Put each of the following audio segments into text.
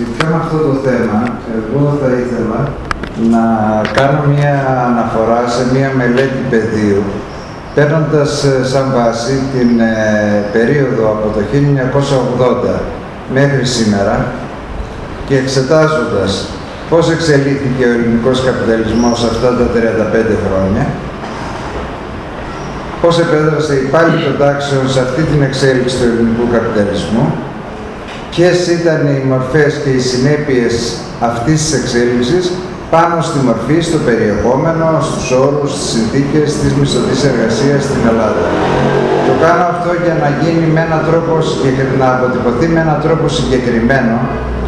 Σχετικά με αυτό το θέμα, εγώ θα ήθελα να κάνω μία αναφορά σε μία μελέτη πεδίου, παίρνοντας ε, σαν βάση την ε, περίοδο από το 1980 μέχρι σήμερα και εξετάζοντας πώς εξελίχθηκε ο ελληνικός καπιταλισμός αυτά τα 35 χρόνια, πώς επέδρασε η πάλι των τάξεων σε αυτή την εξέλιξη του ελληνικού καπιταλισμού ποιες ήταν οι μορφές και οι συνέπειες αυτής της εξέλιξης πάνω στη μορφή, στο περιεχόμενο, στους όρους, στις συνθήκες της μισθωτής εργασίας στην Ελλάδα. Το κάνω αυτό για να γίνει με έναν τρόπο να αποτυπωθεί με έναν τρόπο συγκεκριμένο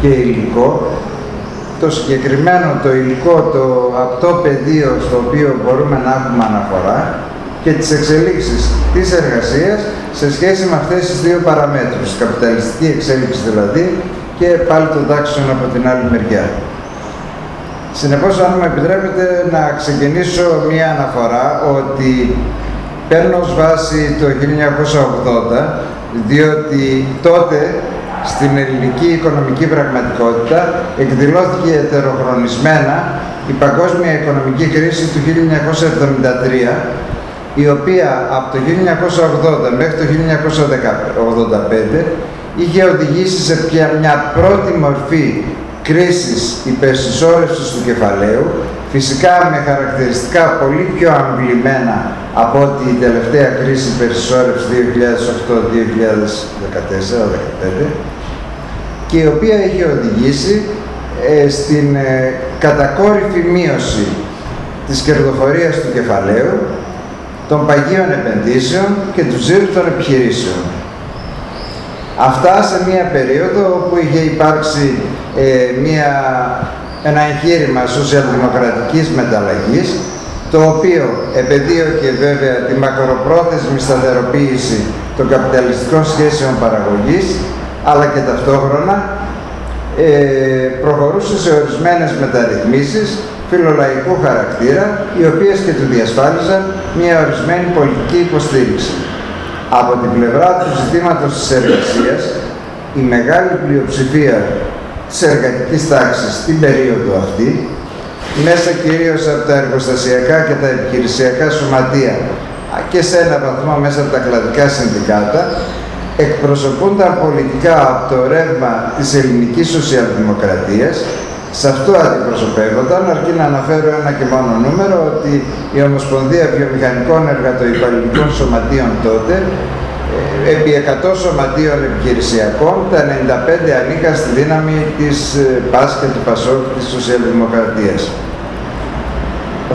και υλικό. Το συγκεκριμένο, το υλικό, το αυτό πεδίο στο οποίο μπορούμε να έχουμε αναφορά και τις εξελίξεις της εργασίας σε σχέση με αυτές τις δύο παραμέτρους, καπιταλιστική εξέλιξη δηλαδή και πάλι των τάξεων από την άλλη μεριά. Συνεπώς, αν μου επιτρέπετε να ξεκινήσω μία αναφορά ότι παίρνω ως βάση το 1980, διότι τότε στην ελληνική οικονομική πραγματικότητα εκδηλώθηκε ετεροχρονισμένα η παγκόσμια οικονομική κρίση του 1973 η οποία από το 1980 μέχρι το 1985 είχε οδηγήσει σε μια πρώτη μορφή κρίσης υπερσυσσόρευσης του κεφαλαίου, φυσικά με χαρακτηριστικά πολύ πιο αμβλημένα από ότι η τελευταία κρίση υπερσυσσόρευσης 2008-2014-2015 και η οποία είχε οδηγήσει ε, στην ε, κατακόρυφη μείωση της κερδοφορίας του κεφαλαίου των παγίων επενδύσεων και του ζήρου των επιχειρήσεων. Αυτά σε μία περίοδο όπου είχε υπάρξει ε, μία, ένα εγχείρημα σοσιαλδημοκρατικής μεταλλαγής το οποίο επεδίωκε βέβαια τη μακροπρόθεσμη σταθεροποίηση των καπιταλιστικών σχέσεων παραγωγής αλλά και ταυτόχρονα ε, προχωρούσε σε ορισμένες μεταρρυθμίσεις φιλολαϊκού χαρακτήρα, οι οποίες και τους διασφάλιζαν μια ορισμένη πολιτική υποστήριξη. Από την πλευρά του ζητήματος της εργασίας, η μεγάλη πλειοψηφία της εργατικής τάξης στην περίοδο αυτή, μέσα κυρίως από τα εργοστασιακά και τα επιχειρησιακά σωματεία και σε ένα βαθμό μέσα από τα κλαδικά συνδικάτα, εκπροσωπούνταν πολιτικά από το ρεύμα της ελληνικής σοσιαλδημοκρατίας σε αυτό αντιπροσωπεύονταν, αρκεί να αναφέρω ένα και μόνο νούμερο, ότι η Ομοσπονδία Βιομηχανικών Εργατοϊπαλληλικών Σωματείων τότε, ε, επί 100 σωματείων επιχειρησιακών, τα 95 ανήκαν στη δύναμη της ε, ΠΑΣ και του ΠΑΣΟΚ της Σοσιαλδημοκρατίας.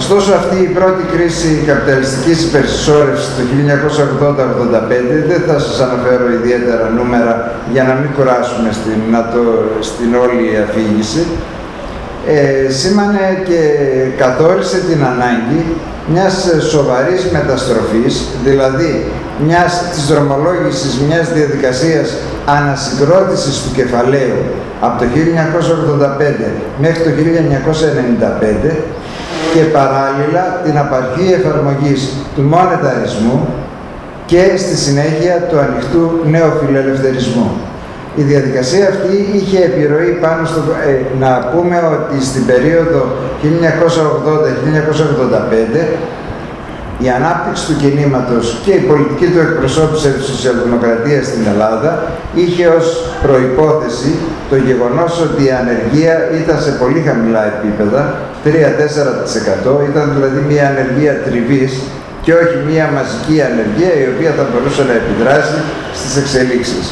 Ωστόσο αυτή η πρώτη κρίση καπιταλιστικής υπερσυσσόρευσης το 1980-85 δεν θα σας αναφέρω ιδιαίτερα νούμερα για να μην κουράσουμε στην, να το, στην όλη αφήγηση ε, σήμανε και καθόρισε την ανάγκη μιας σοβαρής μεταστροφής, δηλαδή μιας, της δρομολόγησης μιας διαδικασίας ανασυγκρότησης του κεφαλαίου από το 1985 μέχρι το 1995 και παράλληλα την απαρχή εφαρμογής του μονεταρισμού και στη συνέχεια του ανοιχτού νεοφιλελευθερισμού. Η διαδικασία αυτή είχε επιρροή πάνω στο... Ε, να πούμε ότι στην περίοδο 1980-1985 η ανάπτυξη του κινήματος και η πολιτική του εκπροσώπηση της σοσιαλδημοκρατίας στην Ελλάδα είχε ως προϋπόθεση το γεγονός ότι η ανεργία ήταν σε πολύ χαμηλά επίπεδα, 3-4%, ήταν δηλαδή μια ανεργία τριβής και όχι μια μαζική ανεργία η οποία θα μπορούσε να επιδράσει στις εξελίξεις.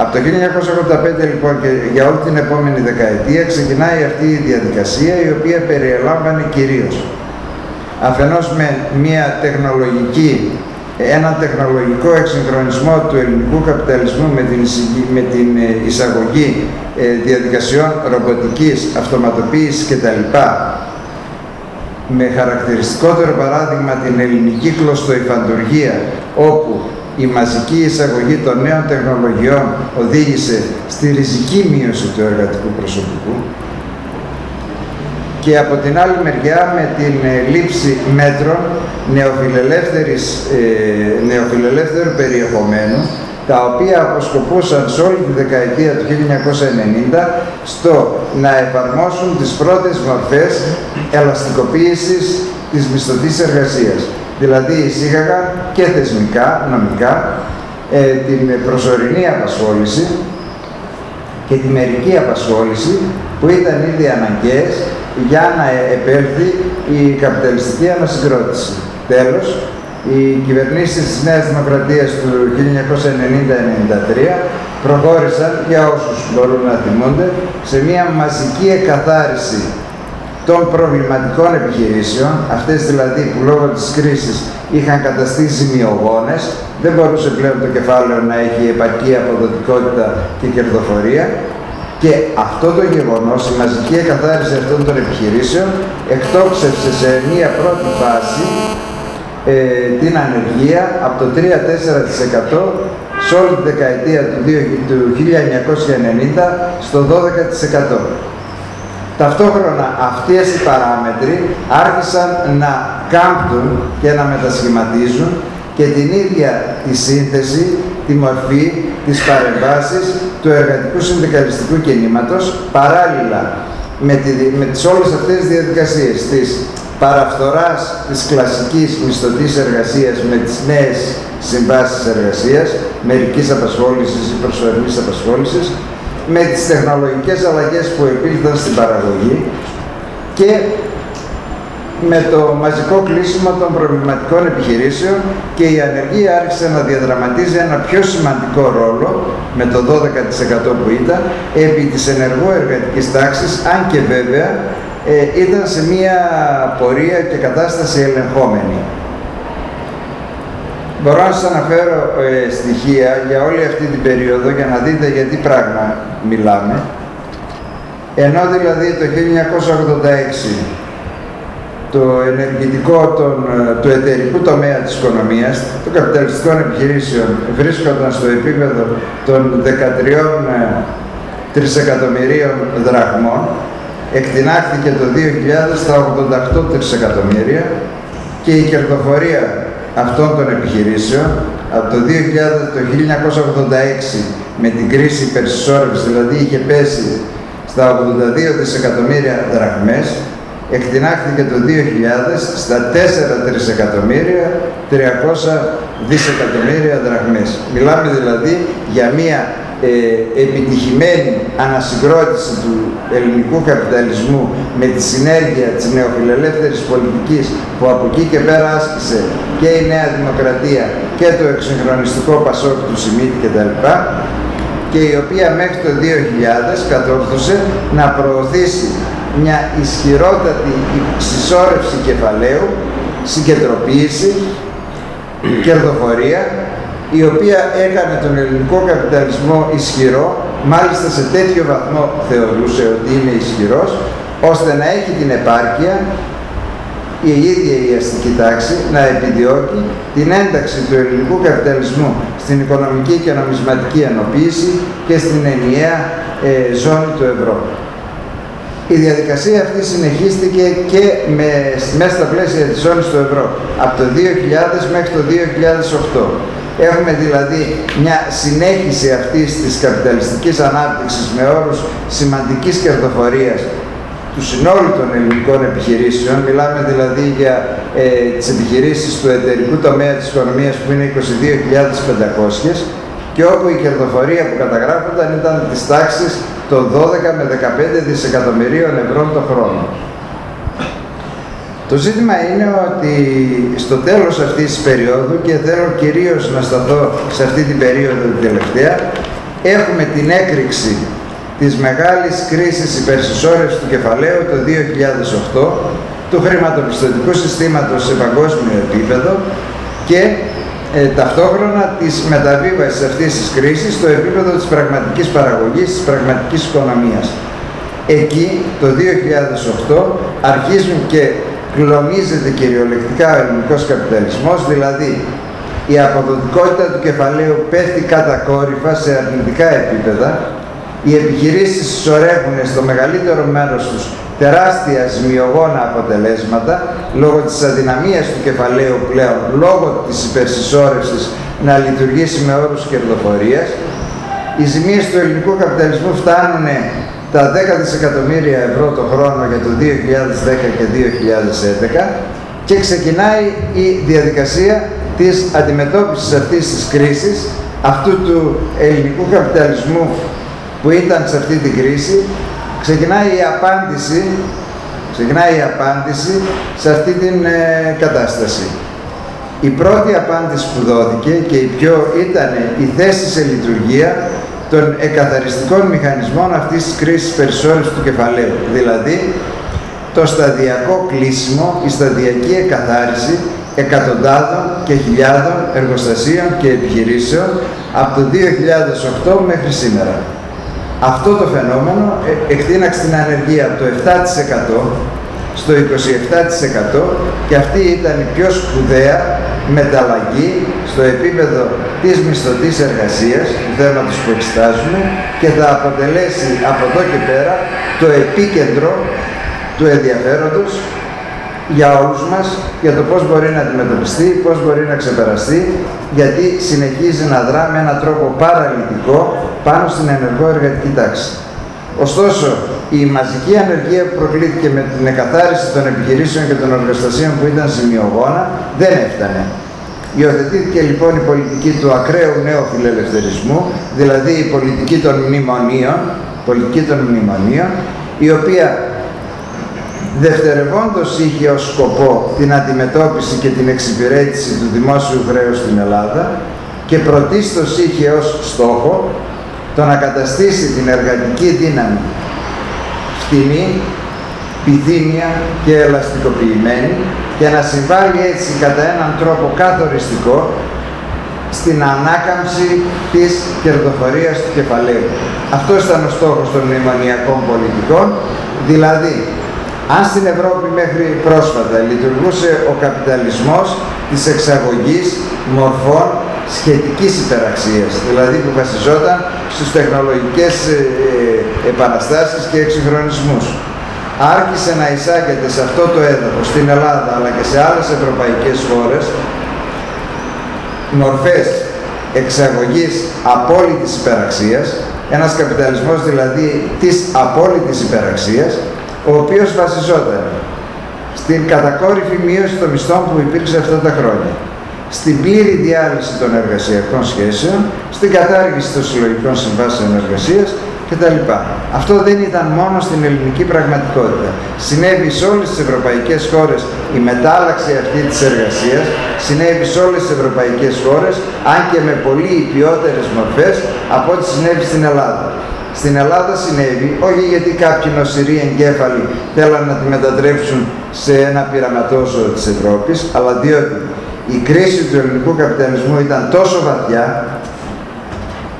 Από το 1985 λοιπόν και για όλη την επόμενη δεκαετία ξεκινάει αυτή η διαδικασία η οποία περιελάμβανε κυρίως αφενός με μια τεχνολογική, έναν τεχνολογικό εξυγχρονισμό του ελληνικού καπιταλισμού με την, με την ε, εισαγωγή ε, διαδικασιών ρομποτικής, αυτοματοποίησης κτλ. Με χαρακτηριστικότερο παράδειγμα την ελληνική κλωστοϊφαντουργία όπου η μαζική εισαγωγή των νέων τεχνολογιών οδήγησε στη ριζική μείωση του εργατικού προσωπικού και από την άλλη μεριά με την ε, λήψη μέτρων νεοφιλελεύθερης, ε, νεοφιλελεύθερου περιεχομένου τα οποία αποσκοπούσαν σε όλη τη δεκαετία του 1990 στο να εφαρμόσουν τις πρώτες μορφές ελαστικοποίησης της μισθωτής εργασίας. Δηλαδή εισήγαγαν και θεσμικά, νομικά, ε, την προσωρινή απασχόληση και τη μερική απασχόληση που ήταν ήδη αναγκαίες για να επέλθει η καπιταλιστική ανασυγκρότηση. Τέλος, οι κυβερνήσεις της Νέας Δημοκρατίας του 1990-1993 προχώρησαν, για όσους μπορούν να θυμούνται, σε μια μαζική εκαθάριση των προβληματικών επιχειρήσεων, αυτές δηλαδή που λόγω της κρίσης είχαν καταστεί ζημιογόνες, δεν μπορούσε πλέον το κεφάλαιο να έχει επαρκή αποδοτικότητα και κερδοφορία και αυτό το γεγονός, η μαζική εκαθάριση αυτών των επιχειρήσεων, εκτόξευσε σε μία πρώτη φάση ε, την ανεργία από το 3-4% σε όλη τη δεκαετία του 1990 στο 12%. Ταυτόχρονα αυτές οι παράμετροι άρχισαν να κάμπτουν και να μετασχηματίζουν και την ίδια τη σύνθεση, τη μορφή, τις παρεμβάσεις του εργατικού συνδικαλιστικού κινήματος παράλληλα με, τη, με τις όλες αυτές τις διαδικασίες της παραφθοράς της κλασικής μισθωτής εργασίας με τις νέες συμβάσεις εργασίας, μερικής απασχόλησης ή προσωρινής απασχόλησης, με τις τεχνολογικές αλλαγές που επήλθαν στην παραγωγή και με το μαζικό κλείσιμο των προβληματικών επιχειρήσεων και η ανεργία άρχισε να διαδραματίζει ένα πιο σημαντικό ρόλο με το 12% που ήταν επί της ενεργού εργατικής τάξης, αν και βέβαια ε, ήταν σε μία πορεία και κατάσταση ελεγχόμενη. Μπορώ να σας αναφέρω ε, στοιχεία για όλη αυτή την περίοδο για να δείτε γιατί πράγμα μιλάμε. Ενώ δηλαδή το 1986 το ενεργητικό των, ε, του εταιρικού τομέα της οικονομίας, των καπιταλιστικών επιχειρήσεων, βρίσκονταν στο επίπεδο των 13 ε, τρισεκατομμυρίων δραχμών, εκτινάχθηκε το 2000 στα 88 τρισεκατομμύρια και η κερδοφορία αυτών των επιχειρήσεων από το 2000, το 1986 με την κρίση υπερσυσσόρευσης, δηλαδή είχε πέσει στα 82 δισεκατομμύρια δραχμές, εκτινάχθηκε το 2000 στα 4 τρισεκατομμύρια 300 δισεκατομμύρια δραχμές. Μιλάμε δηλαδή για μια ε, επιτυχημένη ανασυγκρότηση του ελληνικού καπιταλισμού με τη συνέργεια της νεοφιλελεύθερης πολιτικής που από εκεί και πέρα άσκησε και η Νέα Δημοκρατία και το εξυγχρονιστικό Πασόκ του Σιμίτη κτλ και η οποία μέχρι το 2000 κατόρθωσε να προωθήσει μια ισχυρότατη συσσόρευση κεφαλαίου, συγκεντροποίηση, κερδοφορία η οποία έκανε τον ελληνικό καπιταλισμό ισχυρό, μάλιστα σε τέτοιο βαθμό θεωρούσε ότι είναι ισχυρός, ώστε να έχει την επάρκεια η ίδια η αστική τάξη να επιδιώκει την ένταξη του ελληνικού καπιταλισμού στην οικονομική και νομισματική ενοποίηση και στην ενιαία ε, ζώνη του ευρώ. Η διαδικασία αυτή συνεχίστηκε και με, μέσα στα πλαίσια της ζώνης του ευρώ από το 2000 μέχρι το 2008. Έχουμε δηλαδή μια συνέχιση αυτής της καπιταλιστικής ανάπτυξης με όρους σημαντικής κερδοφορίας του συνόλου των ελληνικών επιχειρήσεων, μιλάμε δηλαδή για ε, τις επιχειρήσεις του εταιρικού τομέα της οικονομίας που είναι 22.500 και όπου η κερδοφορία που καταγράφονταν ήταν της τάξης των 12 με 15 δισεκατομμυρίων ευρώ το χρόνο. Το ζήτημα είναι ότι στο τέλος αυτής της περίοδου και θέλω κυρίως να σταθώ σε αυτή την περίοδο την τελευταία έχουμε την έκρηξη της μεγάλης κρίσης υπερσυσσόρευσης του κεφαλαίου το 2008 του χρηματοπιστωτικού συστήματος σε παγκόσμιο επίπεδο και ε, ταυτόχρονα της μεταβίβασης αυτής της κρίσης στο επίπεδο της πραγματικής παραγωγής, της πραγματικής οικονομίας. Εκεί το 2008 αρχίζουν και κλονίζεται κυριολεκτικά ο ελληνικός καπιταλισμός, δηλαδή η αποδοτικότητα του κεφαλαίου πέφτει κατακόρυφα σε αρνητικά επίπεδα, οι επιχειρήσεις συσσωρεύουν στο μεγαλύτερο μέρος τους τεράστια ζημιογόνα αποτελέσματα λόγω της αδυναμίας του κεφαλαίου πλέον, λόγω της υπερσυσσόρευσης να λειτουργήσει με όρους κερδοφορίας. Οι ζημίες του ελληνικού καπιταλισμού φτάνουν τα 10 δισεκατομμύρια ευρώ το χρόνο για το 2010 και 2011 και ξεκινάει η διαδικασία της αντιμετώπισης αυτής της κρίσης, αυτού του ελληνικού καπιταλισμού που ήταν σε αυτή την κρίση, ξεκινάει η απάντηση, ξεκινάει η απάντηση σε αυτή την ε, κατάσταση. Η πρώτη απάντηση που δόθηκε και η πιο ήταν η θέση σε λειτουργία των εκαθαριστικών μηχανισμών αυτής της κρίσης περισσότερης του κεφαλαίου. Δηλαδή, το σταδιακό κλείσιμο, η σταδιακή εκαθάριση εκατοντάδων και χιλιάδων εργοστασίων και επιχειρήσεων από το 2008 μέχρι σήμερα. Αυτό το φαινόμενο ε, εκτείναξε την ανεργία από το 7% στο 27% και αυτή ήταν η πιο σπουδαία μεταλλαγή στο επίπεδο της μισθωτής εργασίας, του θέματος που εξετάζουμε και θα αποτελέσει από εδώ και πέρα το επίκεντρο του ενδιαφέροντος για όλους μας, για το πώς μπορεί να αντιμετωπιστεί, πώς μπορεί να ξεπεραστεί, γιατί συνεχίζει να δρά με έναν τρόπο παραλυτικό πάνω στην ενεργό εργατική τάξη. Ωστόσο, η μαζική ανεργία που προκλήθηκε με την εκαθάριση των επιχειρήσεων και των εργοστασίων που ήταν σημειογόνα δεν έφτανε. Υιοθετήθηκε λοιπόν η πολιτική του ακραίου νέου φιλελευθερισμού, δηλαδή η πολιτική των μνημονίων, πολιτική των μνημονίων, η οποία δευτερευόντως είχε ως σκοπό την αντιμετώπιση και την εξυπηρέτηση του δημόσιου χρέους στην Ελλάδα και πρωτίστως είχε ως στόχο το να καταστήσει την εργατική δύναμη φτηνή, πυθύνια και ελαστικοποιημένη και να συμβάλλει έτσι κατά έναν τρόπο καθοριστικό στην ανάκαμψη της κερδοφορίας του κεφαλαίου. Αυτό ήταν ο στόχος των μνημονιακών πολιτικών, δηλαδή αν στην Ευρώπη μέχρι πρόσφατα λειτουργούσε ο καπιταλισμός της εξαγωγής μορφών σχετικής υπεραξίας, δηλαδή που βασιζόταν στους τεχνολογικές ε, ε, επαναστάσεις και εξυγχρονισμούς. Άρχισε να εισάγεται σε αυτό το έδαφος, στην Ελλάδα αλλά και σε άλλες ευρωπαϊκές χώρες, μορφές εξαγωγής απόλυτης υπεραξίας, ένας καπιταλισμός δηλαδή της απόλυτης υπεραξίας, ο οποίος βασιζόταν στην κατακόρυφη μείωση των μισθών που υπήρξε αυτά τα χρόνια στην πλήρη διάλυση των εργασιακών σχέσεων, στην κατάργηση των συλλογικών συμβάσεων εργασίας κτλ. Αυτό δεν ήταν μόνο στην ελληνική πραγματικότητα. Συνέβη σε όλες τις ευρωπαϊκές χώρες η μετάλλαξη αυτή της εργασίας, συνέβη σε όλες τις ευρωπαϊκές χώρες, αν και με πολύ υπιότερες μορφές από ό,τι συνέβη στην Ελλάδα. Στην Ελλάδα συνέβη, όχι γιατί κάποιοι νοσηροί εγκέφαλοι θέλαν να τη μετατρέψουν σε ένα πειραματόσο της Ευρώπης, αλλά διότι η κρίση του ελληνικού καπιταλισμού ήταν τόσο βαθιά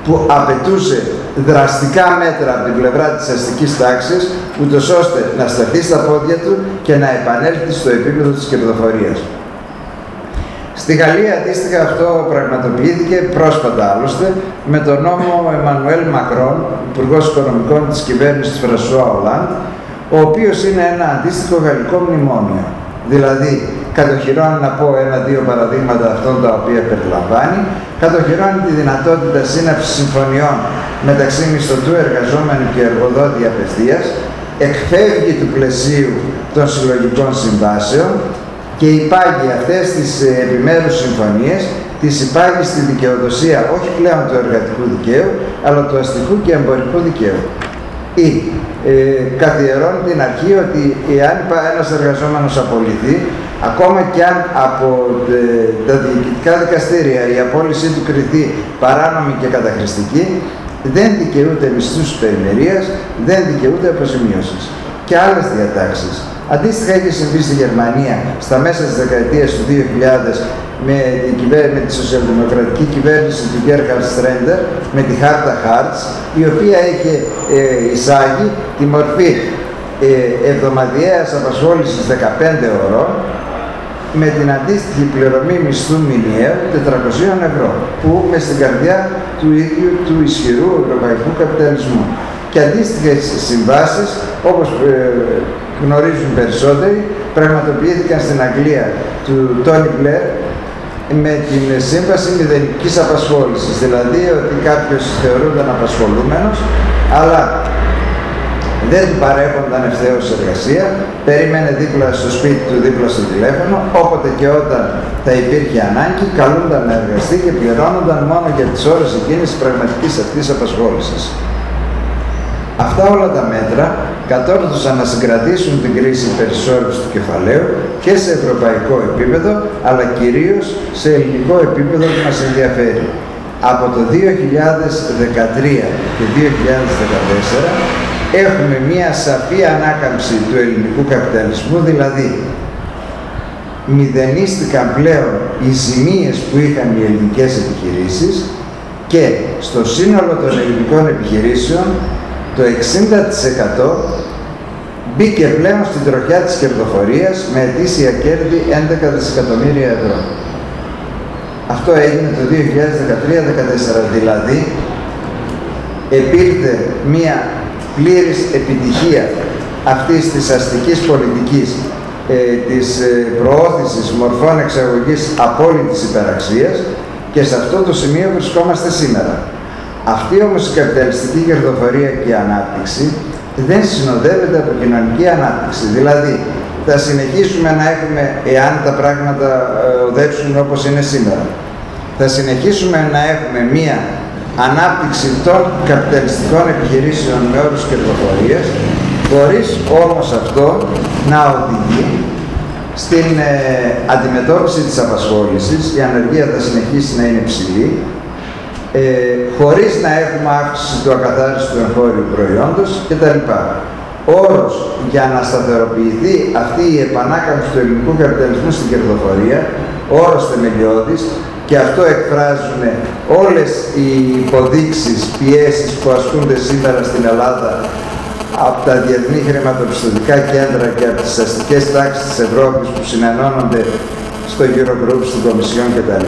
που απαιτούσε δραστικά μέτρα από την πλευρά της αστικής τάξης, ούτως ώστε να σταθεί στα πόδια του και να επανέλθει στο επίπεδο της κερδοφορίας. Στη Γαλλία αντίστοιχα αυτό πραγματοποιήθηκε πρόσφατα άλλωστε με τον νόμο Εμμανουέλ Μακρόν, Υπουργός Οικονομικών της κυβέρνησης Φρασουά Ολάντ, ο οποίος είναι ένα αντίστοιχο γαλλικό μνημόνιο. Δηλαδή, κατοχυρώνει να πω ένα-δύο παραδείγματα αυτών τα οποία περιλαμβάνει, κατοχυρώνει τη δυνατότητα σύναψης συμφωνιών μεταξύ μισθωτού εργαζόμενου και εργοδότη απευθείας, εκφεύγει του πλαισίου των συλλογικών συμβάσεων και υπάγει αυτές τις ε, επιμέρους συμφωνίες, τις υπάγει στη δικαιοδοσία όχι πλέον του εργατικού δικαίου, αλλά του αστικού και εμπορικού δικαίου. Ή ε, καθιερώνει την αρχή ότι εάν ένας εργαζόμενος απολυθεί, ακόμα και αν από ε, τα διοικητικά δικαστήρια η απόλυσή του κριθεί παράνομη και καταχρηστική, δεν δικαιούται μισθούς περιμερίας, δεν δικαιούται αποζημιώσεις και άλλες διατάξεις. Αντίστοιχα έχει συμβεί στη Γερμανία στα μέσα της δεκαετίας του 2000 με, την με τη σοσιαλδημοκρατική κυβέρνηση του Γκέρχαρτ Στρέντερ, με τη Χάρτα Χάρτς, η οποία είχε ε, εισάγει τη μορφή ε, εβδομαδιαίας απασχόλησης 15 ώρων με την αντίστοιχη πληρωμή μισθού μηνιαίου 400 ευρώ, που με στην καρδιά του ίδιου του ισχυρού ευρωπαϊκού καπιταλισμού. Και αντίστοιχες συμβάσεις, όπως ε, γνωρίζουν περισσότεροι, πραγματοποιήθηκαν στην Αγγλία του Τόνι Μπλερ με την σύμβαση μηδενικής απασχόλησης. Δηλαδή ότι κάποιος θεωρούνταν απασχολούμενος, αλλά δεν του παρέχονταν ευθέως εργασία, περίμενε δίπλα στο σπίτι του, δίπλα στο τηλέφωνο, όποτε και όταν θα υπήρχε ανάγκη, καλούνταν να εργαστεί και πληρώνονταν μόνο για τις ώρες εκείνης της πραγματικής αυτής απασχόλησης. Αυτά όλα τα μέτρα κατόρθωσαν να συγκρατήσουν την κρίση περισσότερου του κεφαλαίου και σε ευρωπαϊκό επίπεδο, αλλά κυρίως σε ελληνικό επίπεδο που μας ενδιαφέρει. Από το 2013 και 2014 έχουμε μία σαφή ανάκαμψη του ελληνικού καπιταλισμού, δηλαδή μηδενίστηκαν πλέον οι ζημίες που είχαν οι ελληνικές επιχειρήσεις και στο σύνολο των ελληνικών επιχειρήσεων το 60% μπήκε πλέον στην τροχιά της κερδοφορίας με ετήσια κέρδη 11 δισεκατομμύρια ευρώ. Αυτό έγινε το 2013-2014, δηλαδή επήρθε μία πλήρης επιτυχία αυτής της αστικής πολιτικής ε, της ε, προώθησης μορφών εξαγωγής απόλυτης υπεραξίας και σε αυτό το σημείο βρισκόμαστε σήμερα. Αυτή όμως η καπιταλιστική κερδοφορία και η ανάπτυξη δεν συνοδεύεται από κοινωνική ανάπτυξη. Δηλαδή, θα συνεχίσουμε να έχουμε, εάν τα πράγματα ε, οδεύσουν όπως είναι σήμερα, θα συνεχίσουμε να έχουμε μία ανάπτυξη των καπιταλιστικών επιχειρήσεων με όρους κερδοφορίας, χωρίς όμως αυτό να οδηγεί στην ε, αντιμετώπιση της απασχόλησης, η ανεργία θα συνεχίσει να είναι ψηλή, ε, χωρίς να έχουμε αύξηση του ακαθάριστου εγχώριου προϊόντος κτλ. Όρος για να σταθεροποιηθεί αυτή η επανάκαμψη του ελληνικού καπιταλισμού στην κερδοφορία, όρος θεμελιώδης, και αυτό εκφράζουν όλες οι υποδείξεις, πιέσεις που ασκούνται σήμερα στην Ελλάδα από τα διεθνή χρηματοπιστωτικά κέντρα και από τις αστικές τάξεις της Ευρώπης που συνενώνονται στο Eurogroup, στην Κομισιόν κτλ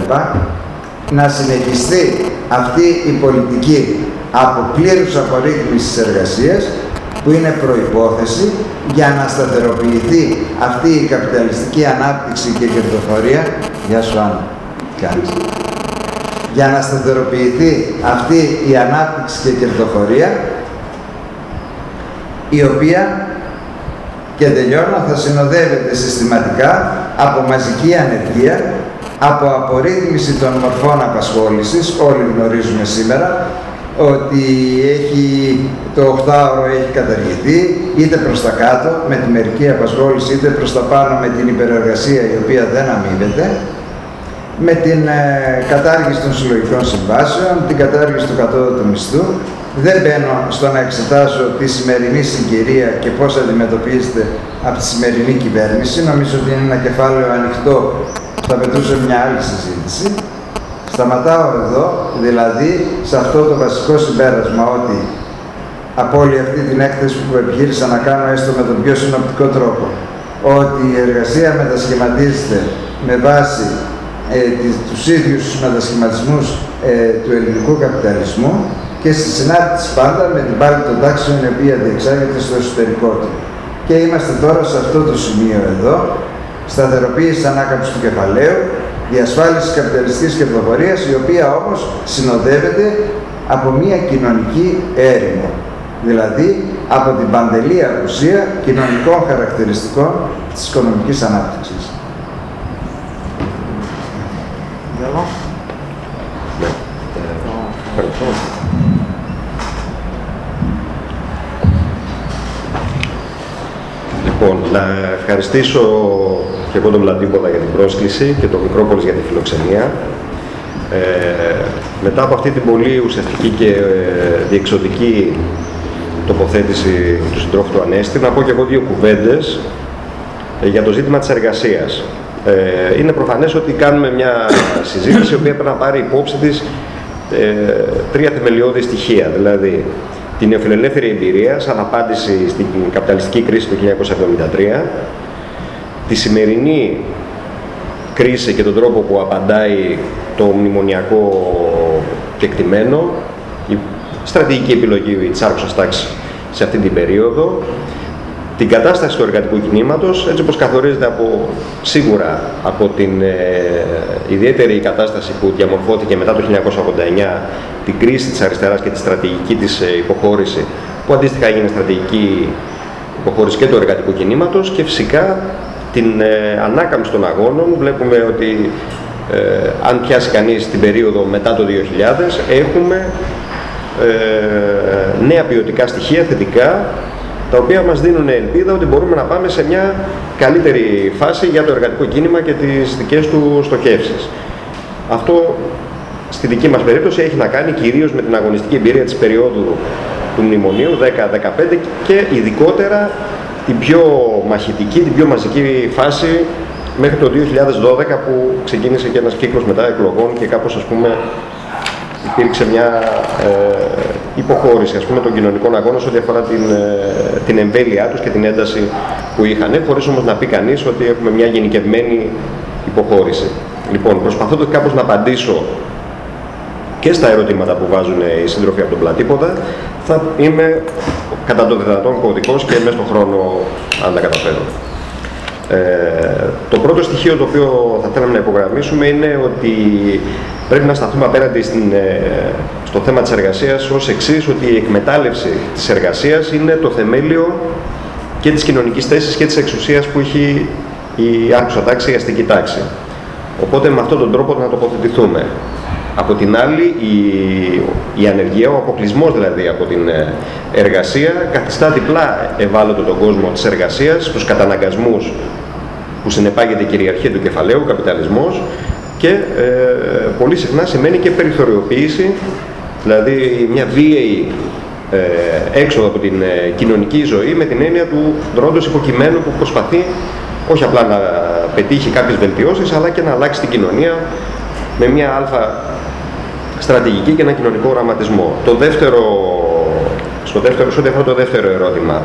να συνεχιστεί αυτή η πολιτική από πλήρους απορρίθμισης εργασίας που είναι προϋπόθεση για να σταθεροποιηθεί αυτή η καπιταλιστική ανάπτυξη και κερδοφορία. Γεια σου Άννα. Για να σταθεροποιηθεί αυτή η ανάπτυξη και κερδοφορία η οποία και τελειώνω θα συνοδεύεται συστηματικά από μαζική ανεργία από απορρίθμιση των μορφών απασχόλησης, όλοι γνωρίζουμε σήμερα, ότι έχει, το 8ωρο έχει καταργηθεί, είτε προς τα κάτω με τη μερική απασχόληση, είτε προς τα πάνω με την υπερεργασία η οποία δεν αμείβεται, με την ε, κατάργηση των συλλογικών συμβάσεων, την κατάργηση του κατώτατου μισθού. Δεν μπαίνω στο να εξετάσω τη σημερινή συγκυρία και πώς αντιμετωπίζεται από τη σημερινή κυβέρνηση. Νομίζω ότι είναι ένα κεφάλαιο ανοιχτό θα πετούσε μια άλλη συζήτηση. Σταματάω εδώ, δηλαδή σε αυτό το βασικό συμπέρασμα ότι από όλη αυτή την έκθεση που επιχείρησα να κάνω έστω με τον πιο συνοπτικό τρόπο ότι η εργασία μετασχηματίζεται με βάση ε, τους ίδιους μετασχηματισμούς ε, του ελληνικού καπιταλισμού και στη συνάρτηση πάντα με την πάλη των τάξεων η οποία διεξάγεται στο εσωτερικό του. Και είμαστε τώρα σε αυτό το σημείο εδώ, σταθεροποίηση ανάκαμψης του κεφαλαίου, διασφάλιση καπιταλιστικής κερδοφορίας, η οποία όμως συνοδεύεται από μια κοινωνική έρημο, δηλαδή από την παντελή απουσία κοινωνικών χαρακτηριστικών της οικονομικής ανάπτυξης. Να ευχαριστήσω και εγώ τον Βλαντίποδα για την πρόσκληση και τον Μικρόπολης για τη φιλοξενία. Ε, μετά από αυτή την πολύ ουσιαστική και ε, διεξοδική τοποθέτηση του συντρόφου του Ανέστη, να πω και εγώ δύο κουβέντες ε, για το ζήτημα της εργασίας. Ε, είναι προφανές ότι κάνουμε μια συζήτηση η οποία πρέπει να πάρει υπόψη της ε, τρία θεμελιώδη στοιχεία, δηλαδή την νεοφιλελεύθερη εμπειρία σαν απάντηση στην καπιταλιστική κρίση του 1973, τη σημερινή κρίση και τον τρόπο που απαντάει το μνημονιακό κεκτημένο, η στρατηγική επιλογή της άρχουσας τάξης σε αυτή την περίοδο, την κατάσταση του εργατικού κινήματος, έτσι όπως καθορίζεται από, σίγουρα από την ε, ιδιαίτερη κατάσταση που διαμορφώθηκε μετά το 1989, την κρίση της αριστεράς και τη στρατηγική της ε, υποχώρηση, που αντίστοιχα έγινε στρατηγική υποχώρηση και του εργατικού κινήματος και φυσικά την ε, ανάκαμψη των αγώνων. Βλέπουμε ότι ε, αν πιάσει κανείς την περίοδο μετά το 2000, έχουμε ε, νέα ποιοτικά στοιχεία θετικά τα οποία μας δίνουν ελπίδα ότι μπορούμε να πάμε σε μια καλύτερη φάση για το εργατικό κίνημα και τις δικές του στοχεύσεις. Αυτό στη δική μας περίπτωση έχει να κάνει κυρίως με την αγωνιστική εμπειρία της περίοδου του μνημονίου 10-15 και ειδικότερα την πιο μαχητική, την πιο μαζική φάση μέχρι το 2012 που ξεκίνησε και ένας κύκλος μετά εκλογών και κάπως ας πούμε υπήρξε μια ε, υποχώρηση ας πούμε, των κοινωνικών αγώνων ό,τι αφορά την, ε, την εμβέλειά τους και την ένταση που είχαν, χωρίς όμως να πει κανείς ότι έχουμε μια γενικευμένη υποχώρηση. Λοιπόν, προσπαθώντας κάπως να απαντήσω και στα ερωτήματα που βάζουν οι σύντροφοι από τον Πλατήποδα, θα είμαι κατά το δυνατόν κωδικός και μέσα στον χρόνο αν τα καταφέρω. Ε, το πρώτο στοιχείο το οποίο θα θέλαμε να υπογραμμίσουμε είναι ότι πρέπει να σταθούμε απέναντι στην, ε, στο θέμα της εργασίας ως εξής ότι η εκμετάλλευση της εργασίας είναι το θεμέλιο και της κοινωνικής θέσης και της εξουσίας που έχει η άρχουσα τάξη, η αστική τάξη. Οπότε με αυτόν τον τρόπο να τοποθετηθούμε. Από την άλλη, η, η ανεργία, ο αποκλεισμός δηλαδή από την ε, εργασία, καθιστά διπλά ευάλωτο τον κόσμο της εργασίας, στους καταναγκασμούς που συνεπάγεται η κυριαρχία του κεφαλαίου, ο καπιταλισμός και ε, πολύ συχνά σημαίνει και περιθωριοποίηση, δηλαδή μια βίαιη ε, έξοδο από την ε, κοινωνική ζωή με την έννοια του δρόντος υποκειμένου που προσπαθεί όχι απλά να πετύχει κάποιες βελτιώσεις αλλά και να αλλάξει την κοινωνία με μια αλφα στρατηγική και ένα κοινωνικό οραματισμό. Το δεύτερο, στο δεύτερο, στο το δεύτερο ερώτημα,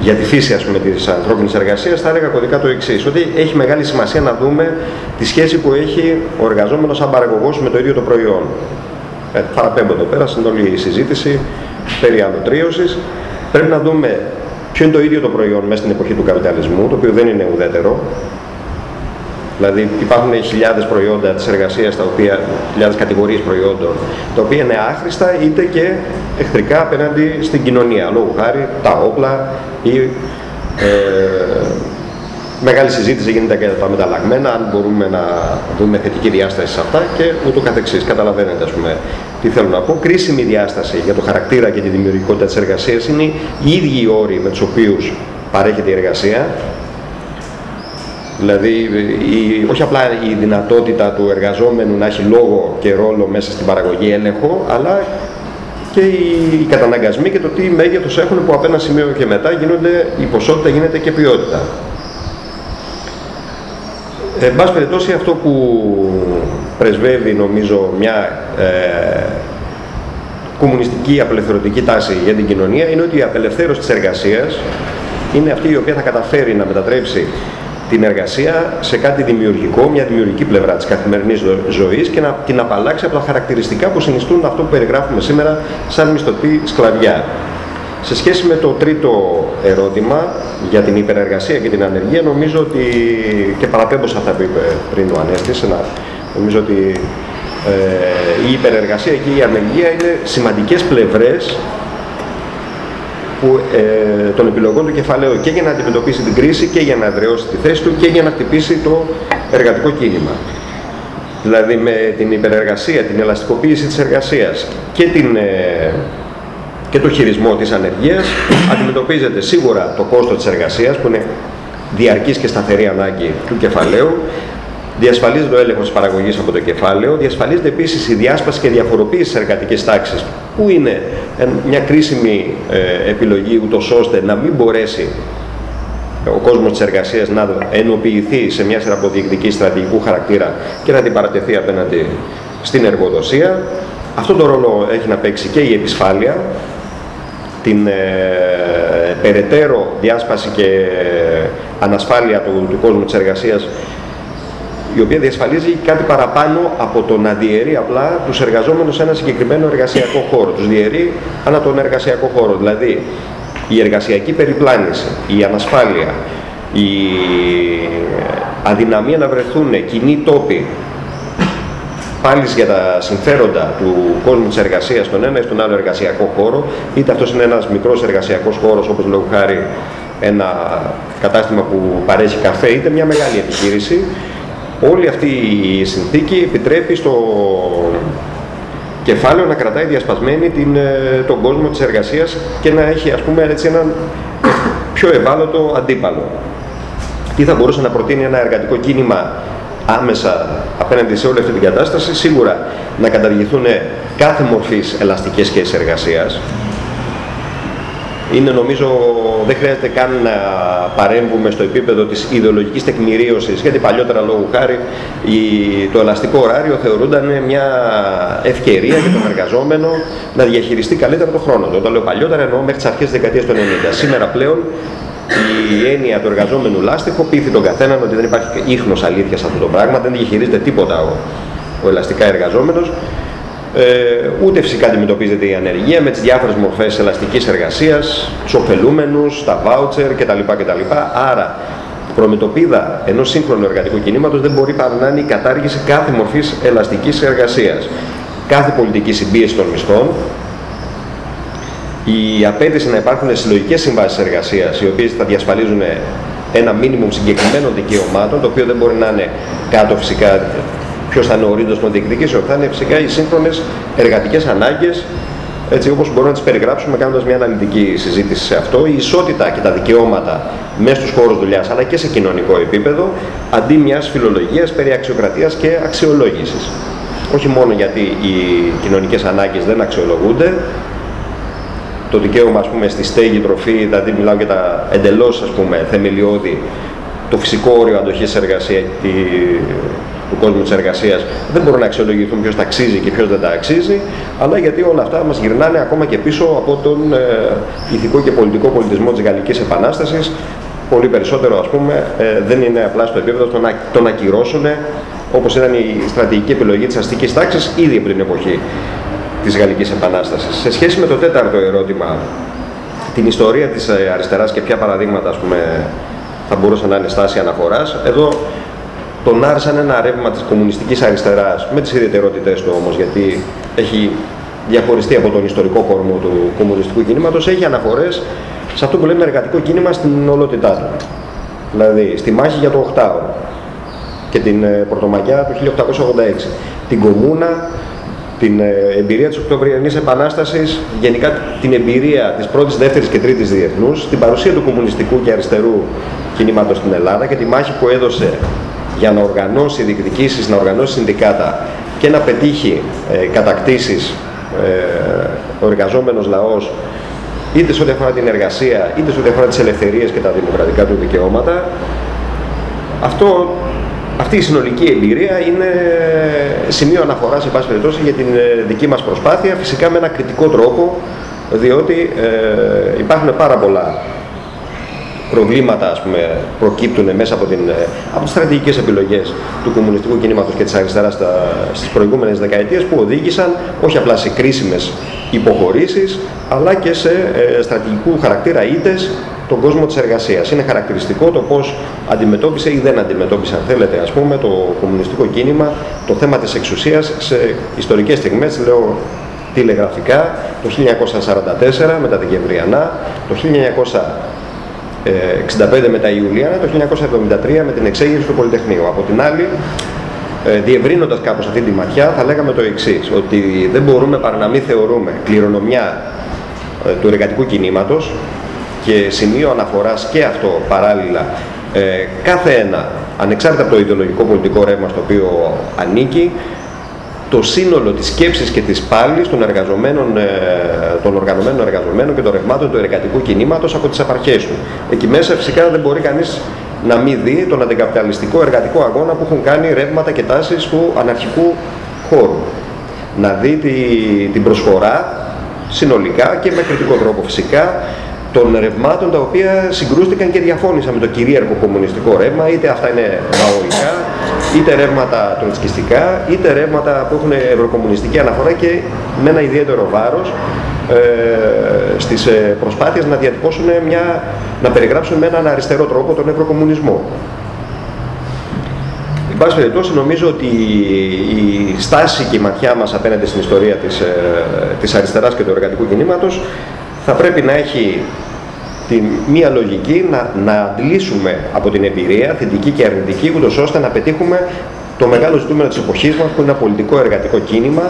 για τη φύση ας πούμε, της ανθρώπινης εργασίας θα έλεγα κωδικά το εξής ότι έχει μεγάλη σημασία να δούμε τη σχέση που έχει ο εργαζόμενος σαν παραγωγός με το ίδιο το προϊόν. Ε, παραπέμπω εδώ πέρα στην όλη η συζήτηση περί αλλοτρίωσης. Πρέπει να δούμε ποιο είναι το ίδιο το προϊόν μέσα στην εποχή του καπιταλισμού, το οποίο δεν είναι ουδέτερο. Δηλαδή υπάρχουν χιλιάδες προϊόντα της εργασίας, τα οποία, χιλιάδες κατηγορίες προϊόντων, τα οποία είναι άχρηστα είτε και εχθρικά απέναντι στην κοινωνία. Λόγω χάρη τα όπλα ή ε, μεγάλη συζήτηση γίνεται για τα μεταλλαγμένα, αν μπορούμε να δούμε θετική διάσταση σε αυτά και ούτω καθεξής. Καταλαβαίνετε, ας πούμε, τι θέλω να πω. Κρίσιμη διάσταση για το χαρακτήρα και τη δημιουργικότητα της εργασίας είναι οι ίδιοι οι όροι με τους οποίους παρέχεται η εργασία, Δηλαδή, η, όχι απλά η δυνατότητα του εργαζόμενου να έχει λόγο και ρόλο μέσα στην παραγωγή έλεγχο, αλλά και οι καταναγκασμοί και το τι μέγεθος έχουν που από ένα σημείο και μετά γίνονται, η ποσότητα γίνεται και ποιότητα. Εν πάση περιπτώσει αυτό που πρεσβεύει νομίζω μια ε, κομμουνιστική απελευθερωτική τάση για την κοινωνία είναι ότι η απελευθέρωση της εργασίας είναι αυτή η οποία θα καταφέρει να μετατρέψει την εργασία σε κάτι δημιουργικό, μια δημιουργική πλευρά της καθημερινής ζωής και να την απαλλάξει από τα χαρακτηριστικά που συνιστούν αυτό που περιγράφουμε σήμερα σαν μισθωτή σκλαβιά. Σε σχέση με το τρίτο ερώτημα για την υπερεργασία και την ανεργία, νομίζω ότι και παραπέμπω σε αυτά που είπε πριν ο Ανέστης, νομίζω ότι ε, η υπερεργασία και η ανεργία είναι σημαντικές πλευρές που, ε, των επιλογών του κεφαλαίου και για να αντιμετωπίσει την κρίση και για να αδραιώσει τη θέση του και για να χτυπήσει το εργατικό κίνημα. Δηλαδή με την υπερεργασία, την ελαστικοποίηση της εργασίας και, την, ε, και το χειρισμό της ανεργίας αντιμετωπίζεται σίγουρα το κόστος της εργασίας που είναι διαρκής και σταθερή ανάγκη του κεφαλαίου Διασφαλίζεται ο έλεγχος της παραγωγής από το κεφάλαιο. Διασφαλίζεται επίσης η διάσπαση και διαφοροποίηση της εργατικής τάξης, που είναι μια κρίσιμη ε, επιλογή, ούτως ώστε να μην μπορέσει ο κόσμος της εργασίας να ενοποιηθεί σε μια σειρά από στρατηγικού χαρακτήρα και να την παρατεθεί απέναντι στην εργοδοσία. Αυτό το ρόλο έχει να παίξει και η επισφάλεια, την ε, περαιτέρω διάσπαση και ανασφάλεια του, του κόσμου της εργασίας η οποία διασφαλίζει κάτι παραπάνω από το να διαιρεί απλά τους εργαζόμενους σε ένα συγκεκριμένο εργασιακό χώρο. Τους διαιρεί ανά τον εργασιακό χώρο. Δηλαδή, η εργασιακή περιπλάνηση, η ανασφάλεια, η αδυναμία να βρεθούν κοινοί τόποι πάλι για τα συμφέροντα του κόσμου της εργασίας στον ένα ή στον άλλο εργασιακό χώρο, είτε αυτός είναι ένας μικρός εργασιακός χώρος όπως λόγω χάρη ένα κατάστημα που παρέχει καφέ, είτε μια μεγάλη επιχείρηση, όλη αυτή η συνθήκη επιτρέπει στο κεφάλαιο να κρατάει διασπασμένη την, ε, τον κόσμο της εργασίας και να έχει ας πούμε έτσι έναν πιο ευάλωτο αντίπαλο. Τι θα μπορούσε να προτείνει ένα εργατικό κίνημα άμεσα απέναντι σε όλη αυτή την κατάσταση, σίγουρα να καταργηθούν κάθε μορφής ελαστικές σχέσεις εργασίας, είναι νομίζω δεν χρειάζεται καν να παρέμβουμε στο επίπεδο της ιδεολογικής τεκμηρίωσης γιατί παλιότερα λόγω χάρη το ελαστικό ωράριο θεωρούνταν μια ευκαιρία για τον εργαζόμενο να διαχειριστεί καλύτερα τον χρόνο του. Όταν λέω παλιότερα εννοώ μέχρι τις αρχές της δεκαετίας του 90. Σήμερα πλέον η έννοια του εργαζόμενου λάστιχο πείθει τον καθέναν ότι δεν υπάρχει ίχνος αλήθειας σε αυτό το πράγμα, δεν διαχειρίζεται τίποτα ο, ο ελαστικά εργαζόμενος ε, ούτε φυσικά αντιμετωπίζεται η ανεργία με τις διάφορες μορφές ελαστικής εργασίας, τους ωφελούμενους, τα βάουτσερ κτλ. κτλ. Άρα, προμετωπίδα ενός σύγχρονου εργατικού κινήματος δεν μπορεί παρά να είναι η κατάργηση κάθε μορφής ελαστικής εργασίας. Κάθε πολιτική συμπίεση των μισθών, η απέτηση να υπάρχουν συλλογικές συμβάσεις εργασίας, οι οποίες θα διασφαλίζουν ένα μίνιμουμ συγκεκριμένων δικαιωμάτων, το οποίο δεν μπορεί να είναι κάτω φυσικά ποιος θα είναι ο ορίζοντα των διεκδικήσεων, θα είναι φυσικά οι σύγχρονες εργατικές ανάγκες, έτσι όπως μπορούμε να τις περιγράψουμε κάνοντας μια αναλυτική συζήτηση σε αυτό, η ισότητα και τα δικαιώματα μέσα στους χώρους δουλειάς αλλά και σε κοινωνικό επίπεδο, αντί μιας φιλολογίας περί αξιοκρατίας και αξιολόγησης. Όχι μόνο γιατί οι κοινωνικές ανάγκες δεν αξιολογούνται, το δικαίωμα ας πούμε, στη στέγη, τροφή, δηλαδή μιλάω για τα εντελώς ας πούμε, θεμελιώδη, το φυσικό όριο αντοχής εργασίας, τη, του κόσμου της εργασίας δεν μπορούν να αξιολογηθούν ποιος τα αξίζει και ποιος δεν τα αξίζει, αλλά γιατί όλα αυτά μας γυρνάνε ακόμα και πίσω από τον ε, ηθικό και πολιτικό πολιτισμό της Γαλλικής Επανάστασης. Πολύ περισσότερο, ας πούμε, ε, δεν είναι απλά στο επίπεδο το να τον ακυρώσουν όπως ήταν η στρατηγική επιλογή της αστικής τάξης ήδη πριν την εποχή της Γαλλικής Επανάστασης. Σε σχέση με το τέταρτο ερώτημα, την ιστορία της ε, αριστεράς και ποια παραδείγματα ας πούμε, θα μπορούσε να είναι στάση αναφοράς, εδώ τον άρεσαν ένα ρεύμα της κομμουνιστικής αριστεράς, με τις ιδιαιτερότητες του όμως, γιατί έχει διαχωριστεί από τον ιστορικό κορμό του κομμουνιστικού κινήματος, έχει αναφορές σε αυτό που λέμε εργατικό κίνημα στην ολότητά του. Δηλαδή, στη μάχη για το 8 και την ε, Πρωτομαγιά του 1886. Την κομμούνα, την ε, εμπειρία της Οκτωβριανής Επανάστασης, γενικά την εμπειρία της πρώτης, δεύτερης και τρίτης διεθνούς, την παρουσία του κομμουνιστικού και αριστερού κινήματος στην Ελλάδα και τη μάχη που έδωσε για να οργανώσει διεκδικήσεις, να οργανώσει συνδικάτα και να πετύχει ε, κατακτήσεις ε, ο εργαζόμενος λαός είτε σε ό,τι αφορά την εργασία, είτε σε ό,τι αφορά τις ελευθερίες και τα δημοκρατικά του δικαιώματα, αυτό, αυτή η συνολική εμπειρία είναι σημείο αναφοράς, σε πάση περιπτώσει, για την ε, δική μας προσπάθεια, φυσικά με ένα κριτικό τρόπο, διότι ε, υπάρχουν πάρα πολλά προβλήματα ας πούμε, προκύπτουν μέσα από, την, ε, από τις στρατηγικές επιλογές του κομμουνιστικού κινήματος και της αριστεράς στα, στις προηγούμενες δεκαετίες που οδήγησαν όχι απλά σε κρίσιμες υποχωρήσεις αλλά και σε ε, στρατηγικού χαρακτήρα ήτες τον κόσμο της εργασίας. Είναι χαρακτηριστικό το πώς αντιμετώπισε ή δεν αντιμετώπισε, αν θέλετε, ας πούμε, το κομμουνιστικό κίνημα το θέμα της εξουσίας σε ιστορικές στιγμές, λέω τηλεγραφικά, το 1944 με τα Δεκεμβριανά, το 65 με τα Ιουλιάνα, το 1973 με την εξέγερση του Πολυτεχνείου. Από την άλλη, ε, διευρύνοντας κάπως αυτή τη ματιά, θα λέγαμε το εξής ότι δεν μπορούμε παρά να μην θεωρούμε κληρονομιά ε, του εργατικού κινήματος και σημείο αναφοράς και αυτό παράλληλα ε, κάθε ένα, ανεξάρτητα από το ιδεολογικό πολιτικό ρεύμα στο οποίο ανήκει, το σύνολο της σκέψης και της πάλης των, εργαζομένων, ε, των οργανωμένων εργαζομένων και των ρευμάτων του εργατικού κινήματος από τις απαρχές του. Εκεί μέσα φυσικά δεν μπορεί κανείς να μην δει τον αντικαπιταλιστικό εργατικό αγώνα που έχουν κάνει ρεύματα και τάσεις του αναρχικού χώρου. Να δει τη, την προσφορά συνολικά και με κριτικό τρόπο φυσικά των ρευμάτων τα οποία συγκρούστηκαν και διαφώνησαν με το κυρίαρχο κομμουνιστικό ρεύμα, είτε αυτά είναι μαοϊκά, είτε ρεύματα τροτσκιστικά, είτε ρεύματα που έχουν ευρωκομμουνιστική αναφορά και με ένα ιδιαίτερο βάρος ε, στις ε, προσπάθειες να διατυπώσουν μια, να περιγράψουν με έναν αριστερό τρόπο τον ευρωκομμουνισμό. Εν πάση περιπτώσει, νομίζω ότι η στάση και η ματιά μας απέναντι στην ιστορία της, ε, της αριστεράς και του εργατικού κινήματος θα πρέπει να έχει τη μία λογική να, να αντλήσουμε από την εμπειρία, θετική και αρνητική, ούτως ώστε να πετύχουμε το μεγάλο ζητούμενο της εποχής μας που είναι ένα πολιτικό εργατικό κίνημα,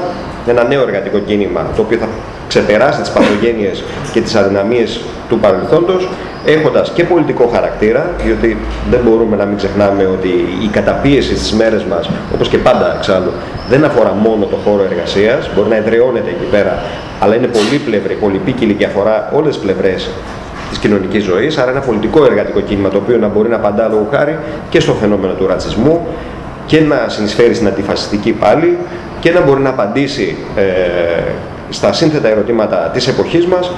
ένα νέο εργατικό κίνημα το οποίο θα ξεπεράσει τις παθογένειες και τις αδυναμίες του παρελθόντος έχοντας και πολιτικό χαρακτήρα, διότι δεν μπορούμε να μην ξεχνάμε ότι η καταπίεση στις μέρες μας, όπως και πάντα εξάλλου, δεν αφορά μόνο το χώρο εργασίας, μπορεί να εδραιώνεται εκεί πέρα, αλλά είναι πολύπλευρη, πολυπίκυλη και αφορά όλες τις πλευρές της κοινωνικής ζωής, άρα ένα πολιτικό εργατικό κίνημα το οποίο να μπορεί να απαντά λόγω χάρη και στο φαινόμενο του ρατσισμού και να συνεισφέρει στην αντιφασιστική πάλι και να μπορεί να απαντήσει ε, στα σύνθετα ερωτήματα της εποχής μας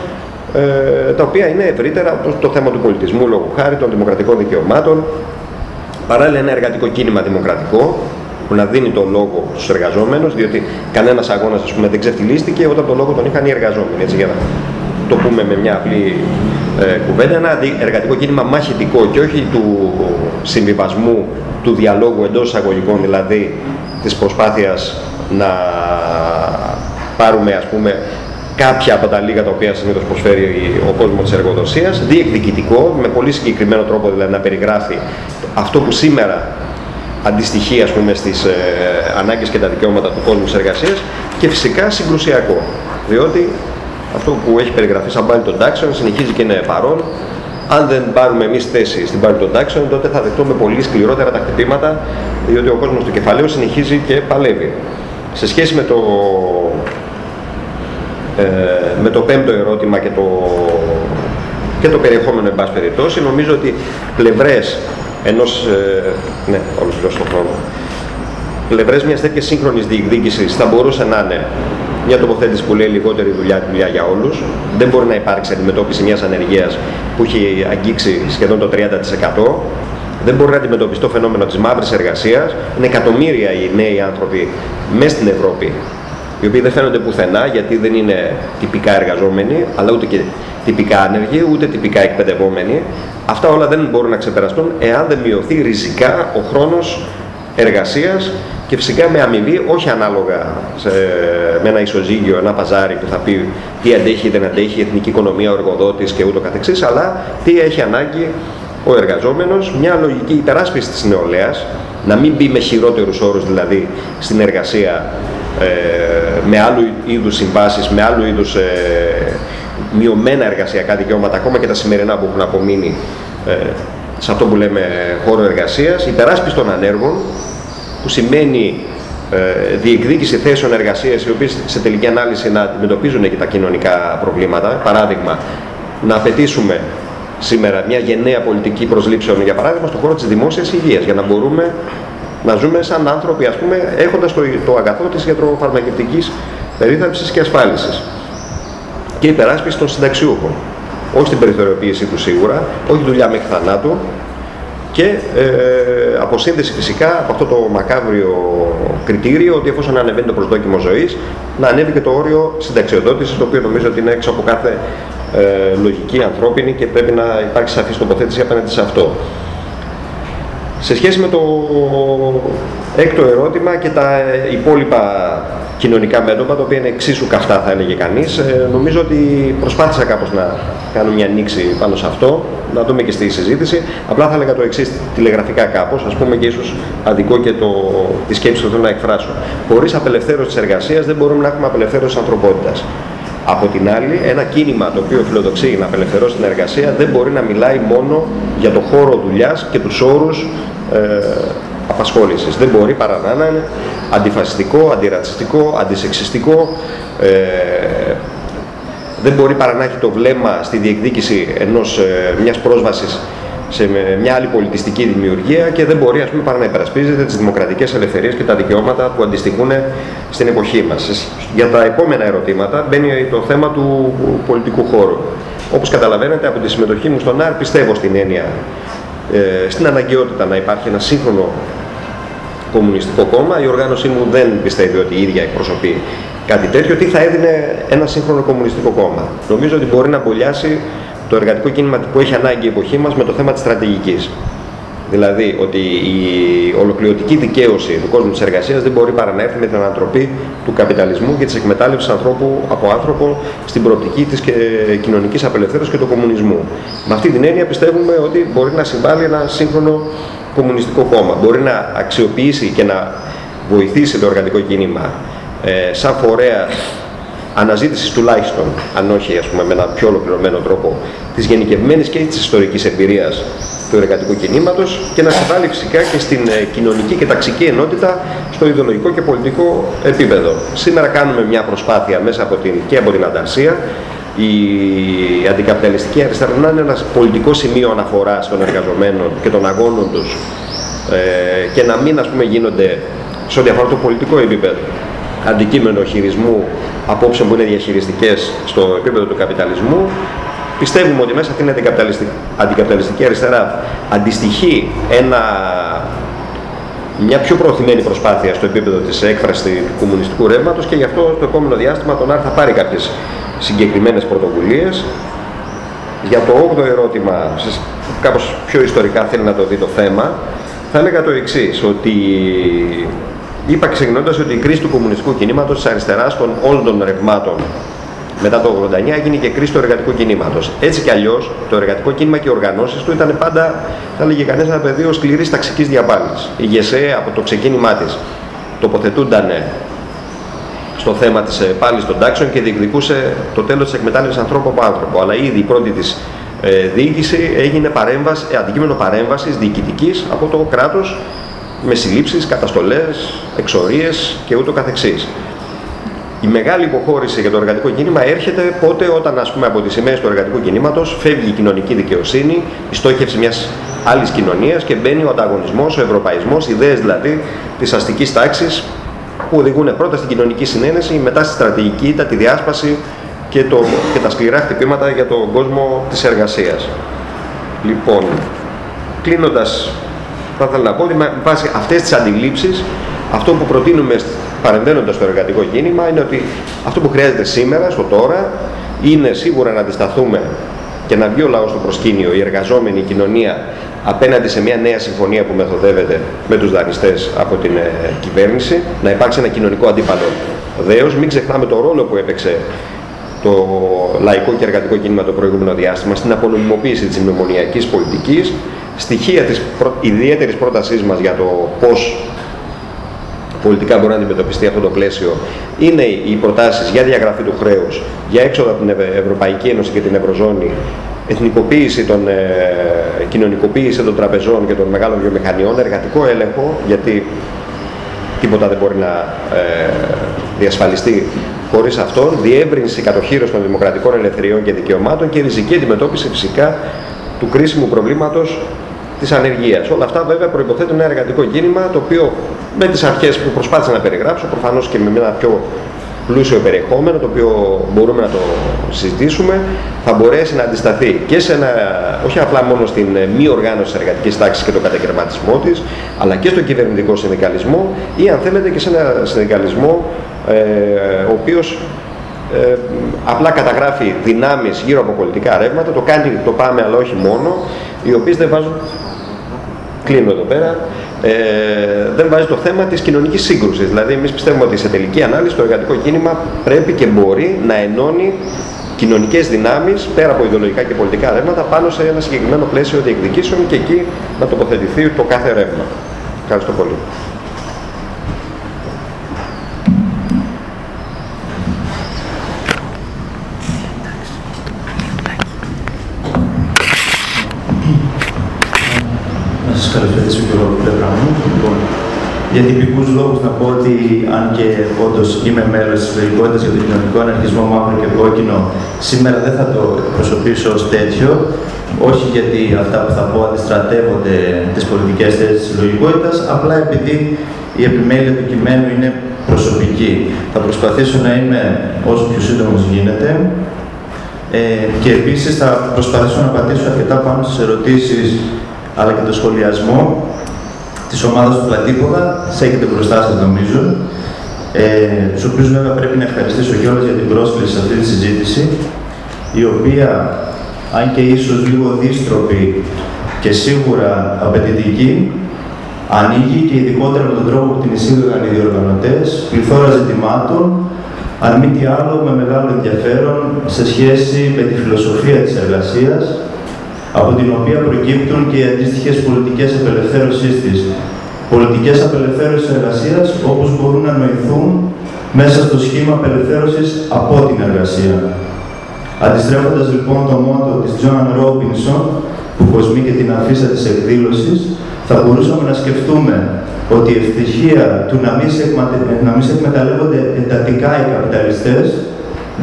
ε, τα οποία είναι ευρύτερα το, το, θέμα του πολιτισμού λόγω χάρη των δημοκρατικών δικαιωμάτων. Παράλληλα ένα εργατικό κίνημα δημοκρατικό που να δίνει το λόγο στους εργαζόμενους διότι κανένας αγώνας ας πούμε, δεν ξεφτυλίστηκε όταν το λόγο τον είχαν οι εργαζόμενοι έτσι, για να το πούμε με μια απλή ε, κουβέντα ένα εργατικό κίνημα μαχητικό και όχι του συμβιβασμού του διαλόγου εντός εισαγωγικών δηλαδή της προσπάθειας να πάρουμε ας πούμε κάποια από τα λίγα τα οποία συνήθως προσφέρει ο κόσμος της εργοδοσίας, διεκδικητικό, με πολύ συγκεκριμένο τρόπο δηλαδή να περιγράφει αυτό που σήμερα αντιστοιχεί ας πούμε στις ε, ανάγκες και τα δικαιώματα του κόσμου της εργασίας και φυσικά συγκρουσιακό, διότι αυτό που έχει περιγραφεί σαν πάλι των τάξεων συνεχίζει και είναι παρόν. Αν δεν πάρουμε εμείς θέση στην πάλι των τάξεων, τότε θα δεχτούμε πολύ σκληρότερα τα χτυπήματα, διότι ο κόσμος του κεφαλαίου συνεχίζει και παλεύει. Σε σχέση με το ε, με το πέμπτο ερώτημα και το, και το περιεχόμενο εν πάση περιπτώσει, νομίζω ότι πλευρές ενός, ε, ναι, ολοκληρώσω τον χρόνο, πλευρές μιας τέτοιας σύγχρονης διεκδίκησης θα μπορούσε να είναι μια τοποθέτηση που λέει λιγότερη δουλειά, δουλειά για όλους. Δεν μπορεί να υπάρξει αντιμετώπιση μιας ανεργίας που έχει αγγίξει σχεδόν το 30%. Δεν μπορεί να αντιμετωπιστεί το φαινόμενο της μαύρης εργασίας. Είναι εκατομμύρια οι νέοι άνθρωποι μέσα στην Ευρώπη οι οποίοι δεν φαίνονται πουθενά γιατί δεν είναι τυπικά εργαζόμενοι, αλλά ούτε και τυπικά άνεργοι, ούτε τυπικά εκπαιδευόμενοι. Αυτά όλα δεν μπορούν να ξεπεραστούν εάν δεν μειωθεί ριζικά ο χρόνος εργασίας και φυσικά με αμοιβή, όχι ανάλογα σε, με ένα ισοζύγιο, ένα παζάρι που θα πει τι αντέχει ή δεν αντέχει η εθνική οικονομία, ο εργοδότης και ούτω καθεξής, αλλά τι έχει ανάγκη ο εργαζόμενος, μια λογική υπεράσπιση της νεολαίας, να μην μπει με χειρότερους όρους δηλαδή στην εργασία ε, με άλλου είδους συμβάσεις, με άλλου είδους ε, μειωμένα εργασιακά δικαιώματα, ακόμα και τα σημερινά που έχουν απομείνει ε, σε αυτό που λέμε χώρο εργασίας, υπεράσπιση των ανέργων, που σημαίνει ε, διεκδίκηση θέσεων εργασίας, οι οποίες σε τελική ανάλυση να αντιμετωπίζουν και τα κοινωνικά προβλήματα. Παράδειγμα, να απαιτήσουμε σήμερα μια γενναία πολιτική προσλήψεων, για παράδειγμα, στον χώρο της δημόσιας υγείας, για να μπορούμε να ζούμε σαν άνθρωποι, ας πούμε, έχοντας το, το αγαθό της γιατροφαρμακευτικής περίθαλψης και ασφάλισης και υπεράσπιση των συνταξιούχων. Όχι στην περιθωριοποίησή τους σίγουρα, όχι δουλειά μέχρι θανάτου και ε, αποσύνδεση φυσικά από αυτό το μακάβριο κριτήριο ότι εφόσον ανεβαίνει το προσδόκιμο ζωής να ανέβει και το όριο συνταξιοδότησης το οποίο νομίζω ότι είναι έξω από κάθε ε, λογική ανθρώπινη και πρέπει να υπάρξει σαφής τοποθέτηση απέναντι σε αυτό. Σε σχέση με το έκτο ερώτημα και τα υπόλοιπα κοινωνικά μέτωπα, τα οποία είναι εξίσου καυτά θα έλεγε κανείς, ε, νομίζω ότι προσπάθησα κάπως να κάνω μια ανοίξη πάνω σε αυτό, να δούμε και στη συζήτηση. Απλά θα έλεγα το εξής τηλεγραφικά κάπως, ας πούμε και ίσως αδικό και το, τη σκέψη που θέλω να εκφράσω. Χωρίς απελευθέρωση της εργασίας δεν μπορούμε να έχουμε απελευθέρωση της ανθρωπότητας. Από την άλλη, ένα κίνημα το οποίο φιλοδοξεί να απελευθερώσει την εργασία δεν μπορεί να μιλάει μόνο για το χώρο δουλειάς και τους όρους ε, απασχόλησης. Δεν μπορεί παρά να είναι αντιφασιστικό, αντιρατσιστικό, αντισεξιστικό, ε, δεν μπορεί παρά να έχει το βλέμμα στη διεκδίκηση ενός, ε, μιας πρόσβασης σε μια άλλη πολιτιστική δημιουργία και δεν μπορεί ας πούμε, παρά να υπερασπίζεται τις δημοκρατικές ελευθερίες και τα δικαιώματα που αντιστοιχούν στην εποχή μας. Για τα επόμενα ερωτήματα μπαίνει το θέμα του πολιτικού χώρου. Όπως καταλαβαίνετε από τη συμμετοχή μου στον ΑΡ πιστεύω στην έννοια, ε, στην αναγκαιότητα να υπάρχει ένα σύγχρονο κομμουνιστικό κόμμα. Η οργάνωσή μου δεν πιστεύει ότι η ίδια εκπροσωπεί κάτι τέτοιο, τι θα έδινε ένα σύγχρονο κομμουνιστικό κόμμα. Νομίζω ότι μπορεί να μπολιάσει το εργατικό κίνημα που έχει ανάγκη η εποχή μας με το θέμα της στρατηγικής. Δηλαδή ότι η ολοκληρωτική δικαίωση του κόσμου της εργασίας δεν μπορεί παρά να έρθει με την ανατροπή του καπιταλισμού και της εκμετάλλευσης ανθρώπου από άνθρωπο στην προοπτική της κοινωνικής απελευθέρωσης και του κομμουνισμού. Με αυτή την έννοια πιστεύουμε ότι μπορεί να συμβάλλει ένα σύγχρονο κομμουνιστικό κόμμα. Μπορεί να αξιοποιήσει και να βοηθήσει το εργατικό κίνημα ε, σαν φορέα αναζήτησης τουλάχιστον, αν όχι ας πούμε, με ένα πιο ολοκληρωμένο τρόπο, της γενικευμένης και της ιστορικής εμπειρίας του εργατικού κινήματος και να συμβάλλει φυσικά και στην ε, κοινωνική και ταξική ενότητα στο ιδεολογικό και πολιτικό επίπεδο. Σήμερα κάνουμε μια προσπάθεια μέσα από την, και από την Ανταρσία η αντικαπιταλιστική αριστερά να είναι ένας πολιτικός σημείο αναφοράς των εργαζομένων και των αγώνων τους ε, και να μην ας πούμε, γίνονται σε ό,τι αφορά το πολιτικό επίπεδο αντικείμενο χειρισμού απόψεων που είναι διαχειριστικές στο επίπεδο του καπιταλισμού Πιστεύουμε ότι μέσα αυτήν την αντικαπιταλιστική αριστερά αντιστοιχεί ένα, μια πιο προωθημένη προσπάθεια στο επίπεδο της έκφρασης του κομμουνιστικού ρεύματος και γι' αυτό το επόμενο διάστημα τον ΑΡ θα πάρει κάποιες συγκεκριμένες πρωτοβουλίες. Για το 8ο ερώτημα, κάπως πιο ιστορικά θέλει να το δει το θέμα, θα έλεγα το εξής ότι είπα ξεκινώντας ότι η κρίση του κομμουνιστικού κινήματος της αριστεράς των όλων των ρευμάτων μετά το 89 έγινε και κρίση του εργατικού κινήματος. Έτσι κι αλλιώς το εργατικό κίνημα και οι οργανώσεις του ήταν πάντα, θα έλεγε κανείς, ένα πεδίο σκληρής ταξικής διαπάληση. Η ΓΕΣΕ από το ξεκίνημά της τοποθετούνταν στο θέμα της ε, πάλι των τάξεων και διεκδικούσε το τέλος της εκμετάλλευσης ανθρώπου από άνθρωπο. Αλλά ήδη η πρώτη της ε, διοίκηση έγινε παρέμβαση, ε, αντικείμενο παρέμβασης διοικητικής από το κράτος με συλλήψεις, καταστολές, εξορίες και ούτω καθεξής. Η μεγάλη υποχώρηση για το εργατικό κίνημα έρχεται πότε όταν ας πούμε από τις σημαίες του εργατικού κινήματος φεύγει η κοινωνική δικαιοσύνη, η στόχευση μιας άλλης κοινωνίας και μπαίνει ο ανταγωνισμός, ο ευρωπαϊσμός, ιδέες δηλαδή της αστικής τάξης που οδηγούν πρώτα στην κοινωνική συνένεση, μετά στη στρατηγική, τη διάσπαση και, το, και τα σκληρά χτυπήματα για τον κόσμο της εργασίας. Λοιπόν, κλείνοντας, θα ήθελα να πω ότι με βάση αυτές τις αντιλήψεις, αυτό που προτείνουμε παρεμβαίνοντας στο εργατικό κίνημα είναι ότι αυτό που χρειάζεται σήμερα, στο τώρα, είναι σίγουρα να αντισταθούμε και να βγει ο λαός στο προσκήνιο, η εργαζόμενη η κοινωνία απέναντι σε μια νέα συμφωνία που μεθοδεύεται με τους δανειστές από την ε, κυβέρνηση, να υπάρξει ένα κοινωνικό αντίπαλο δέος. Μην ξεχνάμε το ρόλο που έπαιξε το λαϊκό και εργατικό κίνημα το προηγούμενο διάστημα στην απονομιμοποίηση της μνημονιακής πολιτικής, στοιχεία της προ... ιδιαίτερης πρότασής μας για το πώς πολιτικά μπορεί να αντιμετωπιστεί αυτό το πλαίσιο είναι οι προτάσεις για διαγραφή του χρέους, για έξοδο από την Ευρωπαϊκή Ένωση και την Ευρωζώνη, εθνικοποίηση των, ε, κοινωνικοποίηση των τραπεζών και των μεγάλων βιομηχανιών, εργατικό έλεγχο, γιατί τίποτα δεν μπορεί να ε, διασφαλιστεί χωρίς αυτόν, διεύρυνση κατοχήρωση των δημοκρατικών ελευθεριών και δικαιωμάτων και ριζική αντιμετώπιση φυσικά του κρίσιμου προβλήματος της ανεργίας. Όλα αυτά βέβαια προποθέτουν ένα εργατικό κίνημα το οποίο με τις αρχές που προσπάθησα να περιγράψω, προφανώς και με ένα πιο πλούσιο περιεχόμενο, το οποίο μπορούμε να το συζητήσουμε, θα μπορέσει να αντισταθεί και σε ένα, όχι απλά μόνο στην μη οργάνωση της εργατικής τάξης και τον κατακαιρματισμό της, αλλά και στον κυβερνητικό συνδικαλισμό ή αν θέλετε και σε ένα συνδικαλισμό ε, ο οποίος ε, απλά καταγράφει δυνάμεις γύρω από πολιτικά ρεύματα, το κάνει το πάμε αλλά όχι μόνο, οι οποίες δεν βάζουν κλείνω εδώ πέρα, ε, δεν βάζει το θέμα της κοινωνικής σύγκρουσης. Δηλαδή, εμείς πιστεύουμε ότι σε τελική ανάλυση το εργατικό κίνημα πρέπει και μπορεί να ενώνει κοινωνικές δυνάμεις πέρα από ιδεολογικά και πολιτικά ρεύματα πάνω σε ένα συγκεκριμένο πλαίσιο διεκδικήσεων και εκεί να τοποθετηθεί το κάθε ρεύμα. Ευχαριστώ πολύ. Καλωσορίσω και εγώ από την πλευρά μου. Λοιπόν, για τυπικούς λόγους να πω ότι αν και όντως είμαι μέλος της λογικότητας για τον κοινωνικό αναρχισμό μαύρο και κόκκινο, σήμερα δεν θα το προσωπήσω ως τέτοιο. Όχι γιατί αυτά που θα πω αντιστρατεύονται τις πολιτικές θέσεις της λογικότητας, απλά επειδή η επιμέλεια του κειμένου είναι προσωπική. Θα προσπαθήσω να είμαι όσο πιο σύντομος γίνεται. Ε, και επίσης θα προσπαθήσω να απαντήσω αρκετά πάνω στις ερωτήσεις αλλά και το σχολιασμό της ομάδας του Πλατήποδα. Σε έχετε μπροστά σας νομίζω. ε, τους οποίους βέβαια πρέπει να ευχαριστήσω κιόλας για την πρόσκληση σε αυτή τη συζήτηση, η οποία, αν και ίσως λίγο δίστροπη και σίγουρα απαιτητική, ανοίγει και ειδικότερα με τον τρόπο που την εισήγαγαν οι διοργανωτές, πληθώρα ζητημάτων, αν μη τι άλλο με μεγάλο ενδιαφέρον σε σχέση με τη φιλοσοφία της εργασίας, από την οποία προκύπτουν και οι αντίστοιχες πολιτικές απελευθέρωσής της. Πολιτικές απελευθέρωσης εργασίας όπως μπορούν να νοηθούν μέσα στο σχήμα απελευθέρωσης από την εργασία. Αντιστρέφοντας λοιπόν το μότο της Τζόαν Ρόμπινσον, που κοσμεί και την αφίσα της εκδήλωσης, θα μπορούσαμε να σκεφτούμε ότι η ευτυχία του να μην σε, να μην σε εκμεταλλεύονται εντατικά οι καπιταλιστές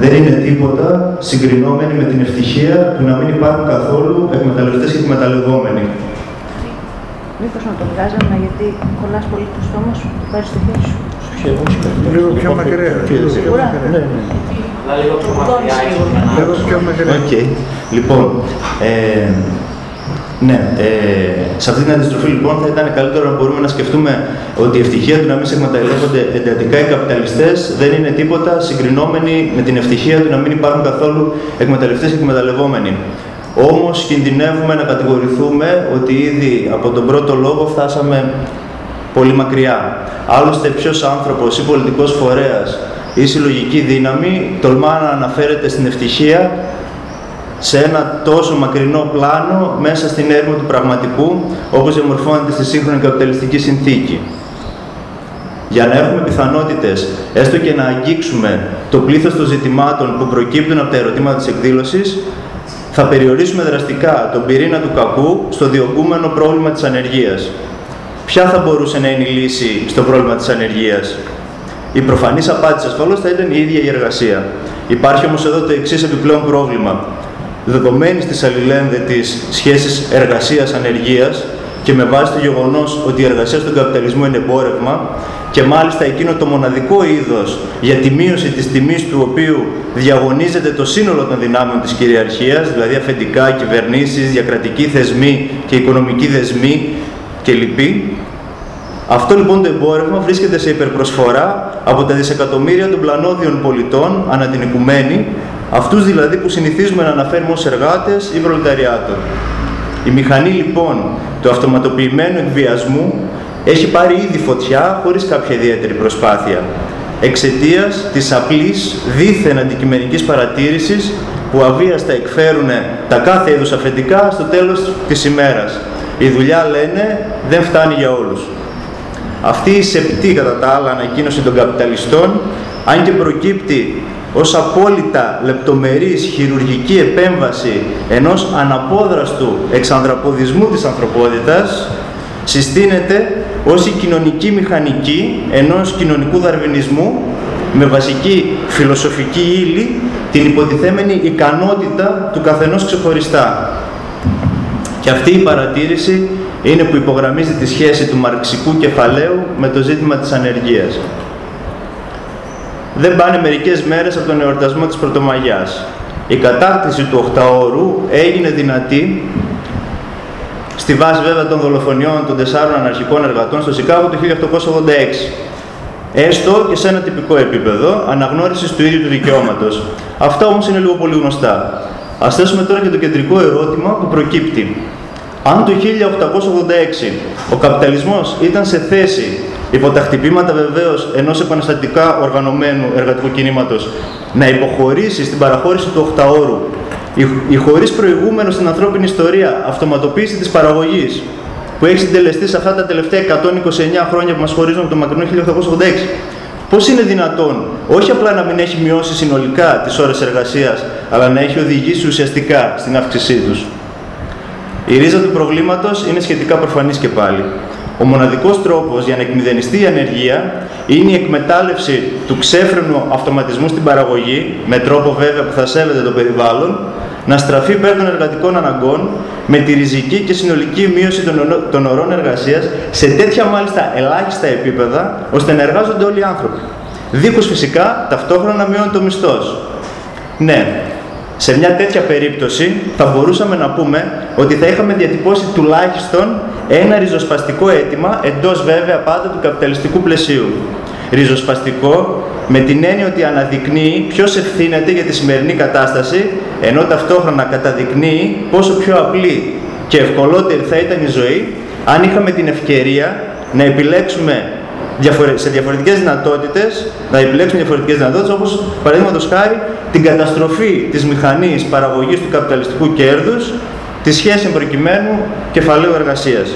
δεν είναι τίποτα συγκρινόμενη με την ευτυχία του να μην υπάρχουν καθόλου εκμεταλλευτές και εκμεταλλευόμενοι. Μήπως να το βγάζαμε, γιατί κολλάς πολύ το στόμα σου, το πάρεις στο χέρι σου. Λίγο πιο μακριά. Σίγουρα. Ναι, ναι. Λίγο πιο μακριά. Οκ. Λοιπόν, ε, ναι, ε, σε αυτή την αντιστροφή λοιπόν θα ήταν καλύτερο να μπορούμε να σκεφτούμε ότι η ευτυχία του να μην σε εκμεταλλεύονται εντατικά οι καπιταλιστές δεν είναι τίποτα συγκρινόμενη με την ευτυχία του να μην υπάρχουν καθόλου εκμεταλλευτές και εκμεταλλευόμενοι. Όμως κινδυνεύουμε να κατηγορηθούμε ότι ήδη από τον πρώτο λόγο φτάσαμε πολύ μακριά. Άλλωστε, ποιος άνθρωπος ή πολιτικός φορέας ή συλλογική δύναμη τολμά να αναφέρεται στην ευτυχία σε ένα τόσο μακρινό πλάνο μέσα στην έρημο του πραγματικού, όπως διαμορφώνεται στη σύγχρονη καπιταλιστική συνθήκη. Για να έχουμε πιθανότητες, έστω και να αγγίξουμε το πλήθος των ζητημάτων που προκύπτουν από τα ερωτήματα της εκδήλωσης, θα περιορίσουμε δραστικά τον πυρήνα του κακού στο διωγγούμενο πρόβλημα της ανεργίας. Ποια θα μπορούσε να είναι η λύση στο πρόβλημα της ανεργίας; Η προφανής απάντηση ασφαλώς θα ήταν η ίδια η εργασία. Υπάρχει όμως εδώ το εξής επιπλέον πρόβλημα δεδομένης της αλληλένδετης σχέσης εργασίας-ανεργίας και με βάση το γεγονός ότι η εργασία στον καπιταλισμό είναι εμπόρευμα και μάλιστα εκείνο το μοναδικό είδος για τη μείωση της τιμής του οποίου διαγωνίζεται το σύνολο των δυνάμεων της κυριαρχίας, δηλαδή αφεντικά, κυβερνήσεις, διακρατικοί θεσμοί και οικονομικοί δεσμοί κλπ. Αυτό λοιπόν το εμπόρευμα βρίσκεται σε υπερπροσφορά από τα δισεκατομμύρια των πλανόδιων πολιτών ανά την οικουμένη Αυτούς δηλαδή που συνηθίζουμε να αναφέρουμε ως εργάτες ή προλεταριάτο. Η μηχανή λοιπόν του αυτοματοποιημένου εκβιασμού έχει πάρει ήδη φωτιά χωρίς κάποια ιδιαίτερη προσπάθεια εξαιτίας της απλής δίθεν αντικειμενικής παρατήρησης που αβίαστα εκφέρουν τα κάθε είδους αφεντικά στο τέλος της ημέρας. Η δουλειά, λένε, δεν φτάνει για όλους. Αυτή η σεπτή κατά τα άλλα ανακοίνωση των καπιταλιστών, αν και προκύπτει ως απόλυτα λεπτομερής χειρουργική επέμβαση ενός αναπόδραστου εξανδραποδισμού της ανθρωπότητας συστήνεται ως η κοινωνική μηχανική ενός κοινωνικού δαρβινισμού με βασική φιλοσοφική ύλη την υποτιθέμενη ικανότητα του καθενός ξεχωριστά. Και αυτή η παρατήρηση είναι που υπογραμμίζει τη σχέση του μαρξικού κεφαλαίου με το ζήτημα της ανεργίας δεν πάνε μερικές μέρες από τον εορτασμό της Πρωτομαγιάς. Η κατάκτηση του 8ωρου έγινε δυνατή στη βάση βέβαια των δολοφονιών των τεσσάρων αναρχικών εργατών στο Σικάγο το 1886. Έστω και σε ένα τυπικό επίπεδο αναγνώρισης του ίδιου του δικαιώματος. Αυτά όμως είναι λίγο πολύ γνωστά. Ας θέσουμε τώρα και το κεντρικό ερώτημα που προκύπτει. Αν το 1886 ο καπιταλισμός ήταν σε θέση υπό τα χτυπήματα βεβαίως ενός επαναστατικά οργανωμένου εργατικού κινήματος να υποχωρήσει στην παραχώρηση του 8ωρου η χωρίς προηγούμενο στην ανθρώπινη ιστορία αυτοματοποίηση της παραγωγής που έχει συντελεστεί σε αυτά τα τελευταία 129 χρόνια που μας χωρίζουν από το μακρινό 1886 Πώς είναι δυνατόν όχι απλά να μην έχει μειώσει συνολικά τις ώρες εργασίας, αλλά να έχει οδηγήσει ουσιαστικά στην αύξησή τους. Η ρίζα του προβλήματος είναι σχετικά προφανής και πάλι. Ο μοναδικός τρόπος για να εκμηδενιστεί η ανεργία είναι η εκμετάλλευση του ξέφρενου αυτοματισμού στην παραγωγή, με τρόπο βέβαια που θα σέβεται το περιβάλλον, να στραφεί υπέρ των εργατικών αναγκών με τη ριζική και συνολική μείωση των ωρών εργασίας σε τέτοια μάλιστα ελάχιστα επίπεδα, ώστε να εργάζονται όλοι οι άνθρωποι. Δίχως φυσικά ταυτόχρονα να μειώνει το μισθός. Ναι, σε μια τέτοια περίπτωση θα μπορούσαμε να πούμε ότι θα είχαμε διατυπώσει τουλάχιστον ένα ριζοσπαστικό αίτημα, εντός βέβαια πάντα του καπιταλιστικού πλαισίου. ριζοσπαστικό με την έννοια ότι αναδεικνύει ποιος ευθύνεται για τη σημερινή κατάσταση ενώ ταυτόχρονα καταδεικνύει πόσο πιο απλή και ευκολότερη θα ήταν η ζωή αν είχαμε την ευκαιρία να επιλέξουμε σε διαφορετικές δυνατότητες, να επιλέξουμε διαφορετικές δυνατότητες όπως παραδείγματος χάρη την καταστροφή της μηχανής παραγωγής του καπιταλιστικού κέρδους τη σχέση προκειμένου κεφαλαίου εργασίας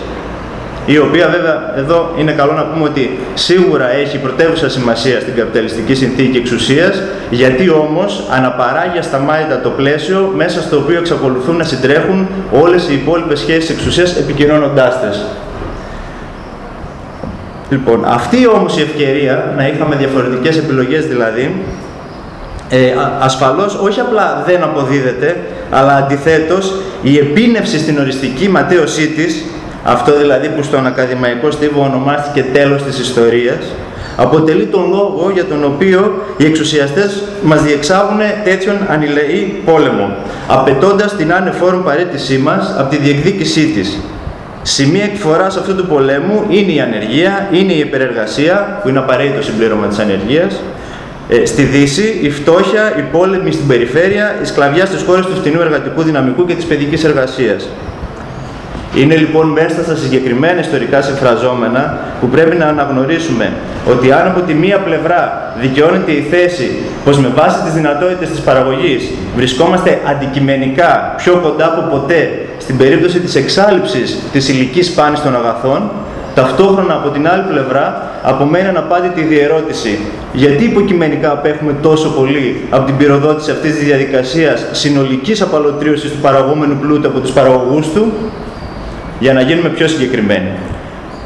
η οποία βέβαια εδώ είναι καλό να πούμε ότι σίγουρα έχει πρωτεύουσα σημασία στην καπιταλιστική συνθήκη εξουσίας, γιατί όμως αναπαράγει ασταμάτητα το πλαίσιο μέσα στο οποίο εξακολουθούν να συντρέχουν όλες οι υπόλοιπες σχέσεις εξουσίας επικοινώνοντάς τες. Λοιπόν, αυτή όμως η ευκαιρία, να είχαμε διαφορετικές επιλογές δηλαδή, ε, ασφαλώς όχι απλά δεν αποδίδεται, αλλά αντιθέτως η επίνευση στην οριστική ματέωσή της αυτό δηλαδή που στον ακαδημαϊκό στίβο ονομάστηκε τέλος της ιστορίας, αποτελεί τον λόγο για τον οποίο οι εξουσιαστές μας διεξάγουν τέτοιον ανηλεή πόλεμο, απαιτώντας την άνεφόρον παρέτησή μας από τη διεκδίκησή της. Σημεία εκφοράς αυτού του πολέμου είναι η ανεργία, είναι η υπερεργασία, που είναι απαραίτητο συμπλήρωμα της ανεργίας, ε, στη Δύση, η φτώχεια, η πόλεμη στην περιφέρεια, η σκλαβιά στις χώρες του φτηνού εργατικού δυναμικού και της παιδικής εργασίας. Είναι λοιπόν μέσα στα συγκεκριμένα ιστορικά συμφραζόμενα που πρέπει να αναγνωρίσουμε ότι αν από τη μία πλευρά δικαιώνεται η θέση πως με βάση τις δυνατότητες της παραγωγής βρισκόμαστε αντικειμενικά πιο κοντά από ποτέ στην περίπτωση της εξάλληψης της υλικής σπάνης των αγαθών, ταυτόχρονα από την άλλη πλευρά απομένει αναπάντητη διερώτηση γιατί υποκειμενικά απέχουμε τόσο πολύ από την πυροδότηση αυτής της διαδικασίας συνολικής απαλωτρίωσης του παραγόμενου πλούτου από τους παραγωγούς του; Για να γίνουμε πιο συγκεκριμένοι.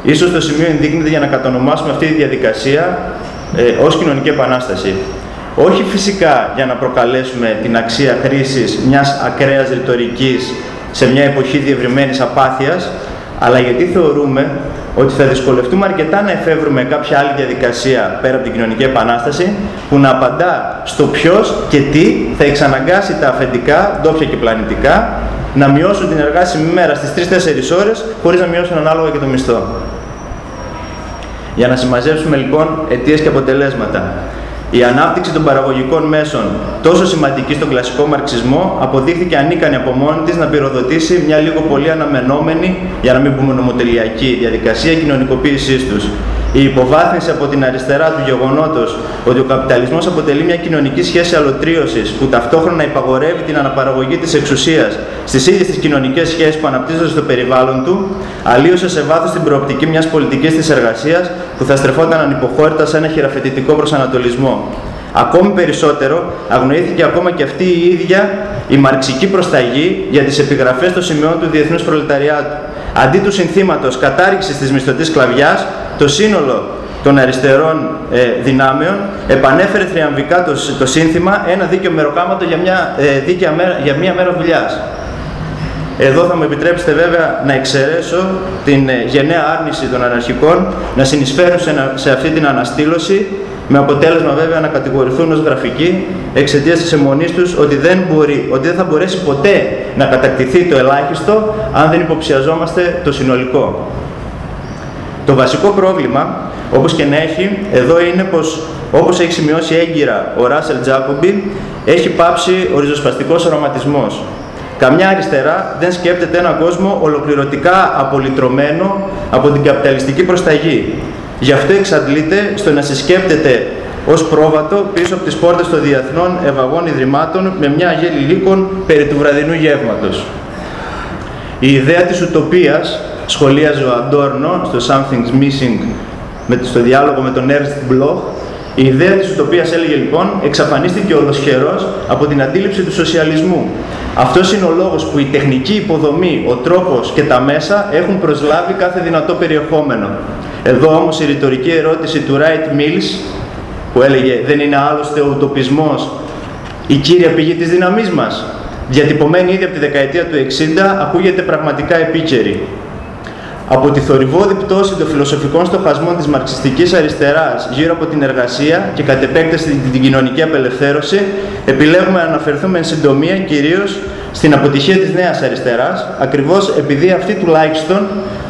Ίσως το σημείο ενδείκνυται για να κατονομάσουμε αυτή τη διαδικασία ε, ως κοινωνική επανάσταση. Όχι φυσικά για να προκαλέσουμε την αξία χρήσης μιας ακραίας ρητορικής σε μια εποχή διευρυμένης απάθειας, αλλά γιατί θεωρούμε ότι θα δυσκολευτούμε αρκετά να εφεύρουμε κάποια άλλη διαδικασία πέρα από την κοινωνική επανάσταση που να απαντά στο ποιος και τι θα εξαναγκάσει τα αφεντικά, ντόπια και πλανητικά, να μειώσουν την εργάσιμη μέρα στις 3-4 ώρες χωρίς να μειώσουν ανάλογα και το μισθό. Για να συμμαζέψουμε λοιπόν αιτίες και αποτελέσματα. Η ανάπτυξη των παραγωγικών μέσων, τόσο σημαντική στον κλασικό μαρξισμό, αποδείχθηκε ανίκανη από μόνη της να πυροδοτήσει μια λίγο πολύ αναμενόμενη, για να μην πούμε νομοτελειακή, διαδικασία κοινωνικοποίησής τους η υποβάθμιση από την αριστερά του γεγονότος ότι ο καπιταλισμός αποτελεί μια κοινωνική σχέση αλωτρίωσης που ταυτόχρονα υπαγορεύει την αναπαραγωγή της εξουσίας στις ίδιες τις κοινωνικές σχέσεις που αναπτύσσονται στο περιβάλλον του, αλλίωσε σε βάθος την προοπτική μιας πολιτικής της εργασίας που θα στρεφόταν ανυποχώρητα σε ένα χειραφετητικό προσανατολισμό. Ακόμη περισσότερο αγνοήθηκε ακόμα και αυτή η ίδια η μαρξική προσταγή για τις επιγραφές των σημειών του διεθνούς προλεταριάτου. Αντί του συνθήματος κατάργησης της μισθωτής σκλαβιάς, το σύνολο των αριστερών ε, δυνάμεων επανέφερε θριαμβικά το, το σύνθημα ένα δίκαιο μεροκάματο για μια, ε, δίκαια μέρα, για μια μέρα δουλειάς. Εδώ θα μου επιτρέψετε βέβαια να εξαιρέσω την ε, γενναία άρνηση των αναρχικών να συνεισφέρουν σε, σε αυτή την αναστήλωση με αποτέλεσμα βέβαια να κατηγορηθούν ως γραφικοί εξαιτίας της αιμονής τους ότι δεν, μπορεί, ότι δεν θα μπορέσει ποτέ να κατακτηθεί το ελάχιστο αν δεν υποψιαζόμαστε το συνολικό. Το βασικό πρόβλημα, όπως και να έχει, εδώ είναι πως, όπως έχει σημειώσει έγκυρα ο Ράσελ Τζάκομπι, έχει πάψει ο ριζοσπαστικός αρωματισμός. Καμιά αριστερά δεν σκέπτεται έναν κόσμο ολοκληρωτικά απολυτρωμένο από την καπιταλιστική προσταγή. Γι' αυτό εξαντλείται στο να συσκέπτεται ως πρόβατο πίσω από τις πόρτες των διεθνών ευαγών ιδρυμάτων με μια γέλη λύκων περί του βραδινού γεύματος. Η ιδέα της ουτοπίας σχολίαζε ο Αντόρνο στο Something's Missing στο διάλογο με τον Ernst Bloch η ιδέα της ουτοπίας έλεγε λοιπόν εξαφανίστηκε ολοσχερός από την αντίληψη του σοσιαλισμού. Αυτός είναι ο λόγος που η τεχνική υποδομή, ο τρόπος και τα μέσα έχουν προσλάβει κάθε δυνατό περιεχόμενο. Εδώ όμως η ρητορική ερώτηση του Wright Mills που έλεγε δεν είναι άλλωστε ο ουτοπισμός η κύρια πηγή της δύναμής μας διατυπωμένη ήδη από τη δεκαετία του 60 ακούγεται πραγματικά επίκαιρη. Από τη θορυβόδη πτώση των φιλοσοφικών στοχασμών της μαρξιστικής αριστεράς γύρω από την εργασία και κατ' επέκταση την κοινωνική απελευθέρωση, επιλέγουμε να αναφερθούμε εν συντομία κυρίως στην αποτυχία της νέας αριστεράς, ακριβώς επειδή αυτή τουλάχιστον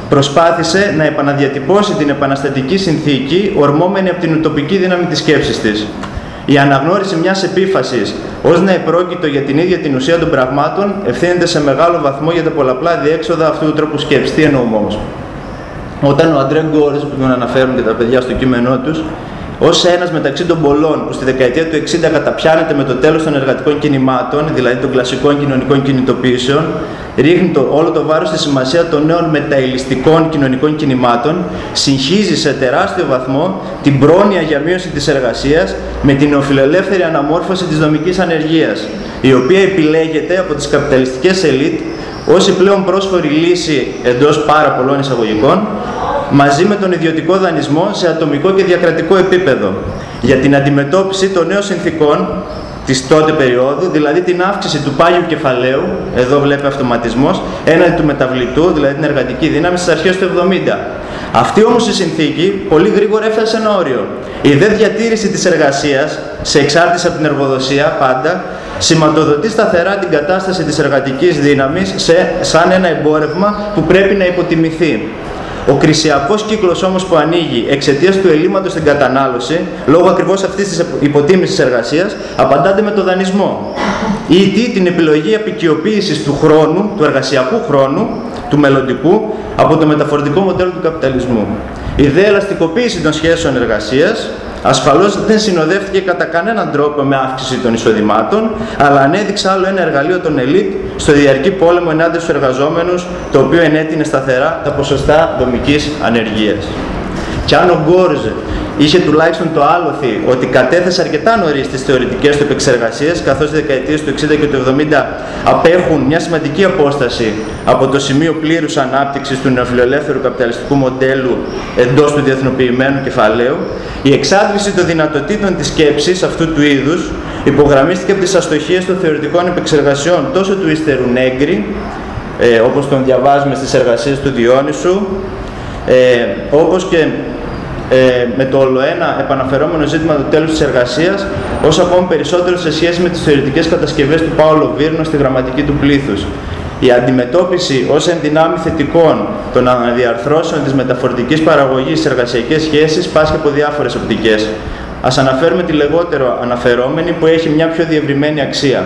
προσπάθησε να επαναδιατυπώσει την επαναστατική συνθήκη ορμόμενη από την ουτοπική δύναμη της σκέψης της. Η αναγνώριση μιας επίφασης ως να επρόκειτο για την ίδια την ουσία των πραγμάτων ευθύνεται σε μεγάλο βαθμό για τα πολλαπλά διέξοδα αυτού του τρόπου σκέψης. Τι εννοούμε όμως; Όταν ο Αντρέ Γκόρες, που τον αναφέρουν και τα παιδιά στο κείμενό τους, ω ένας μεταξύ των πολλών που στη δεκαετία του 60 καταπιάνεται με το τέλος των εργατικών κινημάτων, δηλαδή των κλασικών κοινωνικών κινητοποιήσεων, ρίχνει το, όλο το βάρος στη σημασία των νέων μεταελιστικών κοινωνικών κινημάτων, συγχύζει σε τεράστιο βαθμό την πρόνοια για μείωση της εργασίας με την νεοφιλελεύθερη αναμόρφωση της δομικής ανεργίας, η οποία επιλέγεται από τις καπιταλιστικές ελίτ ως η πλέον πρόσφορη λύση εντός πάρα πολλών εισαγωγικών μαζί με τον ιδιωτικό δανεισμό σε ατομικό και διακρατικό επίπεδο για την αντιμετώπιση των νέων συνθήκων της τότε περίοδου, δηλαδή την αύξηση του πάγιου κεφαλαίου, εδώ βλέπει αυτοματισμός, έναντι του μεταβλητού, δηλαδή την εργατική δύναμη, στις αρχές του 70. Αυτή όμως η συνθήκη πολύ γρήγορα έφτασε σε ένα όριο. Η δε διατήρηση της εργασίας, σε εξάρτηση από την εργοδοσία πάντα, σηματοδοτεί σταθερά την κατάσταση της εργατικής δύναμης σε, σαν ένα εμπόρευμα που πρέπει να υποτιμηθεί. Ο κρισιακός κύκλος όμως που ανοίγει εξαιτίας του ελλείμματος στην κατανάλωση, λόγω ακριβώς αυτής της υποτίμησης εργασίας, απαντάται με το δανεισμό. Ή τι, την επιλογή απεικιοποίησης του χρόνου, του εργασιακού χρόνου, του μελλοντικού, από το μεταφορτικό μοντέλο του καπιταλισμού. Η δε ελαστικοποίηση των σχέσεων εργασίας, ασφαλώς δεν συνοδεύτηκε κατά κανέναν τρόπο με αύξηση των εισοδημάτων, αλλά ανέδειξε άλλο ένα εργαλείο των ελίτ στο διαρκή πόλεμο ενάντια στους εργαζόμενους, το οποίο ενέτεινε σταθερά τα ποσοστά δομικής ανεργίας. Και αν ο Γκόρζ είχε τουλάχιστον το άλοθη ότι κατέθεσε αρκετά νωρίς τις θεωρητικές του επεξεργασίες, καθώς οι δεκαετίες του 60 και του 70 απέχουν μια σημαντική απόσταση από το σημείο πλήρους ανάπτυξης του νεοφιλελεύθερου καπιταλιστικού μοντέλου εντός του διεθνοποιημένου κεφαλαίου, η εξάντληση των δυνατοτήτων της σκέψης αυτού του είδους υπογραμμίστηκε από τις αστοχίες των θεωρητικών επεξεργασιών τόσο του ύστερου Νέγκρι, ε, όπως τον διαβάζουμε στις εργασίες του Διόνυσου, ε, όπως και ε, με το ολοένα επαναφερόμενο ζήτημα του τέλους της εργασίας, όσο ακόμη περισσότερο σε σχέση με τις θεωρητικές κατασκευές του Πάολο Βίρνο στη γραμματική του πλήθους. Η αντιμετώπιση ως ενδυνάμει θετικών των αναδιαρθρώσεων της μεταφορτικής παραγωγής σε εργασιακές σχέσεις πάσχει από διάφορες οπτικές. Ας αναφέρουμε τη λεγότερο αναφερόμενη που έχει μια πιο διευρυμένη αξία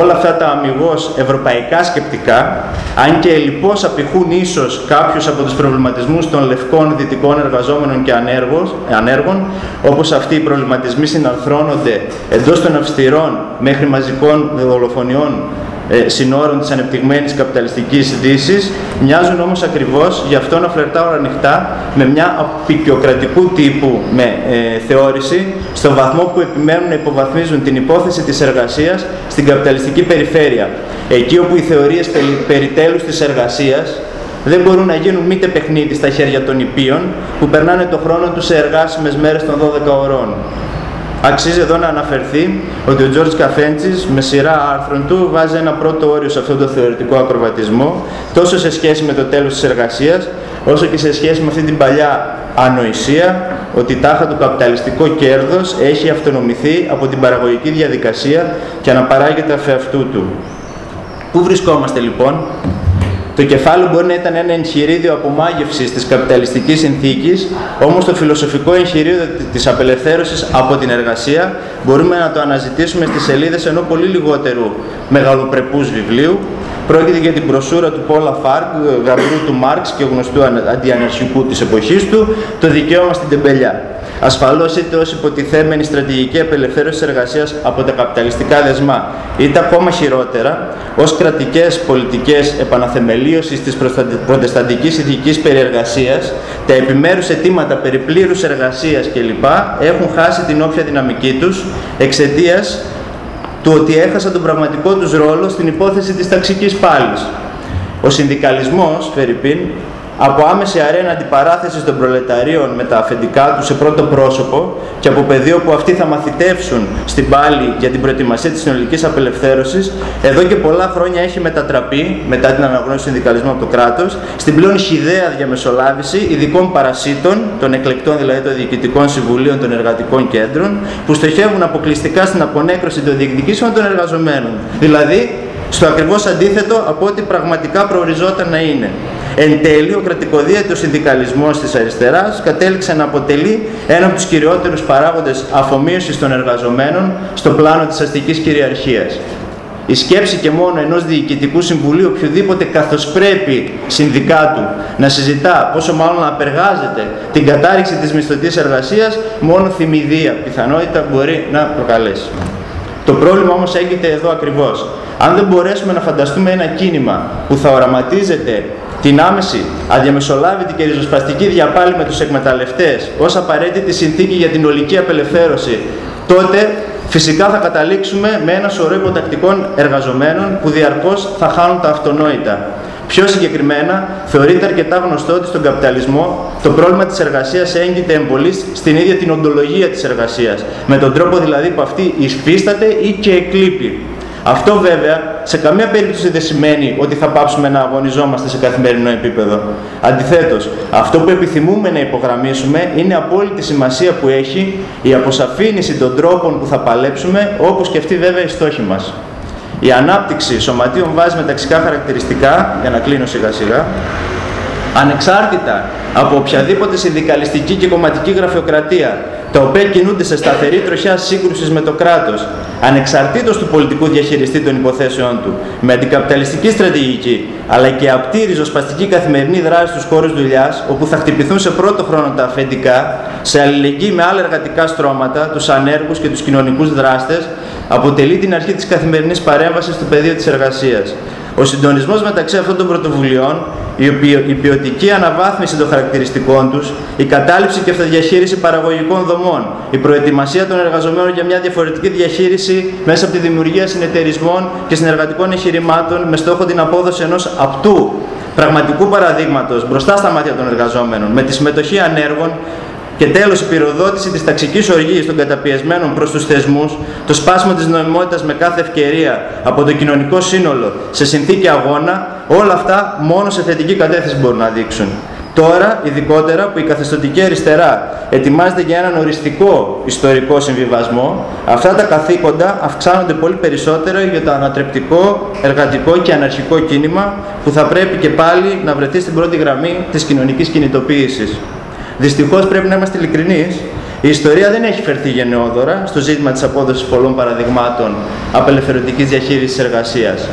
όλα αυτά τα αμυγός ευρωπαϊκά σκεπτικά, αν και ελλειπώς απηχούν ίσως κάποιους από τους προβληματισμούς των λευκών δυτικών εργαζόμενων και ανέργων, όπως αυτοί οι προβληματισμοί συναρθρώνονται εντός των αυστηρών μέχρι μαζικών δολοφονιών ε, συνόρων της ανεπτυγμένης καπιταλιστικής δύσης, μοιάζουν όμως ακριβώς, γι' αυτό να φλερτάω ανοιχτά, με μια απεικιοκρατικού τύπου με, ε, θεώρηση, στο βαθμό που επιμένουν να υποβαθμίζουν την υπόθεση της εργασίας στην καπιταλιστική περιφέρεια. Εκεί όπου οι θεωρίες περί, περί τέλους της εργασίας δεν μπορούν να γίνουν μήτε παιχνίδι στα χέρια των υπείων που περνάνε το χρόνο τους σε εργάσιμες μέρες των 12 ωρών. Αξίζει εδώ να αναφερθεί ότι ο Τζόρτζ Καφέντσης με σειρά άρθρων του βάζει ένα πρώτο όριο σε αυτόν τον θεωρητικό ακροβατισμό τόσο σε σχέση με το τέλος της εργασίας όσο και σε σχέση με αυτή την παλιά ανοησία ότι τάχα το καπιταλιστικό κέρδος έχει αυτονομηθεί από την παραγωγική διαδικασία και αναπαράγεται αφ' αυτού του. Πού βρισκόμαστε λοιπόν, το κεφάλαιο μπορεί να ήταν ένα εγχειρίδιο απομάγευσης της καπιταλιστικής συνθήκης, όμως το φιλοσοφικό εγχειρίδιο τη απελευθέρωσης από την εργασία μπορούμε να το αναζητήσουμε στις σελίδες ενό πολύ λιγότερου μεγαλοπρεπούς βιβλίου. Πρόκειται για την προσούρα του Πόλα Φάρκ, γαμπρού του Μάρξ και γνωστού αντιαναρχικού της εποχής του, το δικαίωμα στην τεμπελιά. Ασφαλώς είτε ως υποτιθέμενη στρατηγική απελευθέρωση εργασίας από τα καπιταλιστικά δεσμά, είτε ακόμα χειρότερα, ως κρατικές πολιτικές επαναθεμελίωσης της προτεσταντικής ηθικής περιεργασίας, τα επιμέρους αιτήματα περί πλήρου εργασίας κλπ. έχουν χάσει την όποια δυναμική τους εξαιτίας του ότι έχασαν τον πραγματικό τους ρόλο στην υπόθεση της ταξικής πάλης. Ο συνδικαλισμός, Φερρυπίν, από άμεση αρένα αντιπαράθεση των προλεταρίων με τα αφεντικά τους σε πρώτο πρόσωπο και από πεδίο που αυτοί θα μαθητεύσουν στην πάλη για την προετοιμασία της συνολικής απελευθέρωσης, εδώ και πολλά χρόνια έχει μετατραπεί, μετά την αναγνώριση του συνδικαλισμού από το κράτος, στην πλέον χιδαία διαμεσολάβηση ειδικών παρασίτων, των εκλεκτών δηλαδή των διοικητικών συμβουλίων των εργατικών κέντρων, που στοχεύουν αποκλειστικά στην απονέκρωση των διεκδικήσεων των εργαζομένων. Δηλαδή, στο ακριβώς αντίθετο από ό,τι πραγματικά προοριζόταν να είναι. Εν τέλει, ο κρατικοδίαιτος συνδικαλισμός της αριστεράς κατέληξε να αποτελεί ένα από τους κυριότερους παράγοντες αφομοίωσης των εργαζομένων στο πλάνο της αστικής κυριαρχίας. Η σκέψη και μόνο ενός διοικητικού συμβουλίου οποιοδήποτε καθώς πρέπει συνδικάτου να συζητά, πόσο μάλλον να απεργάζεται την κατάρριξη της μισθωτής εργασίας, μόνο θυμηδία πιθανότητα μπορεί να προκαλέσει. Το πρόβλημα όμως έγινε εδώ ακριβώς. Αν δεν μπορέσουμε να φανταστούμε ένα κίνημα που θα οραματίζεται την άμεση, αδιαμεσολάβητη και ριζοσπαστική διαπάλη με τους εκμεταλλευτές ως απαραίτητη συνθήκη για την ολική απελευθέρωση, τότε φυσικά θα καταλήξουμε με ένα σωρό υποτακτικών εργαζομένων που διαρκώς θα χάνουν τα αυτονόητα. Πιο συγκεκριμένα, θεωρείται αρκετά γνωστό ότι στον καπιταλισμό το πρόβλημα της εργασίας έγκυται εμπολής στην ίδια την οντολογία της εργασίας, με τον τρόπο δηλαδή που αυτή εισπίσταται ή και εκλείπει. Αυτό βέβαια σε καμία περίπτωση δεν σημαίνει ότι θα πάψουμε να αγωνιζόμαστε σε καθημερινό επίπεδο. Αντιθέτως, αυτό που επιθυμούμε να υπογραμμίσουμε είναι απόλυτη σημασία που έχει η αποσαφήνιση των τρόπων που θα παλέψουμε, όπως και αυτή βέβαια η στόχη μας. Η ανάπτυξη σωματείων βάζει με ταξικά χαρακτηριστικά, για να κλείνω σιγά σιγά, ανεξάρτητα από οποιαδήποτε συνδικαλιστική και κομματική γραφειοκρατία, τα οποία κινούνται σε σταθερή τροχιά σύγκρουσης με το κράτος, ανεξαρτήτως του πολιτικού διαχειριστή των υποθέσεών του, με αντικαπιταλιστική στρατηγική, αλλά και απτή ριζοσπαστική καθημερινή δράση στους χώρους δουλειάς, όπου θα χτυπηθούν σε πρώτο χρόνο τα αφεντικά, σε αλληλεγγύη με άλλα εργατικά στρώματα, τους ανέργους και τους κοινωνικούς δράστες, αποτελεί την αρχή της καθημερινής παρέμβασης στο πεδίο της εργασίας. Ο συντονισμός μεταξύ αυτών των πρωτοβουλειών, η ποιοτική αναβάθμιση των χαρακτηριστικών τους, η κατάληψη και αυτοδιαχείριση παραγωγικών δομών, η προετοιμασία των εργαζομένων για μια διαφορετική διαχείριση μέσα από τη δημιουργία συνεταιρισμών και συνεργατικών εγχειρημάτων με στόχο την απόδοση ενός απτού πραγματικού παραδείγματος μπροστά στα μάτια των εργαζόμενων, με τη συμμετοχή ανέργων, και τέλος η πυροδότηση της ταξικής οργής των καταπιεσμένων προς τους θεσμούς, το σπάσιμο της νομιμότητας με κάθε ευκαιρία από το κοινωνικό σύνολο σε συνθήκη αγώνα, όλα αυτά μόνο σε θετική κατεύθυνση μπορούν να δείξουν. Τώρα, ειδικότερα που η καθεστωτική αριστερά ετοιμάζεται για έναν οριστικό ιστορικό συμβιβασμό, αυτά τα καθήκοντα αυξάνονται πολύ περισσότερο για το ανατρεπτικό, εργατικό και αναρχικό κίνημα που θα πρέπει και πάλι να βρεθεί στην πρώτη γραμμή της κοινωνικής κινητοποίησης. Δυστυχώς πρέπει να είμαστε ειλικρινείς. Η ιστορία δεν έχει φερθεί γενναιόδωρα στο ζήτημα της απόδοσης πολλών παραδειγμάτων απελευθερωτικής διαχείρισης εργασίας.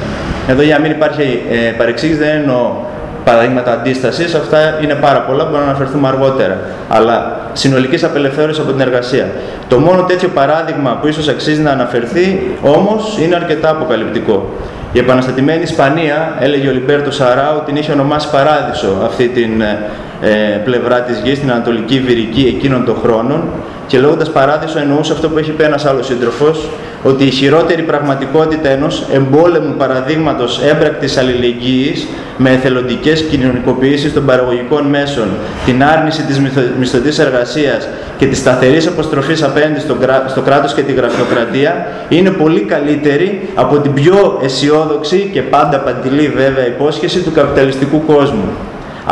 Εδώ για να μην υπάρχει ε, παρεξήγηση, δεν εννοώ παραδείγματα αντίστασης, αυτά είναι πάρα πολλά, μπορούμε να αναφερθούμε αργότερα. Αλλά συνολικής απελευθέρωσης από την εργασία. Το μόνο τέτοιο παράδειγμα που ίσως αξίζει να αναφερθεί όμως είναι αρκετά αποκαλυπτικό. Η επαναστατημένη Ισπανία, έλεγε ο Λιμπέρτο Σαράου, την είχε ονομάσει παράδεισο αυτή την ε, ε, πλευρά της γης, την Ανατολική Βυρική εκείνων των χρόνων και λέγοντας παράδεισο εννοούσε αυτό που έχει πει ένας άλλος σύντροφος, ότι η χειρότερη πραγματικότητα ενός εμπόλεμου παραδείγματος έμπρακτης αλληλεγγύης με εθελοντικές κοινωνικοποιήσεις των παραγωγικών μέσων, την άρνηση της μισθωτής εργασίας και της σταθερής αποστροφής απέναντι στο, στο κράτος και τη γραφειοκρατία είναι πολύ καλύτερη από την πιο αισιόδοξη και πάντα παντηλή βέβαια υπόσχεση του καπιταλιστικού κόσμου.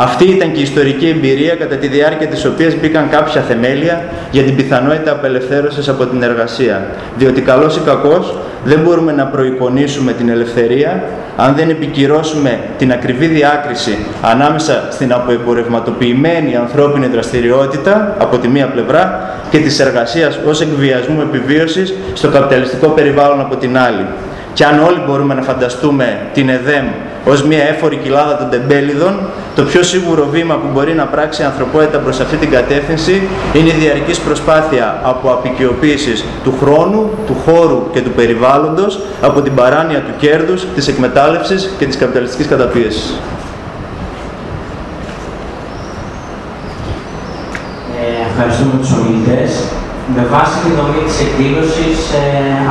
Αυτή ήταν και η ιστορική εμπειρία κατά τη διάρκεια της οποίας μπήκαν κάποια θεμέλια για την πιθανότητα απελευθέρωσης από την εργασία. Διότι καλός ή κακός δεν μπορούμε να προεικονίσουμε την ελευθερία αν δεν επικυρώσουμε την ακριβή διάκριση ανάμεσα στην αποεμπορευματοποιημένη ανθρώπινη δραστηριότητα από τη μία πλευρά και της εργασίας ως εκβιασμού επιβίωσης στο καπιταλιστικό περιβάλλον από την άλλη. Και αν όλοι μπορούμε να φανταστούμε την ΕΔΕΜ ως μια έφορη κοιλάδα των τεμπέλιδων, το πιο σίγουρο βήμα που μπορεί να πράξει η ανθρωπότητα προς αυτή την κατεύθυνση είναι η διαρκής προσπάθεια από απεικιοποίησης του χρόνου, του χώρου και του περιβάλλοντος από την παράνοια του κέρδους, της εκμετάλλευσης και της καπιταλιστικής καταπίεσης. Ε, ευχαριστούμε τους ομιλητές. Με βάση τη δομή της εκδήλωσης, ε,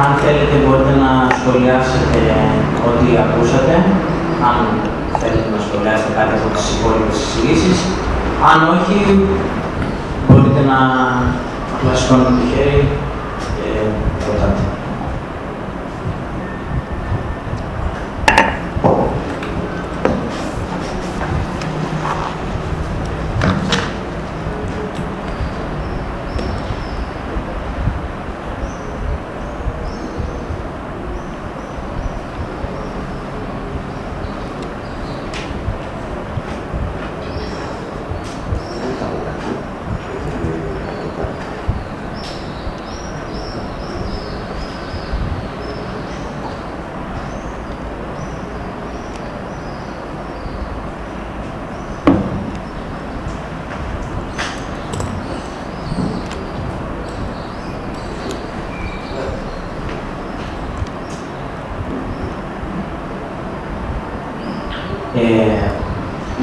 αν θέλετε μπορείτε να σχολιάσετε ό,τι ακούσατε αν θέλετε να σχολιάσετε κάτι από τις υπόλοιπες εισηγήσεις. Αν όχι, μπορείτε να απλά το χέρι και ρωτάτε.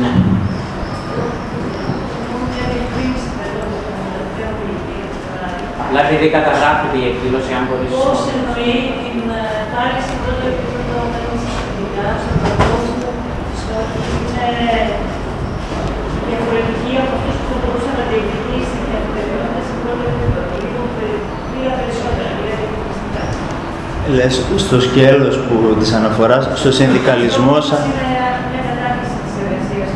Ναι. Απλά επειδή καταγράφεται η εκδήλωση, αν μπορείς... Πώς εννοεί την κάλυψη πρώτο επίπεδο μεσητικά στον παγκόσμιο είναι διαφορετική από αυτούς που θα μπορούσαν να διεκδικήσει στην καθημερινότητα σε πρώτο επίπεδο. Λίγο περισσότερα, δηλαδή Λες στο σκέλος που της αναφοράς, στο συνδικαλισμό σαν... Είναι μια κατάρτιση της εργασίας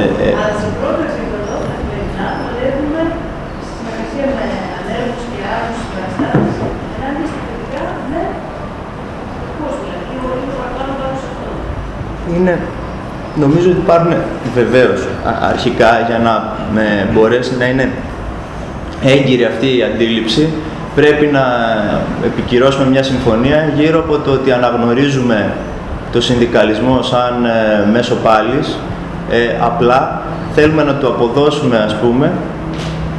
Ε, ε, Αλλά σε πρώτο επίπεδο, καθημερινά, παλεύουμε στη συνεργασία με ανέργους και άλλους συμπαραστάτες ενάντια στα παιδικά με πώς δηλαδή, λίγο λίγο παραπάνω πάνω σε αυτό. είναι, νομίζω ότι υπάρχουν βεβαίως α- αρχικά για να με μπορέσει να είναι έγκυρη αυτή η αντίληψη πρέπει να επικυρώσουμε μια συμφωνία γύρω από το ότι αναγνωρίζουμε το συνδικαλισμό σαν ε, μέσο πάλης ε, απλά θέλουμε να του αποδώσουμε ας πούμε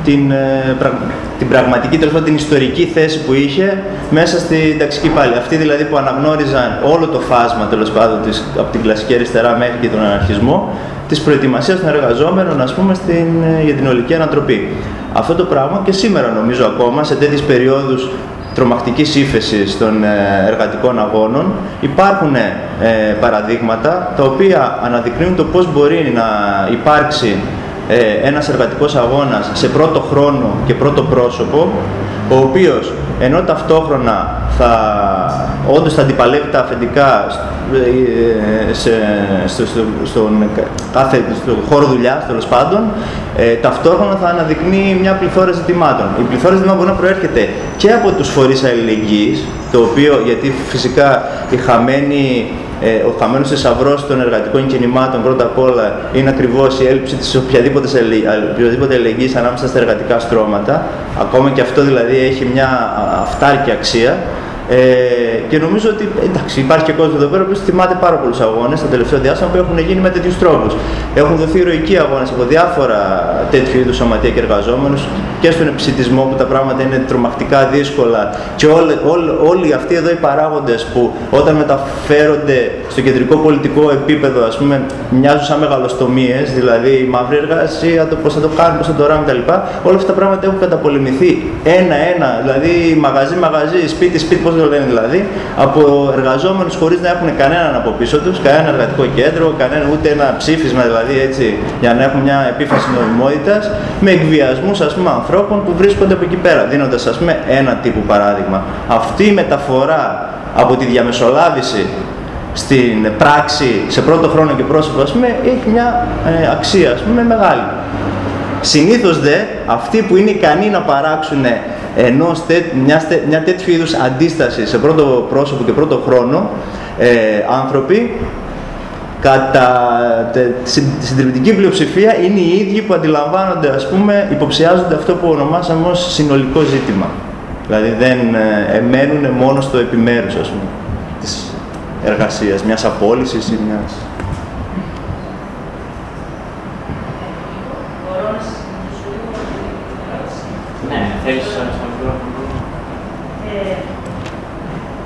την, ε, πραγ- την πραγματική, τέλος πάντων, την ιστορική θέση που είχε μέσα στην ταξική πάλη. Αυτοί δηλαδή που αναγνώριζαν όλο το φάσμα τέλος πάντων της, από την κλασική αριστερά μέχρι και τον αναρχισμό της προετοιμασίας των εργαζόμενων ας πούμε, στην, ε, για την ολική ανατροπή. Αυτό το πράγμα και σήμερα νομίζω ακόμα σε τέτοιες περιόδους τρομακτικής ύφεσης των ε, εργατικών αγώνων υπάρχουν ε, παραδείγματα τα οποία αναδεικνύουν το πώς μπορεί να υπάρξει ε, ένας εργατικός αγώνας σε πρώτο χρόνο και πρώτο πρόσωπο, ο οποίος ενώ ταυτόχρονα θα όντως θα αντιπαλεύει τα αφεντικά ε, σε, στο, στο, στον κάθε στο χώρο δουλειάς τέλος πάντων, ε, ταυτόχρονα θα αναδεικνύει μια πληθώρα ζητημάτων. Η πληθώρα ζητημάτων μπορεί να προέρχεται και από τους φορείς αλληλεγγύης, το οποίο γιατί φυσικά η χαμένη ε, ο χαμένος θησαυρός των εργατικών κινημάτων πρώτα απ' όλα είναι ακριβώς η έλλειψη της οποιαδήποτε, οποιαδήποτε αλληλεγγύης ανάμεσα στα εργατικά στρώματα. Ακόμα και αυτό δηλαδή έχει μια α, αυτάρκεια αξία. Ε, και νομίζω ότι εντάξει, υπάρχει και κόσμος εδώ πέρα που θυμάται πάρα πολλούς αγώνες το τελευταίο διάστημα που έχουν γίνει με τέτοιους τρόπους. Έχουν δοθεί ηρωικοί αγώνες από διάφορα τέτοιου είδους σωματεία και εργαζόμενους και στον επισητισμό που τα πράγματα είναι τρομακτικά δύσκολα. Και όλοι, όλοι, όλοι αυτοί εδώ οι παράγοντες που όταν μεταφέρονται στο κεντρικό πολιτικό επίπεδο, ας πούμε, μοιάζουν σαν μεγαλοστομίες, δηλαδή η μαύρη εργασία, το πώς θα το κάνουμε, πώς θα το ράμε κτλ. Όλα αυτά τα πράγματα έχουν καταπολεμηθεί ένα-ένα, δηλαδή μαγαζί-μαγαζί, σπίτι-σπίτι, πώς το λένε δηλαδή, από εργαζόμενους χωρίς να έχουν κανέναν από πίσω τους, κανένα εργατικό κέντρο, κανένα ούτε ένα ψήφισμα δηλαδή έτσι, για να έχουν μια επίφαση νομιμότητας, με εκβιασμούς ας πούμε ανθρώπων που βρίσκονται από εκεί πέρα, δίνοντας ας πούμε ένα τύπου παράδειγμα. Αυτή η μεταφορά από τη διαμεσολάβηση στην πράξη, σε πρώτο χρόνο και πρόσωπο, ας πούμε, έχει μια ε, αξία, ας πούμε, μεγάλη. Συνήθως δε, αυτοί που είναι ικανοί να παράξουν ενός τε, μιας, μια τέτοιου είδους αντίσταση σε πρώτο πρόσωπο και πρώτο χρόνο, ε, άνθρωποι, κατά τε, συν, συντριπτική πλειοψηφία είναι οι ίδιοι που αντιλαμβάνονται, ας πούμε, υποψιάζονται αυτό που ονομάσαμε ως συνολικό ζήτημα. Δηλαδή δεν ε, εμένουν μόνο στο επιμέρους, ας πούμε, της εργασίας, μιας απόλυσης ή μιας... Μπορώ να σας μιλήσω λίγο με την ερώτηση. Ναι, θέλεις να στο μικρόφωνο. Ε,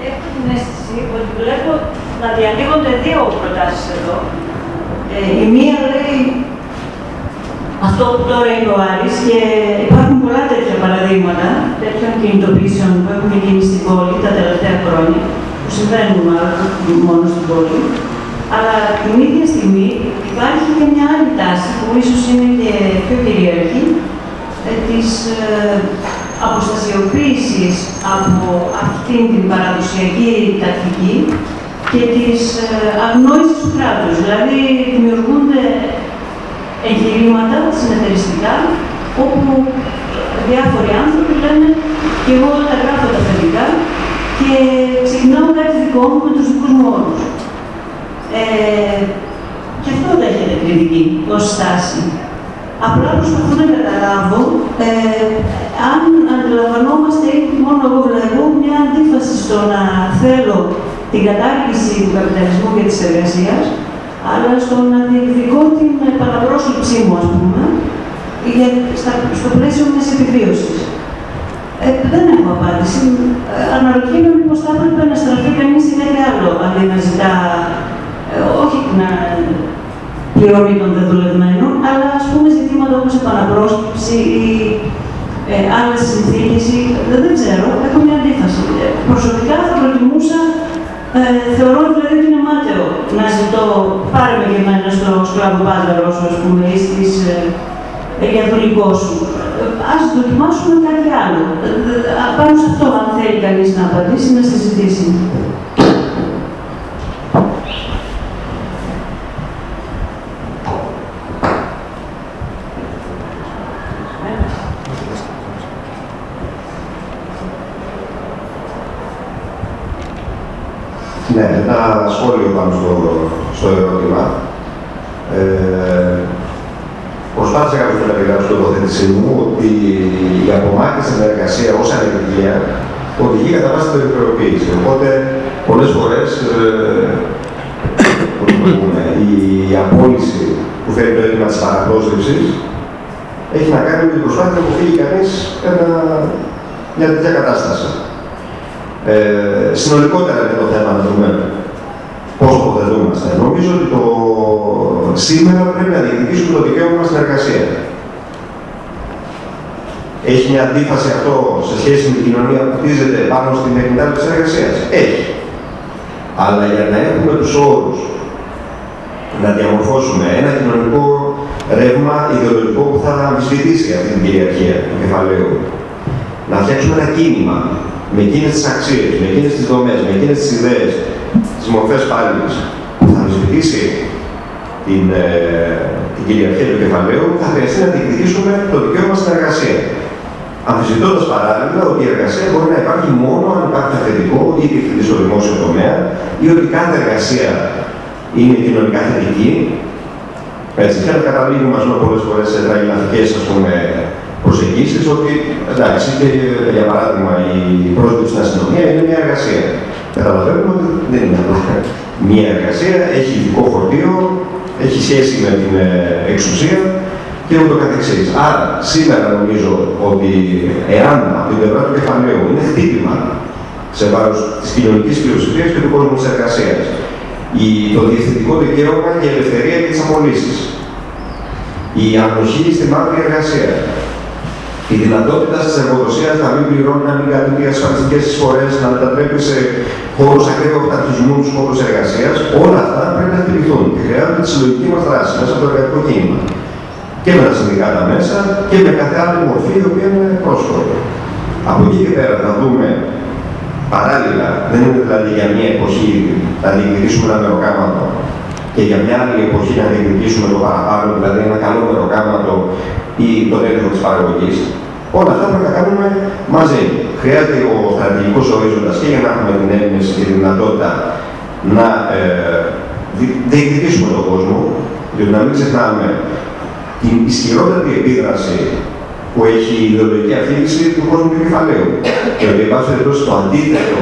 έχω την αίσθηση ότι βλέπω να διανοίγονται δύο προτάσεις εδώ. Ε, η μία λέει αυτό που τώρα είναι ο Άρης και υπάρχουν πολλά τέτοια παραδείγματα τέτοιων κινητοποιήσεων που έχουν γίνει στην πόλη τα τελευταία χρόνια, που συμβαίνουν μάλλον μόνο στην πόλη. Αλλά την ίδια στιγμή υπάρχει και μια άλλη τάση που ίσως είναι και πιο κυρίαρχη ε, της ε, αποστασιοποίησης από αυτήν την παραδοσιακή τακτική και της ε, αγνόησης του κράτους. Δηλαδή δημιουργούνται εγχειρήματα συνεταιριστικά όπου διάφοροι άνθρωποι λένε και εγώ τα γράφω τα θετικά και ξεκινάω κάτι δικό μου με τους δικούς μου όρους. Ε, και αυτό δέχεται κριτική ως στάση. Απλά προσπαθώ να καταλάβω ε, αν αντιλαμβανόμαστε ή μόνο εγώ βλέπω μια αντίφαση στο να θέλω την κατάργηση του καπιταλισμού και της εργασίας, αλλά στο να διεκδικώ την επαναπρόσληψή μου, ας πούμε, για, στα, στο πλαίσιο μιας επιβίωσης. Ε, δεν έχω απάντηση. Ε, αναρωτιέμαι μήπως θα έπρεπε να στραφεί κανείς σε κάτι άλλο, αντί να ζητά πληρωμή των δεδουλευμένων, αλλά ας πούμε ζητήματα όπως επαναπρόσκεψη ή ε, άλλες συνθήκες ή δεν, ξέρω, έχω μια αντίφαση. Ε, προσωπικά θα προτιμούσα, ε, θεωρώ δηλαδή ότι είναι μάταιο να ζητώ πάρε με και εμένα στο σκλάβο πάζαρο σου, ας πούμε, ή στις, ε, για το λικό σου. Ε, ας δοκιμάσουμε κάτι άλλο. Πάνω σε αυτό, αν θέλει κανείς να απαντήσει, να συζητήσει. Ναι, ένα σχόλιο πάνω στο, στο ερώτημα. Ε, προσπάθησα κάποια φορά να στην τοποθέτησή μου ότι η απομάκρυνση στην εργασία ως ανεργία οδηγεί κατά βάση στην περιφερειοποίηση. Οπότε, πολλές φορές ε, η απόλυση που φέρει το έλλειμμα της παραπρόσληψη έχει να κάνει με την προσπάθεια να αποφύγει κανείς μια τέτοια κατάσταση. Ε, συνολικότερα είναι το θέμα να δούμε πώ τοποθετούμαστε. Νομίζω ότι το... σήμερα πρέπει να διεκδικήσουμε το δικαίωμα στην εργασία. Έχει μια αντίφαση αυτό σε σχέση με την κοινωνία που χτίζεται πάνω στην εκμετάλλευση της εργασίας; Έχει. Αλλά για να έχουμε τους όρους να διαμορφώσουμε ένα κοινωνικό ρεύμα ιδεολογικό που θα αμφισβητήσει αυτή την κυριαρχία του κεφαλαίου, να φτιάξουμε ένα κίνημα με εκείνες τις αξίες, με εκείνες τις δομές, με εκείνες τις ιδέες, τις μορφές πάλι που θα αμφισβητήσει την, ε, την κυριαρχία του κεφαλαίου, θα χρειαστεί να διεκδικήσουμε το δικαίωμα στην εργασία. Αμφισβητώντας παράλληλα ότι η εργασία μπορεί να υπάρχει μόνο αν υπάρχει αφεντικό ή διευθυντή στο δημόσιο τομέα ή ότι κάθε εργασία είναι κοινωνικά θετική. Έτσι, και να καταλήγουμε πολλές φορές σε τραγελαφικέ προσεγγίσεις ότι εντάξει, και για παράδειγμα η πρόσκληση στην αστυνομία είναι μια εργασία. Καταλαβαίνουμε ότι δεν είναι απλά μια εργασία, έχει ειδικό φορτίο, έχει σχέση με την ε, εξουσία και ούτω καθεξής. Άρα, σήμερα νομίζω ότι εάν από την πλευρά του κεφαλαίου είναι χτύπημα σε βάρος της κοινωνικής φιλοσοφίας και του κόσμου της εργασίας, το διευθυντικό δικαίωμα και η ελευθερία και τις απολύσεις, η ανοχή στη μαύρη εργασία, η δυνατότητα της εργοδοσίας να μην πληρώνει, να μην κάνει ασφαλιστικές εισφορέ, να μετατρέπει σε χώρους ακραίου αυταρχισμού τους χώρους εργασίας, όλα αυτά πρέπει να χτυπηθούν και χρειάζονται τη συλλογική μας δράση μέσα από το εργατικό κίνημα. Και με τα συνδικάτα μέσα και με κάθε άλλη μορφή η οποία είναι πρόσφορη. Από εκεί και πέρα να δούμε παράλληλα, δεν είναι δηλαδή για μια εποχή να διεκδικήσουμε ένα μεροκάματο και για μια άλλη εποχή να διεκδικήσουμε το παραπάνω, δηλαδή ένα καλό μεροκάματο ή τον έλεγχο της παραγωγής. Όλα αυτά πρέπει να τα κάνουμε μαζί. Χρειάζεται ο στρατηγικός ορίζοντας και για να έχουμε την έλλειψη και τη δυνατότητα να ε, διεκδικήσουμε τον κόσμο, διότι να μην ξεχνάμε την ισχυρότερη επίδραση που έχει η ιδεολογική αφήγηση του κόσμου του κεφαλαίου. Και ότι, εν πάση περιπτώσει, το αντίθετο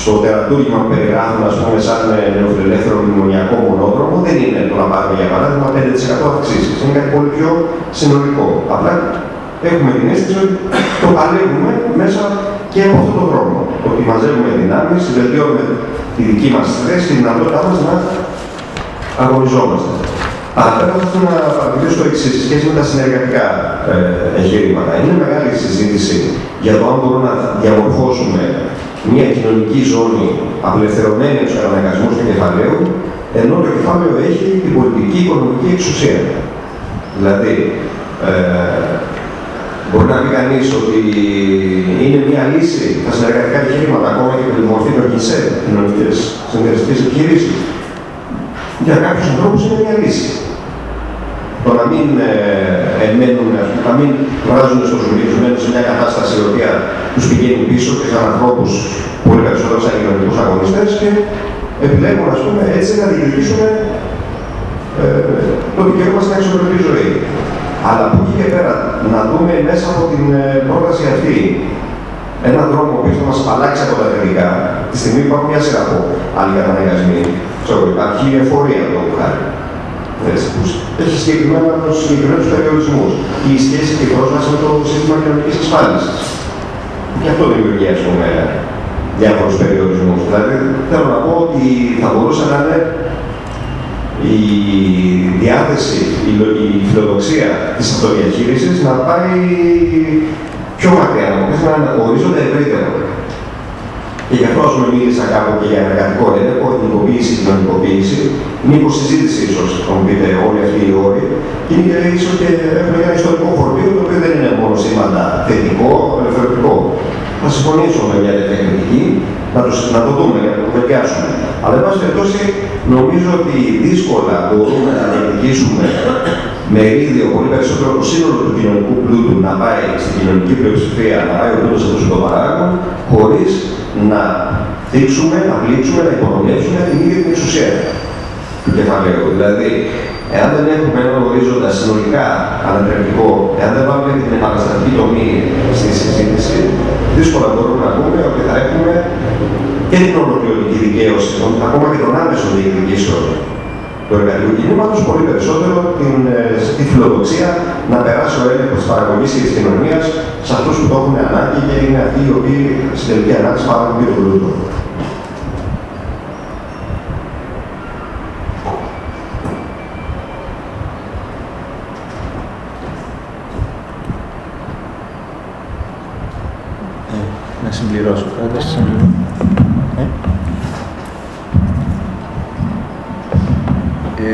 στο τερατούργημα που περιγράφουν, ας πούμε, σαν νεοφιλελεύθερο μνημονιακό μονόδρομο, δεν είναι το να πάρουμε για παράδειγμα 5% αυξήσεις. Είναι κάτι πολύ πιο συνολικό. Απλά έχουμε την αίσθηση ότι το παλεύουμε μέσα και από αυτόν τον δρόμο. Ότι μαζεύουμε δυνάμεις, βελτιώνουμε τη δική μας θέση, τη δυνατότητά μας να αγωνιζόμαστε. Αλλά θα ήθελα να παρατηρήσω το εξής, σχέση με τα συνεργατικά ε, εγχειρήματα. Είναι μεγάλη συζήτηση για το αν μπορούμε να διαμορφώσουμε μια κοινωνική ζώνη απελευθερωμένη από τους καταναγκασμού του κεφαλαίου, ενώ το κεφάλαιο έχει την πολιτική οικονομική εξουσία. Δηλαδή, ε, μπορεί να πει κανείς ότι είναι μια λύση τα συνεργατικά επιχειρήματα, ακόμα και με τη μορφή των ΚΙΣΕ, κοινωνικές συνεργατικέ επιχειρήσεις. Για κάποιους ανθρώπους είναι μια λύση. Το να μην ε, μένουν, να μην βράζουν στο ζωή σε μια κατάσταση η οποία τους πηγαίνει πίσω και σαν ανθρώπους πολύ περισσότερο σαν κοινωνικούς αγωνιστές και επιλέγουν ας πούμε, έτσι να διεκδικήσουν ε, το δικαίωμα στην αξιοπρεπή ζωή. Αλλά από εκεί και πέρα να δούμε μέσα από την ε, πρόταση αυτή έναν δρόμο που θα μας αλλάξει από τα θετικά, τη στιγμή που υπάρχουν μια σειρά από άλλοι καταναγκασμοί, ξέρω, υπάρχει εφορία το χάρη. Έχει συγκεκριμένους περιορισμούς. Η σχέση και η πρόσβαση με το σύστημα κοινωνικής ασφάλιση. Και αυτό δημιουργεί, ας πούμε, διάφορους περιορισμούς. Δηλαδή, θέλω να πω ότι θα μπορούσε να είναι η διάθεση, η, η φιλοδοξία της αυτοδιαχείρισης να πάει πιο μακριά, να να ορίζονται ευρύτερο. Και γι' αυτό ας πούμε μίλησα κάπου και για εργατικό έλεγχο, εθνικοποίηση, κοινωνικοποίηση. Είναι υποσυζήτηση ίσως, θα μου πείτε, όλοι αυτοί οι όροι. Και είναι ίσως και έχουμε ένα ιστορικό φορτίο το οποίο δεν είναι μόνο σήμαντα θετικό, ελευθερωτικό. Θα συμφωνήσω με μια τέτοια κριτική, να, το, να το δούμε, να το βελτιάσουμε. Αλλά, εν πάση περιπτώσει, νομίζω ότι δύσκολα μπορούμε να διεκδικήσουμε μερίδιο πολύ περισσότερο το σύνολο του κοινωνικού πλούτου να πάει στην κοινωνική πλειοψηφία, να πάει ο πλούτος αυτών των παράγων, χωρίς να δείξουμε, να πλήξουμε, να υπονομεύσουμε την ίδια την εξουσία του κεφαλαίου. Δηλαδή, εάν δεν έχουμε ένα ορίζοντα συνολικά ανατρεπτικό, εάν δεν βάλουμε την επαναστατική τομή στη συζήτηση, δύσκολα μπορούμε να πούμε ότι θα έχουμε και την ολοκληρωτική δικαίωση, ακόμα και των άμεσων διεκδικήσεων του εργατικού κινήματος, πολύ περισσότερο την, ε, τη φιλοδοξία να περάσει ο έλεγχος της παραγωγής και της κοινωνίας σε αυτούς που το έχουν ανάγκη και είναι αυτοί οι οποίοι στην τελική ανάλυση παράγουν και το πλούτο. να συμπληρώσω κάτι. Ε;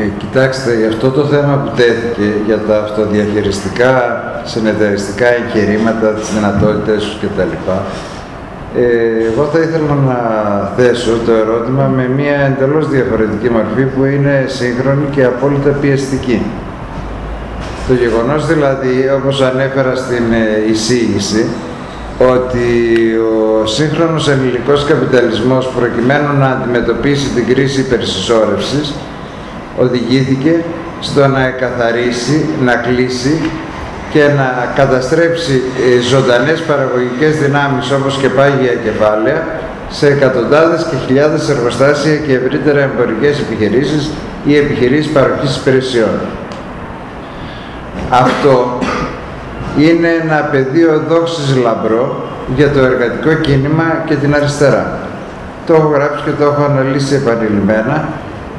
Ε, κοιτάξτε, για αυτό το θέμα που τέθηκε για τα αυτοδιαχειριστικά συνεταιριστικά εγχειρήματα, τις δυνατότητες τους κτλ. Ε, εγώ θα ήθελα να θέσω το ερώτημα με μια εντελώς διαφορετική μορφή που είναι σύγχρονη και απόλυτα πιεστική. Το γεγονός δηλαδή, όπως ανέφερα στην ε, εισήγηση, ότι ο σύγχρονος ελληνικός καπιταλισμός προκειμένου να αντιμετωπίσει την κρίση υπερσυσσόρευσης οδηγήθηκε στο να εκαθαρίσει, να κλείσει και να καταστρέψει ε, ζωντανές παραγωγικές δυνάμεις όπως και πάγια κεφάλαια σε εκατοντάδες και χιλιάδες εργοστάσια και ευρύτερα εμπορικές επιχειρήσεις ή επιχειρήσεις παροχής υπηρεσιών. Αυτό είναι ένα πεδίο δόξης λαμπρό για το εργατικό κίνημα και την αριστερά. Το έχω γράψει και το έχω αναλύσει επανειλημμένα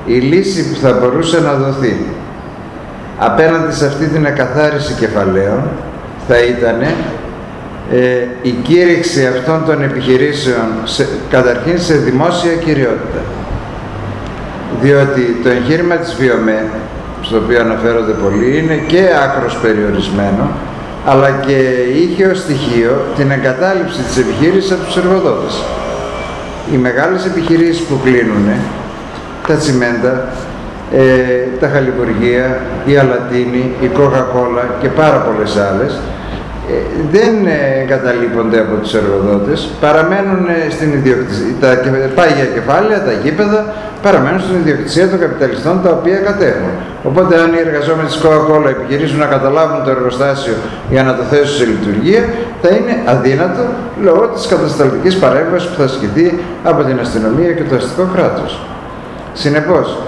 η λύση που θα μπορούσε να δοθεί απέναντι σε αυτή την εκαθάριση κεφαλαίων θα ήταν ε, η κήρυξη αυτών των επιχειρήσεων σε, καταρχήν σε δημόσια κυριότητα. Διότι το εγχείρημα της ΒΙΟΜΕ, στο οποίο αναφέρονται πολλοί, είναι και άκρος περιορισμένο, αλλά και είχε ως στοιχείο την εγκατάλειψη της επιχείρησης από τους εργοδότες. Οι μεγάλες επιχειρήσεις που κλείνουν τα τσιμέντα, ε, τα χαλιβουργία, η Αλατίνη, η Coca-Cola και πάρα πολλές άλλες ε, δεν εγκαταλείπονται από τους εργοδότες, παραμένουν στην ιδιοκτησία, τα πάγια κεφάλαια, τα γήπεδα, παραμένουν στην ιδιοκτησία των καπιταλιστών τα οποία κατέχουν. Οπότε αν οι εργαζόμενοι της Coca-Cola επιχειρήσουν να καταλάβουν το εργοστάσιο για να το θέσουν σε λειτουργία, θα είναι αδύνατο λόγω της κατασταλτικής παρέμβασης που θα ασκηθεί από την αστυνομία και το αστικό κράτος. Συνεπώς,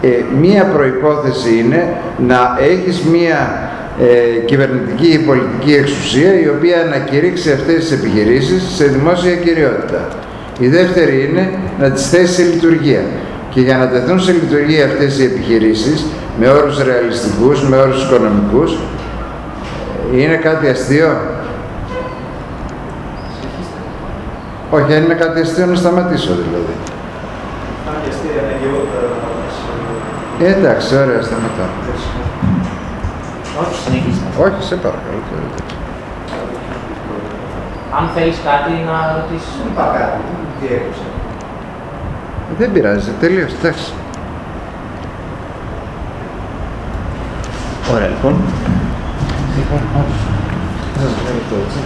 ε, μία προϋπόθεση είναι να έχεις μία ε, κυβερνητική ή πολιτική εξουσία η οποία να κηρύξει αυτές τις επιχειρήσεις σε δημόσια κυριότητα. Η δεύτερη είναι να τις θέσει σε λειτουργία. Και για να τεθούν σε λειτουργία αυτές οι επιχειρήσεις με όρους ρεαλιστικούς, με όρους οικονομικούς, είναι κάτι αστείο; Όχι, αν είναι κάτι αστείο να σταματήσω δηλαδή. Ε, εντάξει, ωραία, σταματάω. Όχι, συνεχίστε. Όχι, σε παρακαλώ. Αν θέλεις κάτι να ρωτήσεις. Είπα κάτι, διέκοψα. Δεν πειράζει, τελείωσε, εντάξει. Ωραία, λοιπόν. Λοιπόν, θα σας ευχαριστώ, έτσι.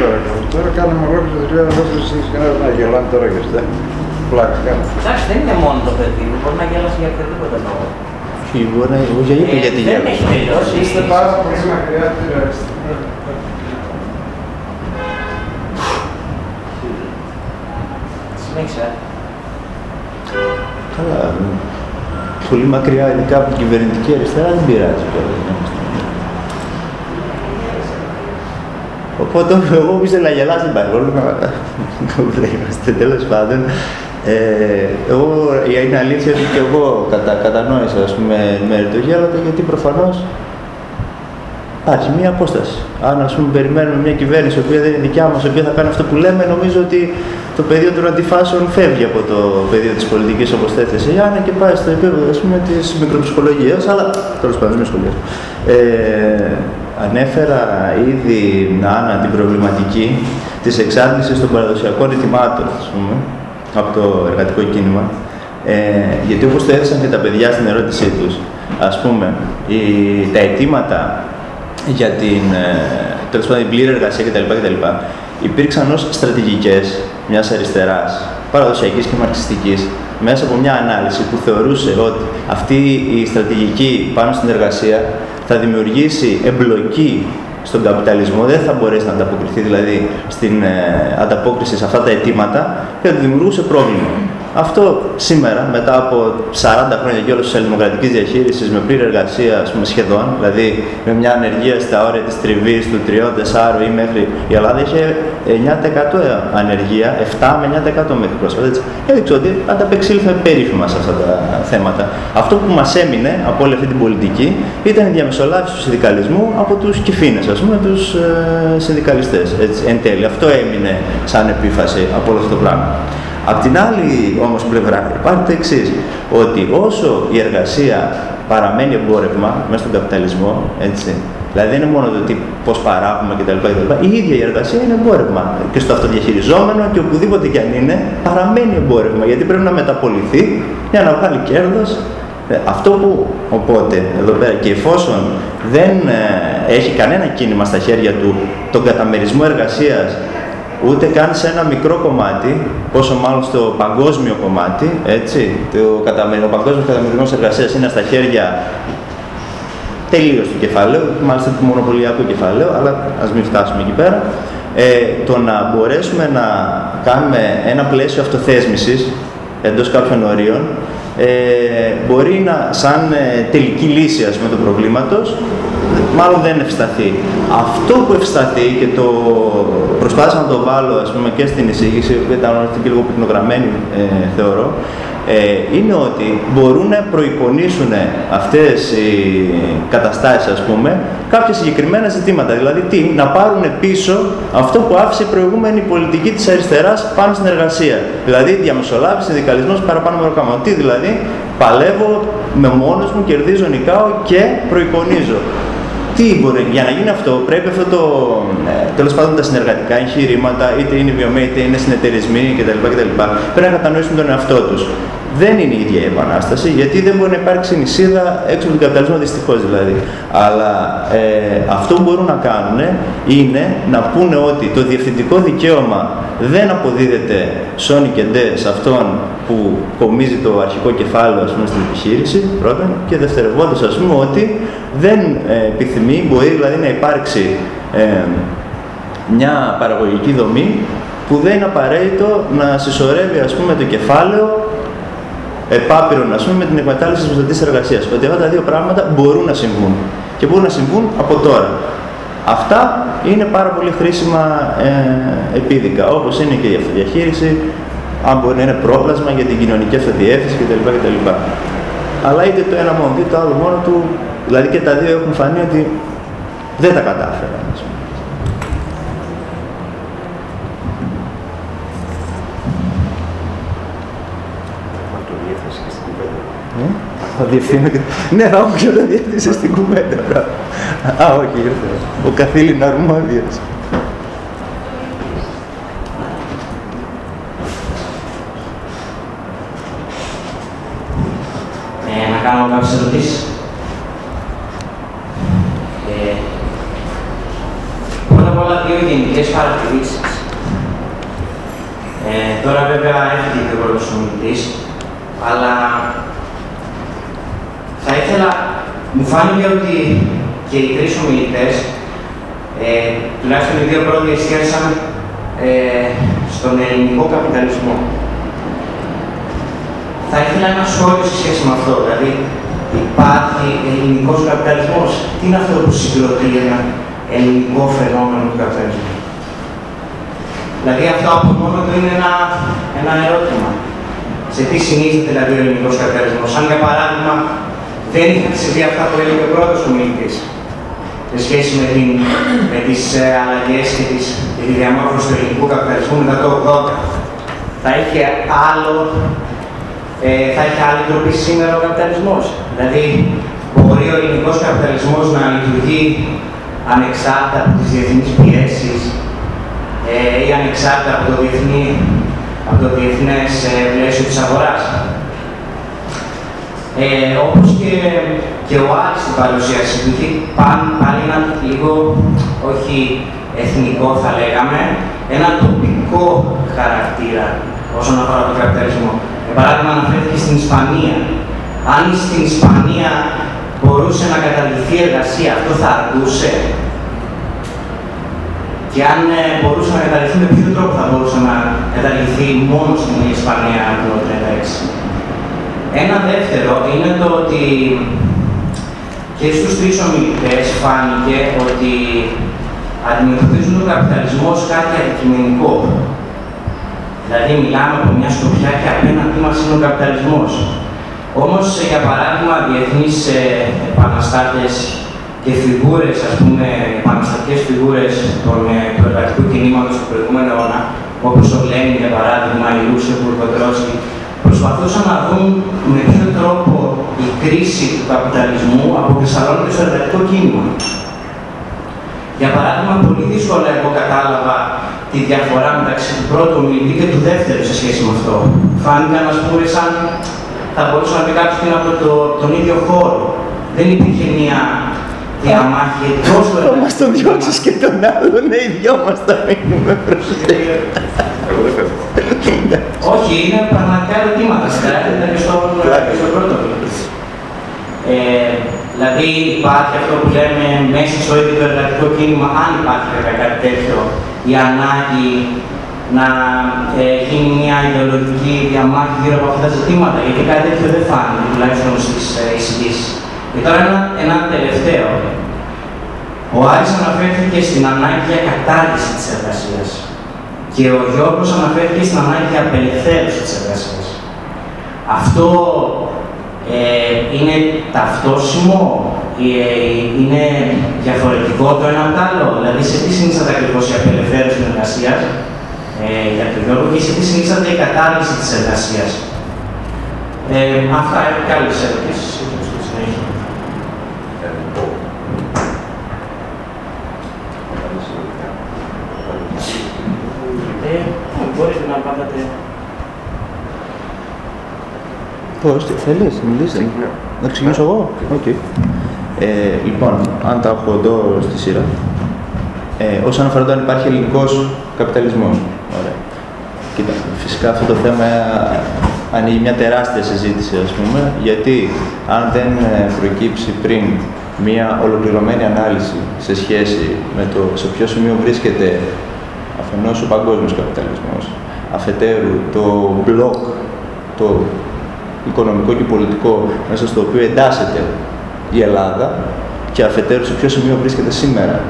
παρακαλώ. Τώρα κάναμε ολόκληρη δουλειά, ολόκληρη συζήτηση να γελάνε τώρα και αυτά. Πλάκα κάνω. Εντάξει, δεν είναι μόνο το παιδί μου, μπορεί να γελάσει για οποιοδήποτε λόγο. Όχι, μπορεί να εγώ για είπε Ε, γιατί Δεν γέλασε. έχει τελειώσει. Είστε πάρα πολύ μακριά από την αριστερά. Συνέχισε. Καλά. Πολύ μακριά, ειδικά από την κυβερνητική αριστερά, δεν πειράζει τώρα. δεν είμαστε. Οπότε εγώ που να γελάσει δεν πάει πρόβλημα. Είμαστε τέλος πάντων. Ε, εγώ, είναι αλήθεια ότι και εγώ κατα, κατανόησα ας πούμε, με το γέλατε γιατί προφανώς υπάρχει μία απόσταση. Αν ας πούμε, περιμένουμε μια κυβέρνηση η οποία δεν είναι δικιά μας, η οποία θα κάνει αυτό που λέμε, νομίζω ότι το πεδίο των αντιφάσεων φεύγει από το πεδίο της πολιτικής όπως θέθεσε η Άννα και πάει στο επίπεδο ας πούμε, της μικροψυχολογίας, αλλά τέλος πάντων δεν είναι ε, ανέφερα ήδη, Άννα, την προβληματική της εξάντλησης των παραδοσιακών ρητημάτων, ας πούμε, από το εργατικό κίνημα. Ε, γιατί όπως το έθεσαν και τα παιδιά στην ερώτησή τους, ας πούμε, οι, τα αιτήματα για την, ε, τέλος πάντων, την πλήρη εργασία κτλ. κτλ υπήρξαν ως στρατηγικές μιας αριστεράς, παραδοσιακής και μαρξιστικής, μέσα από μια ανάλυση που θεωρούσε ότι αυτή η στρατηγική πάνω στην εργασία θα δημιουργήσει εμπλοκή στον καπιταλισμό, δεν θα μπορέσει να ανταποκριθεί δηλαδή στην ε, ανταπόκριση σε αυτά τα αιτήματα και θα δημιουργούσε πρόβλημα. Αυτό σήμερα, μετά από 40 χρόνια και όλη της δημοκρατική διαχείρισης με πλήρη εργασία ας πούμε, σχεδόν, δηλαδή με μια ανεργία στα όρια της τριβής του 3-4 ή μέχρι η Ελλάδα είχε 9% ανεργία, 7 με 9% μέχρι πρόσφατα. Έτσι. Έδειξε ότι ανταπεξήλθε περίφημα σε αυτά τα θέματα. Αυτό που μας έμεινε από όλη αυτή την πολιτική ήταν η διαμεσολάβηση του συνδικαλισμού από τους κυφίνες, ας πούμε, τους ε, συνδικαλιστές. Εν τέλει, αυτό έμεινε σαν επίφαση από όλο αυτό το πράγμα. Απ' την άλλη όμως πλευρά υπάρχει το εξής ότι όσο η εργασία παραμένει εμπόρευμα μέσα στον καπιταλισμό, έτσι, δηλαδή δεν είναι μόνο το τι, πώς παράγουμε κτλ, η ίδια η εργασία είναι εμπόρευμα. Και στο αυτοδιαχειριζόμενο και οπουδήποτε κι αν είναι παραμένει εμπόρευμα γιατί πρέπει να μεταπολιθεί για να βγάλει κέρδος. Ε, αυτό που οπότε εδώ πέρα και εφόσον δεν ε, έχει κανένα κίνημα στα χέρια του τον καταμερισμό εργασίας ούτε καν σε ένα μικρό κομμάτι, πόσο μάλλον στο παγκόσμιο κομμάτι, έτσι, το, ο παγκόσμιος καταμερισμός εργασίας είναι στα χέρια τελείως του κεφαλαίου, μάλιστα του μονοπωλιακού κεφαλαίου, αλλά ας μην φτάσουμε εκεί πέρα. Ε, το να μπορέσουμε να κάνουμε ένα πλαίσιο αυτοθέσμησης εντός κάποιων ορίων ε, μπορεί να, σαν ε, τελική λύση ας πούμε, του προβλήματος, μάλλον δεν ευσταθεί. Αυτό που ευσταθεί και το προσπάθησα να το βάλω ας πούμε, και στην εισήγηση, που ήταν και λίγο πυκνογραμμένη ε, θεωρώ, ε, είναι ότι μπορούν να προεικονίσουν αυτές οι καταστάσεις, ας πούμε, κάποια συγκεκριμένα ζητήματα. Δηλαδή, τι, να πάρουν πίσω αυτό που άφησε η προηγούμενη πολιτική της αριστεράς πάνω στην εργασία. Δηλαδή, διαμεσολάβηση, συνδικαλισμός, παραπάνω με Τι δηλαδή, παλεύω με μόνος μου, κερδίζω, νικάω και προεικονίζω τι μπορεί, για να γίνει αυτό, πρέπει αυτό το, ε, τέλος πάντων τα συνεργατικά εγχειρήματα, είτε είναι βιομέ, είτε είναι συνεταιρισμοί κτλ. κτλ. Πρέπει να κατανοήσουν τον εαυτό τους. Δεν είναι η ίδια η επανάσταση, γιατί δεν μπορεί να υπάρξει νησίδα έξω από τον καπιταλισμό, δυστυχώς δηλαδή. Αλλά ε, αυτό που μπορούν να κάνουν είναι να πούνε ότι το διευθυντικό δικαίωμα δεν αποδίδεται σόνι και ντε σε αυτόν που κομίζει το αρχικό κεφάλαιο ας πούμε, στην επιχείρηση, πρώτον, και δευτερευόντως ας πούμε ότι δεν ε, επιθυμεί, μπορεί δηλαδή να υπάρξει ε, μια παραγωγική δομή που δεν είναι απαραίτητο να συσσωρεύει ας πούμε το κεφάλαιο επάπειρον ας πούμε με την εκμετάλλευση της μισθωτής εργασίας. Ότι αυτά τα δύο πράγματα μπορούν να συμβούν και μπορούν να συμβούν από τώρα. Αυτά είναι πάρα πολύ χρήσιμα ε, επίδικα, όπως είναι και η αυτοδιαχείριση, αν μπορεί να είναι πρόπλασμα για την κοινωνική αυτοδιεύθυνση κτλ. κτλ. Αλλά είτε το ένα μόνο, είτε το άλλο μόνο του, δηλαδή και τα δύο έχουν φανεί ότι δεν τα κατάφεραν. Ε, θα διευθύνω και... Ναι, θα έχω και το διεύθυνση στην κουβέντα. Α, όχι, ήρθε. Ο καθήλυνα αρμόδιος. κάνω κάποιες ερωτήσεις. Ε, πρώτα απ' όλα δύο γενικές παρατηρήσεις. Ε, τώρα βέβαια έρχεται και ο πρώτος ομιλητής, αλλά θα ήθελα, μου φάνηκε ότι και οι τρεις ομιλητές, ε, τουλάχιστον οι δύο πρώτοι εστίασαν ε, στον ελληνικό καπιταλισμό. Θα ήθελα ένα σχόλιο σε σχέση με αυτό. Δηλαδή, υπάρχει ελληνικός καπιταλισμός. Τι είναι αυτό που συγκροτεί ένα ελληνικό φαινόμενο του καπιταλισμού; Δηλαδή αυτό από μόνο του είναι ένα, ένα ερώτημα. Σε τι συνήθιζε δηλαδή ο ελληνικός καπιταλισμός; Αν για παράδειγμα δεν είχαν συμβεί αυτά που έλεγε ο πρώτος ομιλητής σε σχέση με, την, με τις ε, αλλαγές και, τις, και τη διαμόρφωση του ελληνικού καπιταλισμού μετά το 80. Θα είχε άλλο, ε, θα είχε άλλη τροπή σήμερα ο καπιταλισμός. Δηλαδή, μπορεί ο ελληνικός καπιταλισμός να λειτουργεί ανεξάρτητα από τις διεθνείς πιέσεις ε, ή ανεξάρτητα από το, διεθνή, από το διεθνές ε, πλαίσιο της αγοράς. Ε, όπως και, και ο Άρης στην παρουσίαση του είχε πάλι ένα λίγο, όχι εθνικό θα λέγαμε, ένα τοπικό χαρακτήρα όσον αφορά τον καπιταλισμό. Για παράδειγμα, αναφέρθηκε στην Ισπανία. Αν στην Ισπανία μπορούσε να καταργηθεί η εργασία, αυτό θα αρκούσε. Και αν ε, μπορούσε να καταργηθεί, με ποιο τρόπο θα μπορούσε να καταργηθεί μόνο στην Ισπανία το 1936. Ένα δεύτερο είναι το ότι και στους τρεις ομιλητές φάνηκε ότι αντιμετωπίζουν τον καπιταλισμός ως κάτι αντικειμενικό. Δηλαδή μιλάμε από μια σκοπιά και απέναντί μας είναι ο καπιταλισμός. Όμως, για παράδειγμα, διεθνείς ε, επαναστάτες και φιγούρες, ας πούμε, επαναστατικές φιγούρες των, ε, του εργατικού κινήματος του προηγούμενου αιώνα, όπως ο Λένιν, για παράδειγμα, η Λούσεμπουργκ, ο Τρόσκι, προσπαθούσαν να δουν με ποιο τρόπο η κρίση του καπιταλισμού αποκρισταλώνεται στο εργατικό κίνημα. Για παράδειγμα, πολύ δύσκολα εγώ κατάλαβα τη διαφορά μεταξύ του πρώτου μιλητή και του δεύτερου σε σχέση με αυτό. Φάνηκαν, α πούμε, σαν θα μπορούσε να πει κάποιος είναι από το, τον ίδιο χώρο. Δεν υπήρχε μια διαμάχη εντός του Θα μας τον διώξεις και τον άλλον, ναι, οι δυο μας θα μείνουμε Εγώ δεν φεύγω. Όχι, είναι πραγματικά ερωτήματα. Στρέφεται και στο, και στο πρώτο. Ε, δηλαδή υπάρχει αυτό που λέμε μέσα στο ίδιο το εργατικό κίνημα, αν υπάρχει βέβαια κάτι τέτοιο, η ανάγκη να ε, γίνει μια ιδεολογική διαμάχη γύρω από αυτά τα ζητήματα, γιατί κάτι τέτοιο δεν φάνηκε, τουλάχιστον στις ε, εισηγήσεις. Και τώρα ένα, ένα τελευταίο. Ο Άρης αναφέρθηκε στην ανάγκη για κατάργηση της εργασίας. Και ο Γιώργος αναφέρθηκε στην ανάγκη για απελευθέρωση της εργασίας. Αυτό ε, είναι ταυτόσιμο, ε, είναι διαφορετικό το ένα από το άλλο; Δηλαδή, σε τι συνίσταται ακριβώς η απελευθέρωση της εργασίας ε, για τον Γιώργο και σε τι συνίσταται η κατάργηση της εργασίας; Ε, αυτά έχω και άλλες ερωτήσεις. Ε, μπορείτε να απαντάτε. Πώς, τι θέλεις, μιλήσεις. Να ξεκινήσω εγώ; Οκ. Ε, λοιπόν, αν τα έχω εδώ στη σειρά. Ε, όσον αφορά το αν υπάρχει ελληνικός καπιταλισμός. Ωραία. Κοίτα, φυσικά αυτό το θέμα ανοίγει μια τεράστια συζήτηση, ας πούμε, γιατί αν δεν ε, προκύψει πριν μια ολοκληρωμένη ανάλυση σε σχέση με το σε ποιο σημείο βρίσκεται αφενός ο παγκόσμιος καπιταλισμός, αφετέρου το μπλοκ, το οικονομικό και πολιτικό μέσα στο οποίο εντάσσεται η Ελλάδα και αφετέρου σε ποιο σημείο βρίσκεται σήμερα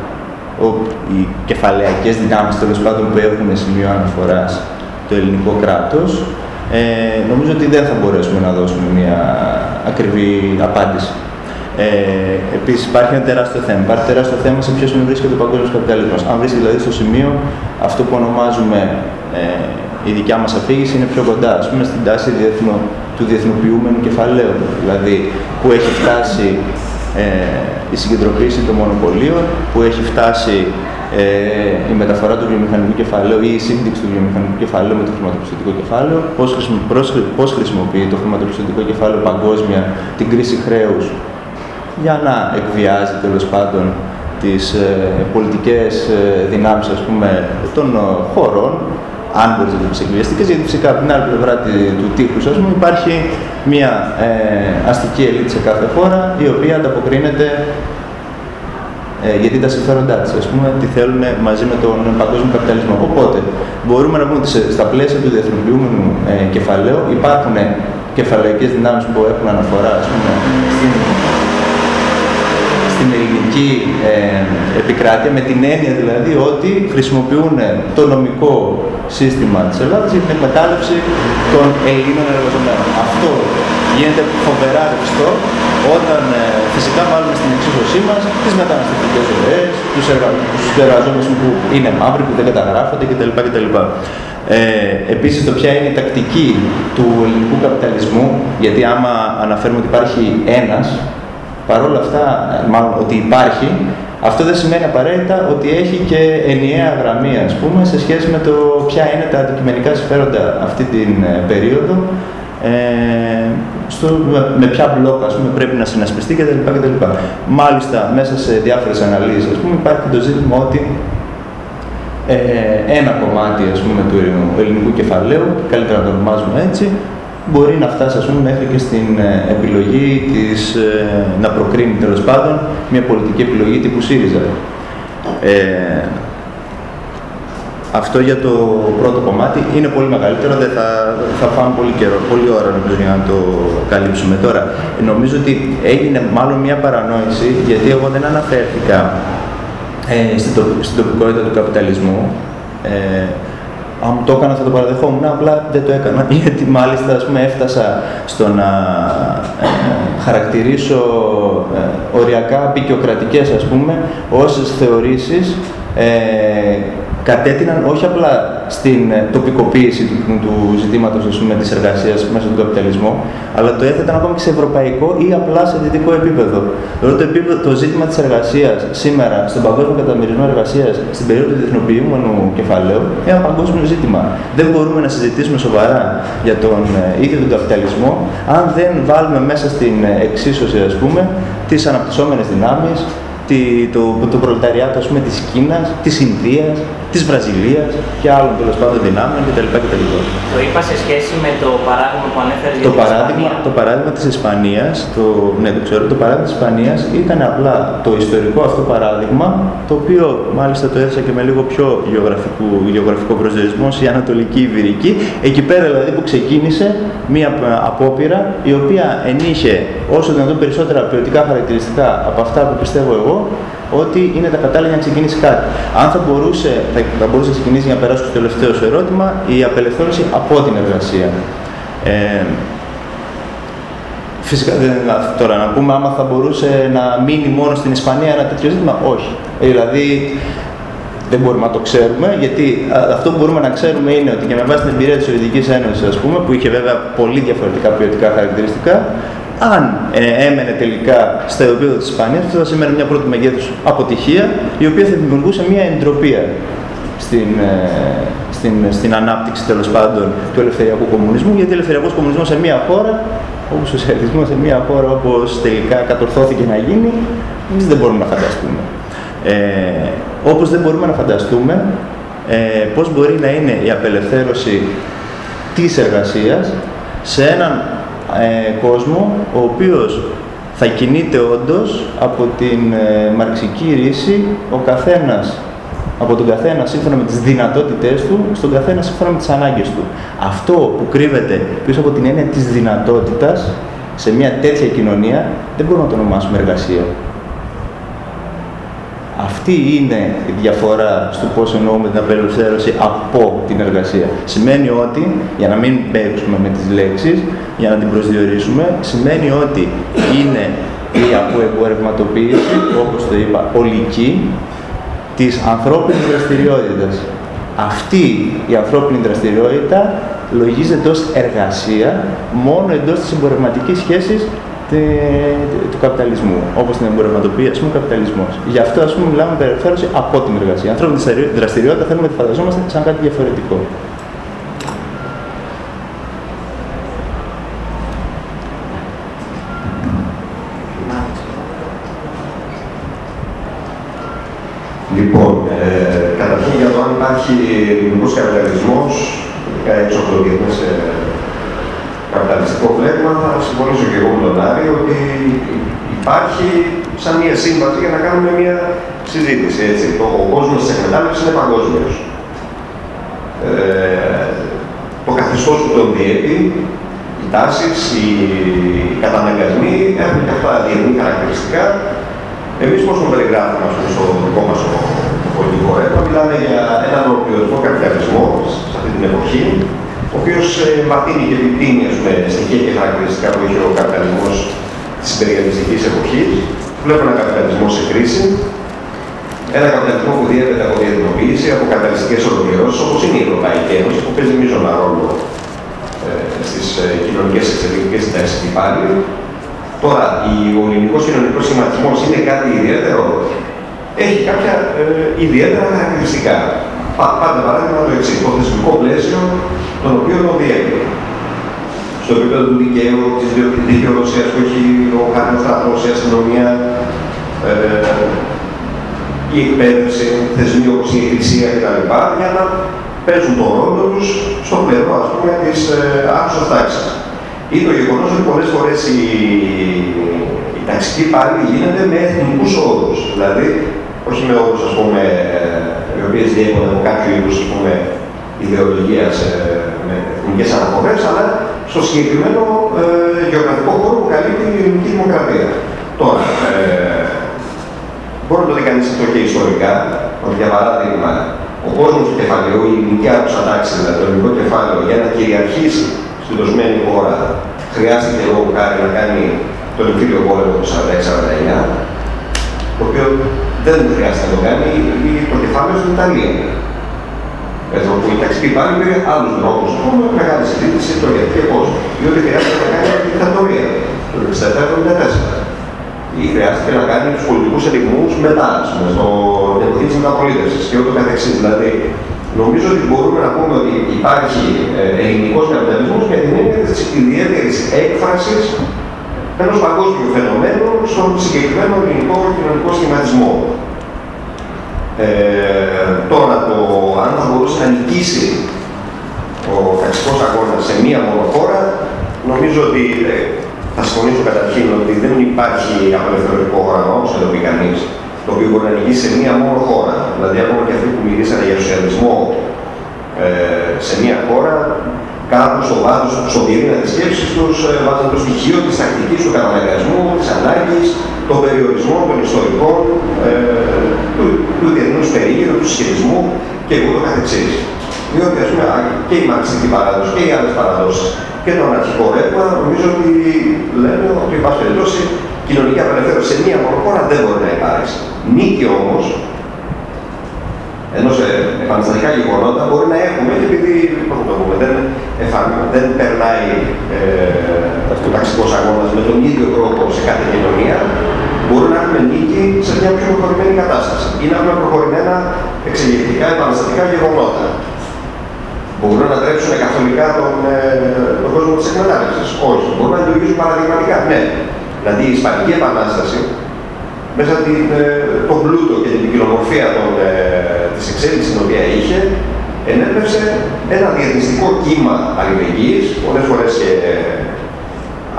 ο, οι κεφαλαιακές δυνάμεις τέλος πάντων που έχουν σημείο αναφοράς το ελληνικό κράτος, ε, νομίζω ότι δεν θα μπορέσουμε να δώσουμε μια ακριβή απάντηση. Ε, Επίσης, υπάρχει ένα τεράστιο θέμα. Υπάρχει τεράστιο θέμα σε ποιος σημείο βρίσκεται ο παγκόσμιος καπιταλισμός. Αν βρίσκεται δηλαδή στο σημείο αυτό που ονομάζουμε ε, η δικιά μας αφήγηση είναι πιο κοντά, ας πούμε, στην τάση διεθνο, του διεθνοποιούμενου κεφαλαίου. Δηλαδή, που έχει φτάσει ε, η συγκεντρωποίηση των μονοπωλίων, που έχει φτάσει ε, η μεταφορά του βιομηχανικού κεφαλαίου ή η σύνδεξη του βιομηχανικού κεφαλαίου με το χρηματοπιστωτικό κεφάλαιο, πώς, χρησιμοποιεί το χρηματοπιστωτικό κεφάλαιο παγκόσμια την κρίση χρέους για να εκβιάζει τέλος πάντων τις ε, πολιτικές ε, δυνάμεις ας πούμε, των ε, χωρών, αν μπορείς να το πεις εκβιαστικές, γιατί φυσικά από την άλλη πλευρά του τείχους ας πούμε, υπάρχει μια ε, αστική ελίτ σε κάθε χώρα, η οποία ανταποκρίνεται ε, γιατί τα συμφέροντά της, ας πούμε, τι θέλουν μαζί με τον παγκόσμιο καπιταλισμό. Οπότε, μπορούμε να πούμε ότι στα πλαίσια του διεθνοποιούμενου ε, κεφαλαίου υπάρχουν κεφαλαϊκές δυνάμεις που έχουν αναφορά ας πούμε, στην στην ελληνική ε, επικράτεια με την έννοια δηλαδή ότι χρησιμοποιούν το νομικό σύστημα της Ελλάδας για την εκμετάλλευση των Ελλήνων εργαζομένων. Αυτό γίνεται φοβερά ρευστό όταν ε, φυσικά βάλουμε στην εξίσωσή μας τις μεταναστευτικές ροές, τους, εργα... εργαζόμενους που είναι μαύροι, που δεν καταγράφονται κτλ. κτλ. Ε, επίσης το ποια είναι η τακτική του ελληνικού καπιταλισμού, γιατί άμα αναφέρουμε ότι υπάρχει ένας, παρόλα αυτά, μάλλον ότι υπάρχει, αυτό δεν σημαίνει απαραίτητα ότι έχει και ενιαία γραμμή, ας πούμε, σε σχέση με το ποια είναι τα αντικειμενικά συμφέροντα αυτή την ε, περίοδο, ε, στο, με, ποια μπλόκα ας πούμε, πρέπει να συνασπιστεί κτλ. κτλ. Μάλιστα, μέσα σε διάφορες αναλύσεις, ας πούμε, υπάρχει το ζήτημα ότι ε, ένα κομμάτι ας πούμε, του ελληνικού κεφαλαίου, καλύτερα να το ονομάζουμε έτσι, μπορεί να φτάσει ας πούμε, μέχρι και στην ε, επιλογή της, ε, να προκρίνει τέλος πάντων μια πολιτική επιλογή τύπου ΣΥΡΙΖΑ. Ε, αυτό για το πρώτο κομμάτι είναι πολύ μεγαλύτερο, δεν θα, θα πάμε πολύ καιρό, πολύ ώρα νομίζω για να το καλύψουμε. Τώρα, νομίζω ότι έγινε μάλλον μια παρανόηση, γιατί εγώ δεν αναφέρθηκα ε, στην, στην τοπικότητα του καπιταλισμού. Ε, αν το έκανα θα το παραδεχόμουν, απλά δεν το έκανα, γιατί μάλιστα ας πούμε, έφτασα στο να ε, χαρακτηρίσω ε, οριακά πικιοκρατικές ας πούμε, όσες θεωρήσεις ε, κατέτειναν όχι απλά στην ε, τοπικοποίηση του, του ζητήματος ας πούμε, της εργασίας μέσα στον καπιταλισμό, αλλά το έθεταν ακόμα και σε ευρωπαϊκό ή απλά σε δυτικό επίπεδο. Δηλαδή το, επίπεδο, το ζήτημα της εργασίας σήμερα, στον παγκόσμιο καταμερισμό εργασίας, στην περίοδο του διεθνοποιούμενου κεφαλαίου, είναι ένα παγκόσμιο ζήτημα. Δεν μπορούμε να συζητήσουμε σοβαρά για τον ε, ίδιο τον καπιταλισμό, αν δεν βάλουμε μέσα στην ε, εξίσωση, ας πούμε, τις αναπτυσσόμενες δυνάμεις, το, το προλεταριάτο ας πούμε, της Κίνας, της Ινδίας, της Βραζιλίας και άλλων τέλος πάντων δυνάμεων κτλ. κτλ. Το είπα σε σχέση με το παράδειγμα που ανέφερε το για παράδειγμα, Ισπανία. Το παράδειγμα της Ισπανίας, το, ναι το ξέρω, το παράδειγμα της Ισπανίας ήταν απλά το ιστορικό αυτό παράδειγμα, το οποίο μάλιστα το έθεσα και με λίγο πιο γεωγραφικό, γεωγραφικό προσδιορισμό, η Ανατολική Ιβηρική, εκεί πέρα δηλαδή που ξεκίνησε μία απόπειρα η οποία ενείχε όσο δυνατόν περισσότερα ποιοτικά χαρακτηριστικά από αυτά που πιστεύω εγώ ότι είναι τα κατάλληλα να ξεκινήσει κάτι. Αν θα μπορούσε, θα, θα μπορούσε να ξεκινήσει για να περάσω στο τελευταίο σου ερώτημα, η απελευθέρωση από την εργασία. Ε, Φυσικά, τώρα να πούμε άμα θα μπορούσε να μείνει μόνο στην Ισπανία ένα τέτοιο ζήτημα, όχι. Δηλαδή, δεν μπορούμε να το ξέρουμε, γιατί αυτό που μπορούμε να ξέρουμε είναι ότι και με βάση την εμπειρία της Σοβιετικής Ένωσης, ας πούμε, που είχε βέβαια πολύ διαφορετικά ποιοτικά χαρακτηριστικά, αν ε, έμενε τελικά στο επίπεδο της Ισπανίας, αυτό θα σημαίνει μια πρώτη μεγέθους αποτυχία, η οποία θα δημιουργούσε μια εντροπία στην, ε, στην, στην ανάπτυξη τέλος πάντων του ελευθεριακού κομμουνισμού, γιατί ο ελευθεριακός κομμουνισμός σε μια χώρα, όπως ο σοσιαλισμός σε μια χώρα όπως τελικά κατορθώθηκε να γίνει, εμείς δεν μπορούμε να φανταστούμε. Ε, όπως δεν μπορούμε να φανταστούμε ε, πώς μπορεί να είναι η απελευθέρωση της εργασίας σε έναν ε, κόσμο ο οποίος θα κινείται όντως από την ε, μαρξική ρίση ο καθένας από τον καθένα σύμφωνα με τις δυνατότητές του, στον καθένα σύμφωνα με τις ανάγκες του. Αυτό που κρύβεται πίσω από την έννοια της δυνατότητας σε μια τέτοια κοινωνία δεν μπορούμε να το ονομάσουμε εργασία. Αυτή είναι η διαφορά στο πώς εννοούμε την απελευθέρωση από την εργασία. Σημαίνει ότι, για να μην παίξουμε με τις λέξεις, για να την προσδιορίσουμε, σημαίνει ότι είναι η αποεμπορευματοποίηση, όπως το είπα, ολική, της ανθρώπινης δραστηριότητας. Αυτή η ανθρώπινη δραστηριότητα λογίζεται ως εργασία μόνο εντός της εμπορευματικής σχέσης του καπιταλισμού, όπως την εμπορευματοποίηση, ας πούμε, καπιταλισμός. Γι' αυτό, ας πούμε, μιλάμε για ελευθέρωση από την εργασία. Ανθρώπινη δραστηριότητα θέλουμε να τη φανταζόμαστε σαν κάτι διαφορετικό. Λοιπόν, ε, καταρχήν για το αν υπάρχει ελληνικός καπιταλισμός, ειδικά έξω από το διεθνές ε, καπιταλιστικό βλέμμα, θα συμφωνήσω και εγώ με τον Άρη ότι υπάρχει σαν μια σύμβαση για να κάνουμε μια συζήτηση. Έτσι. Ο, ο κόσμος της εκμετάλλευσης είναι παγκόσμιος. Ε, το καθεστώς που τον διέπει, οι τάσεις, οι καταναγκασμοί έχουν και αυτά διεθνή χαρακτηριστικά Εμείς πώς τον περιγράφουμε ας πούμε, στο δικό μας πολιτικό ρεύμα, μιλάμε για έναν ολοκληρωτικό καπιταλισμό σε αυτή την εποχή, ο οποίος ε, βαθύνει και επιτείνει ας πούμε, στοιχεία και χαρακτηριστικά που είχε ο καπιταλισμός της υπεριαλιστικής εποχής. Βλέπουμε έναν καπιταλισμό σε κρίση, ένα καπιταλισμό που διέπεται από διεθνοποίηση, από καπιταλιστικές ολοκληρώσεις, όπως είναι η Ευρωπαϊκή Ένωση, που παίζει μείζωνα ρόλο ε, στις ε, κοινωνικές εξελικτικές συντάξεις και πάλι. Τώρα, ο ελληνικός κοινωνικός σχηματισμός είναι κάτι ιδιαίτερο. Έχει κάποια ε, ιδιαίτερα χαρακτηριστικά. Πάντα παράδειγμα το εξής, το θεσμικό πλαίσιο τον οποίο το διέπει. Στο επίπεδο του δικαίου, της δικαιοδοσίας που έχει ο χάρτη στρατό, η αστυνομία, ε, η εκπαίδευση, θεσμοί όπως η εκκλησία κτλ. για να παίζουν τον ρόλο τους στο πλευρό ας πούμε, της ε, άκουσα τάξης. Ή το γεγονός ότι πολλές φορές η, η ταξική πάλι γίνεται με εθνικούς όρους. Δηλαδή, όχι με όρους ας πούμε, οι οποίες διέπονται από κάποιο είδους ιδεολογίας με εθνικές αναφορέ, αλλά στο συγκεκριμένο ε, γεωγραφικό χώρο που καλύπτει η ελληνική δημοκρατία. Τώρα, ε, μπορεί να το δει κανείς αυτό και ιστορικά, ότι για παράδειγμα, ο κόσμος του κεφαλαίου, η ελληνική άκουσα τάξη, δηλαδή το ελληνικό κεφάλαιο, για να κυριαρχήσει στην δοσμένη χώρα, χρειάστηκε λόγω χάρη να κάνει το εμφύλιο πόλεμο του 1946-1949, το οποίο δεν χρειάζεται να το κάνει το κεφάλαιο στην Ιταλία. Εδώ που η ταξική πάλι πήρε άλλους δρόμους. Έχουμε μεγάλη συζήτηση το γιατί και πώς. Διότι χρειάζεται να κάνει τη δικτατορία το 1967-1974 ή χρειάστηκε να κάνει τους πολιτικούς ελιγμούς μετά, ας πούμε, στο εποχή της μεταπολίτευσης και ούτω καθεξής. Δηλαδή, νομίζω ότι μπορούμε να πούμε ότι υπάρχει ε, ελληνικός καπιταλισμός με την έννοια της ιδιαίτερης έκφρασης ενός παγκόσμιου φαινομένου στον συγκεκριμένο ελληνικό κοινωνικό σχηματισμό. Ε, τώρα, το, αν θα μπορούσε να νικήσει ο φασιστικό αγώνας σε μία μόνο χώρα, νομίζω ότι ε, θα συμφωνήσω καταρχήν ότι δεν υπάρχει απελευθερωτικό όραμα, όπως θα το πει κανείς, το οποίο μπορεί να νικήσει σε μία μόνο χώρα. Δηλαδή, ακόμα και αυτοί που μιλήσανε για σοσιαλισμό ε, σε μία χώρα, κάπου στο βάθος, στον πυρήνα της σκέψης τους, ε, βάζουν το στοιχείο της τακτικής του καταναγκασμού, της ανάγκης, των περιορισμών των ιστορικών, ε, του, του διεθνούς περίγυρου, του συσχετισμού και ούτω καθεξής. Διότι ας πούμε, και η μαρξιστική παράδοση και οι άλλες παραδόσεις και το αναρχικό ρεύμα νομίζω ότι λένε ότι η πάση περιπτώσει κοινωνική απελευθέρωση σε μία μόνο χώρα δεν μπορεί να υπάρξει. Νίκη όμως, ενώ σε επαναστατικά γεγονότα μπορεί να έχουμε, και επειδή το πούμε, δεν, δεν περνάει ε, ο ταξικός αγώνας με τον ίδιο τρόπο σε κάθε κοινωνία, μπορεί να έχουμε νίκη σε μια πιο προχωρημένη κατάσταση ή να έχουμε προχωρημένα εξελικτικά επαναστατικά γεγονότα μπορούν να τρέψουν καθολικά τον, ε, τον κόσμο της εκμετάλλευσης. Όχι. Μπορούν να λειτουργήσουν παραδειγματικά. Ναι. Δηλαδή η Ισπανική Επανάσταση μέσα την, ε, τον πλούτο και την ποικιλομορφία ε, της εξέλιξης την οποία είχε, ενέπνευσε ένα διεθνιστικό κύμα αλληλεγγύης, πολλές φορές και ε,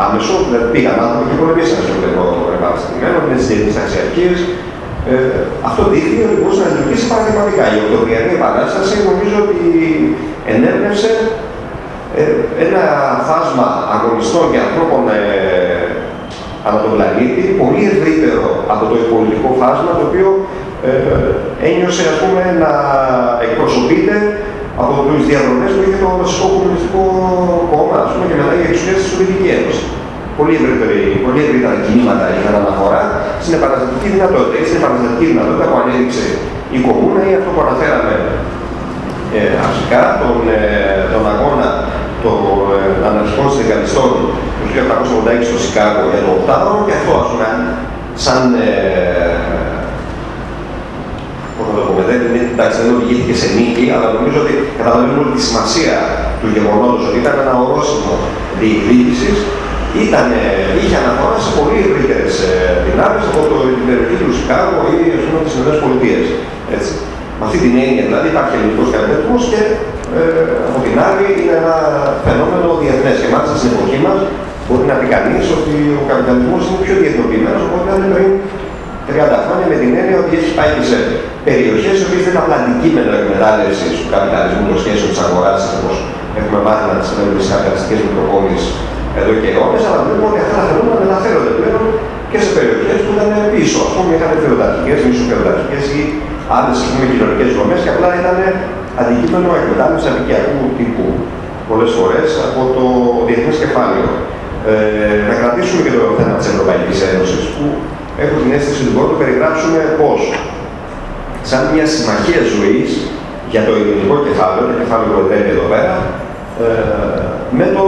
άμεσο, δηλαδή πήγαν άνθρωποι και πολεμήσαν στο το επαναστατημένο, με τις διεθνείς αξιαρχίες. Ε, αυτό δείχνει ότι μπορούσε να λειτουργήσει παραδειγματικά. Η Οκτωβριανή Επανάσταση νομίζω ότι ενέπνευσε ε, ένα φάσμα αγωνιστών και ανθρώπων ε, από τον πλανήτη πολύ ευρύτερο από το πολιτικό φάσμα το οποίο ε, ένιωσε ας πούμε, να εκπροσωπείται από τις διαδρομές που είχε το Ρωσικό Κομμουνιστικό Κόμμα ας πούμε, και μετά η εξουσία στη Σοβιετική Ένωση. Πολύ, πολύ ευρύτερα κινήματα είχαν αναφορά στην επαναστατική δυνατότητα. Ή στην επαναστατική δυνατότητα που ανέδειξε η Κομμούνα ή αυτό που αναφέραμε ε, αρχικά τον, ε, τον αγώνα των ε, αναρχικών συνδικαλιστών τους 1886 στο Σικάγο για το 8 και αυτό ας πούμε σαν ε, πώς να το πούμε, δεν, εντάξει, δεν οδηγήθηκε σε νίκη, αλλά νομίζω ότι καταλαβαίνουμε όλη τη σημασία του γεγονότος ότι ήταν ένα ορόσημο διεκδίκησης, ήταν, είχε αναφορά σε πολύ ευρύτερες δυνάμεις από το, την περιοχή του Σικάγο ή ας πούμε, τις ΗΠΑ. Με αυτή την έννοια δηλαδή υπάρχει ελληνικός καπιταλισμό και ε, από την άλλη είναι ένα φαινόμενο διεθνές. Και μάλιστα στην εποχή μας μπορεί να πει κανείς ότι ο καπιταλισμός είναι πιο διεθνοποιημένος από ό,τι ήταν πριν 30 χρόνια με την έννοια ότι έχεις πάει και σε περιοχές οι οποίες δεν είναι απλά αντικείμενο εκμετάλλευσης του καπιταλισμού των σχέσεων της αγοράς, όπως έχουμε μάθει να τις λέμε στις καπιταλιστικές μικροπόλει εδώ και αιώνες, αλλά βλέπουμε ότι αυτά τα φαινόμενα μεταφέρονται πλέον και σε περιοχές που ήταν πίσω. Α πούμε, είχαν φεουδαρχικέ, μισοφεουδαρχικέ ή άλλες κοινωνικές δομές και απλά ήταν αντικείμενο εκμετάλλευση αδικιακού τύπου πολλές φορές από το διεθνές κεφάλαιο. Ε, να κρατήσουμε και το θέμα της Ευρωπαϊκής Ένωσης, που έχω την αίσθηση ότι μπορούμε να το περιγράψουμε πώς σαν μια συμμαχία ζωής για το ελληνικό κεφάλαιο, το κεφάλαιο που εντρέπει εδώ πέρα, ε, με το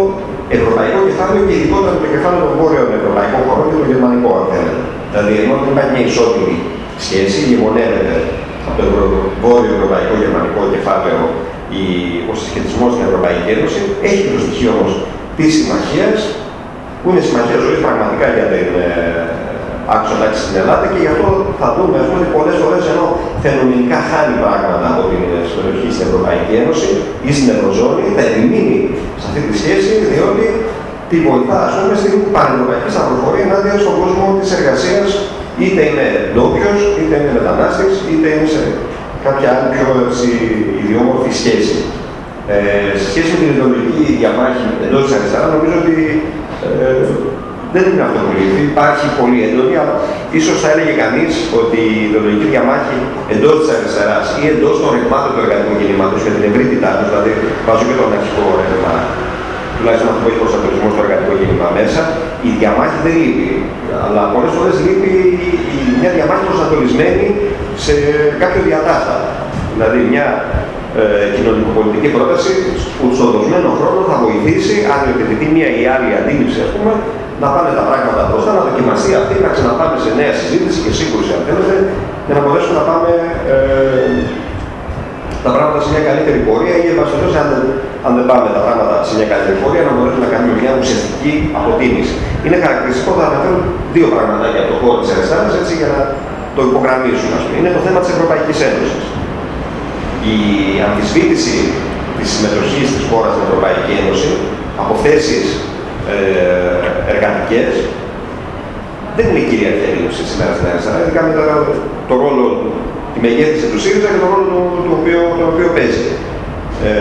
ευρωπαϊκό κεφάλαιο και ειδικότερα το κεφάλαιο των βόρειων ευρωπαϊκών χωρών και το γερμανικό, αν θέλετε. Δηλαδή, ενώ δεν υπάρχει μια ισότιμη σχέση, γεμονεύεται από το βόρειο ευρωπαϊκό γερμανικό κεφάλαιο ο συσχετισμός στην Ευρωπαϊκή Ένωση, έχει το στοιχείο όμως της συμμαχίας, που είναι συμμαχία ζωής πραγματικά για την ε, άκουσα τάξη στην Ελλάδα και γι' αυτό θα δούμε πούμε, ότι πολλές φορές ενώ φαινομενικά χάνει πράγματα από την συμμετοχή στην Ευρωπαϊκή Ένωση ή στην Ευρωζώνη, θα επιμείνει σε αυτή τη σχέση, διότι τη βοηθά ας πούμε, στην πανευρωπαϊκή σταυροφορία ενάντια στον κόσμο της εργασίας, είτε είναι ντόπιος, είτε είναι μετανάστης, είτε είναι σε κάποια άλλη πιο ιδιόμορφη σχέση. Ε, σε σχέση με την ιδεολογική διαμάχη εντός της αριστερά, νομίζω ότι ε, δεν είναι αυτό που λείπει. Υπάρχει πολύ έντονη, αλλά ίσως θα έλεγε κανείς ότι η ιδεολογική διαμάχη εντός της αριστεράς ή εντός των ρηγμάτων του εργατικού κινήματος με την ευρύτητά τους, δηλαδή βάζω και τον αρχικό ρεύμα, τουλάχιστον αυτό που έχει προσανατολισμό στο εργατικό κίνημα μέσα, η διαμάχη δεν λείπει. Αλλά πολλές φορές λείπει μια διαμάχη προσανατολισμένη σε κάποιο διατάστατο. Δηλαδή μια ε, κοινωνικοπολιτική πρόταση που στο δοσμένο χρόνο θα βοηθήσει, αν επιτεθεί μία ή άλλη αντίληψη, ας πούμε, να πάνε τα πράγματα μπροστά, να δοκιμαστεί αυτή, να ξαναπάμε σε νέα συζήτηση και σύγκρουση, αν θέλετε, για να μπορέσουμε να πάμε ε, τα πράγματα σε μια καλύτερη πορεία ή, εν αν, αν δεν πάμε τα πράγματα σε μια καλύτερη πορεία, να μπορέσουμε να κάνουμε μια ουσιαστική αποτίμηση. Είναι χαρακτηριστικό, θα αναφέρω δύο πράγματα για το χώρο της αριστερά, έτσι για να το υπογραμμίσουμε. Είναι το θέμα της Ευρωπαϊκής Ένωσης. Η αμφισβήτηση της συμμετοχής της χώρας στην Ευρωπαϊκή Ένωση από θέσεις ε, εργατικές δεν είναι η κυρία αντίληψη σήμερα στην αριστερά. Ειδικά με το ρόλο, τη μεγέθυνση του ΣΥΡΙΖΑ και τον ρόλο του, του, οποίο, το οποίο παίζει. Ε,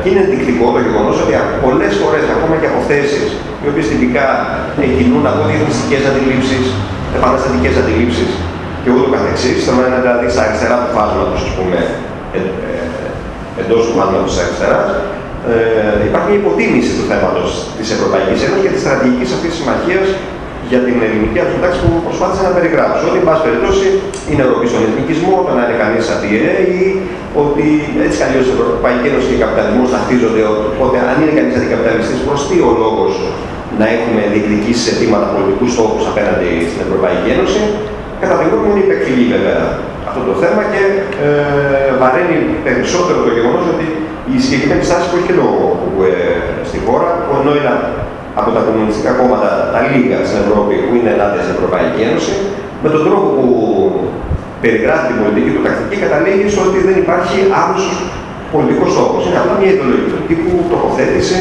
και είναι ενδεικτικό το γεγονός ότι πολλές φορές, ακόμα και από θέσεις οι οποίες τυπικά κινούν από διεθνιστικές αντιλήψεις, επαναστατικές αντιλήψεις και ούτω καθεξής, θέλω να είναι δηλαδή στα αριστερά του φάσματος, ας πούμε, ε, ε, εντός του φάσματος της αριστεράς, ε, υπάρχει μια υποτίμηση του θέματος της Ευρωπαϊκής Ένωσης και της στρατηγικής αυτής συμμαχίας για την ελληνική αρχιτάξη που προσπάθησα να περιγράψω. Ότι, εν πάση περιπτώσει, είναι Ευρωπαϊκή στον εθνικισμό, το να είναι κανείς ατιέ ή ότι έτσι κι αλλιώς η Ευρωπαϊκή Ένωση και ο καπιταλισμός ταυτίζονται. Οπότε, αν είναι κανείς αντικαπιταλιστής, προ τι ο λόγος να έχουμε διεκδικήσεις σε αιτήματα πολιτικούς στόχους απέναντι στην Ευρωπαϊκή Ένωση. Κατά τη γνώμη μου είναι υπεκφυγή βέβαια αυτό το θέμα και ε, βαραίνει περισσότερο το γεγονός ότι η συγκεκριμένη στάση που έχει και το ε, στη χώρα, που ενώ είναι από τα κομμουνιστικά κόμματα τα λίγα στην Ευρώπη που είναι ενάντια στην Ευρωπαϊκή Ένωση, με τον τρόπο που περιγράφει την πολιτική του τακτική, καταλήγει στο ότι δεν υπάρχει άμεσος πολιτικός στόχος. Είναι απλά μια ιδεολογική τύπου τοποθέτηση.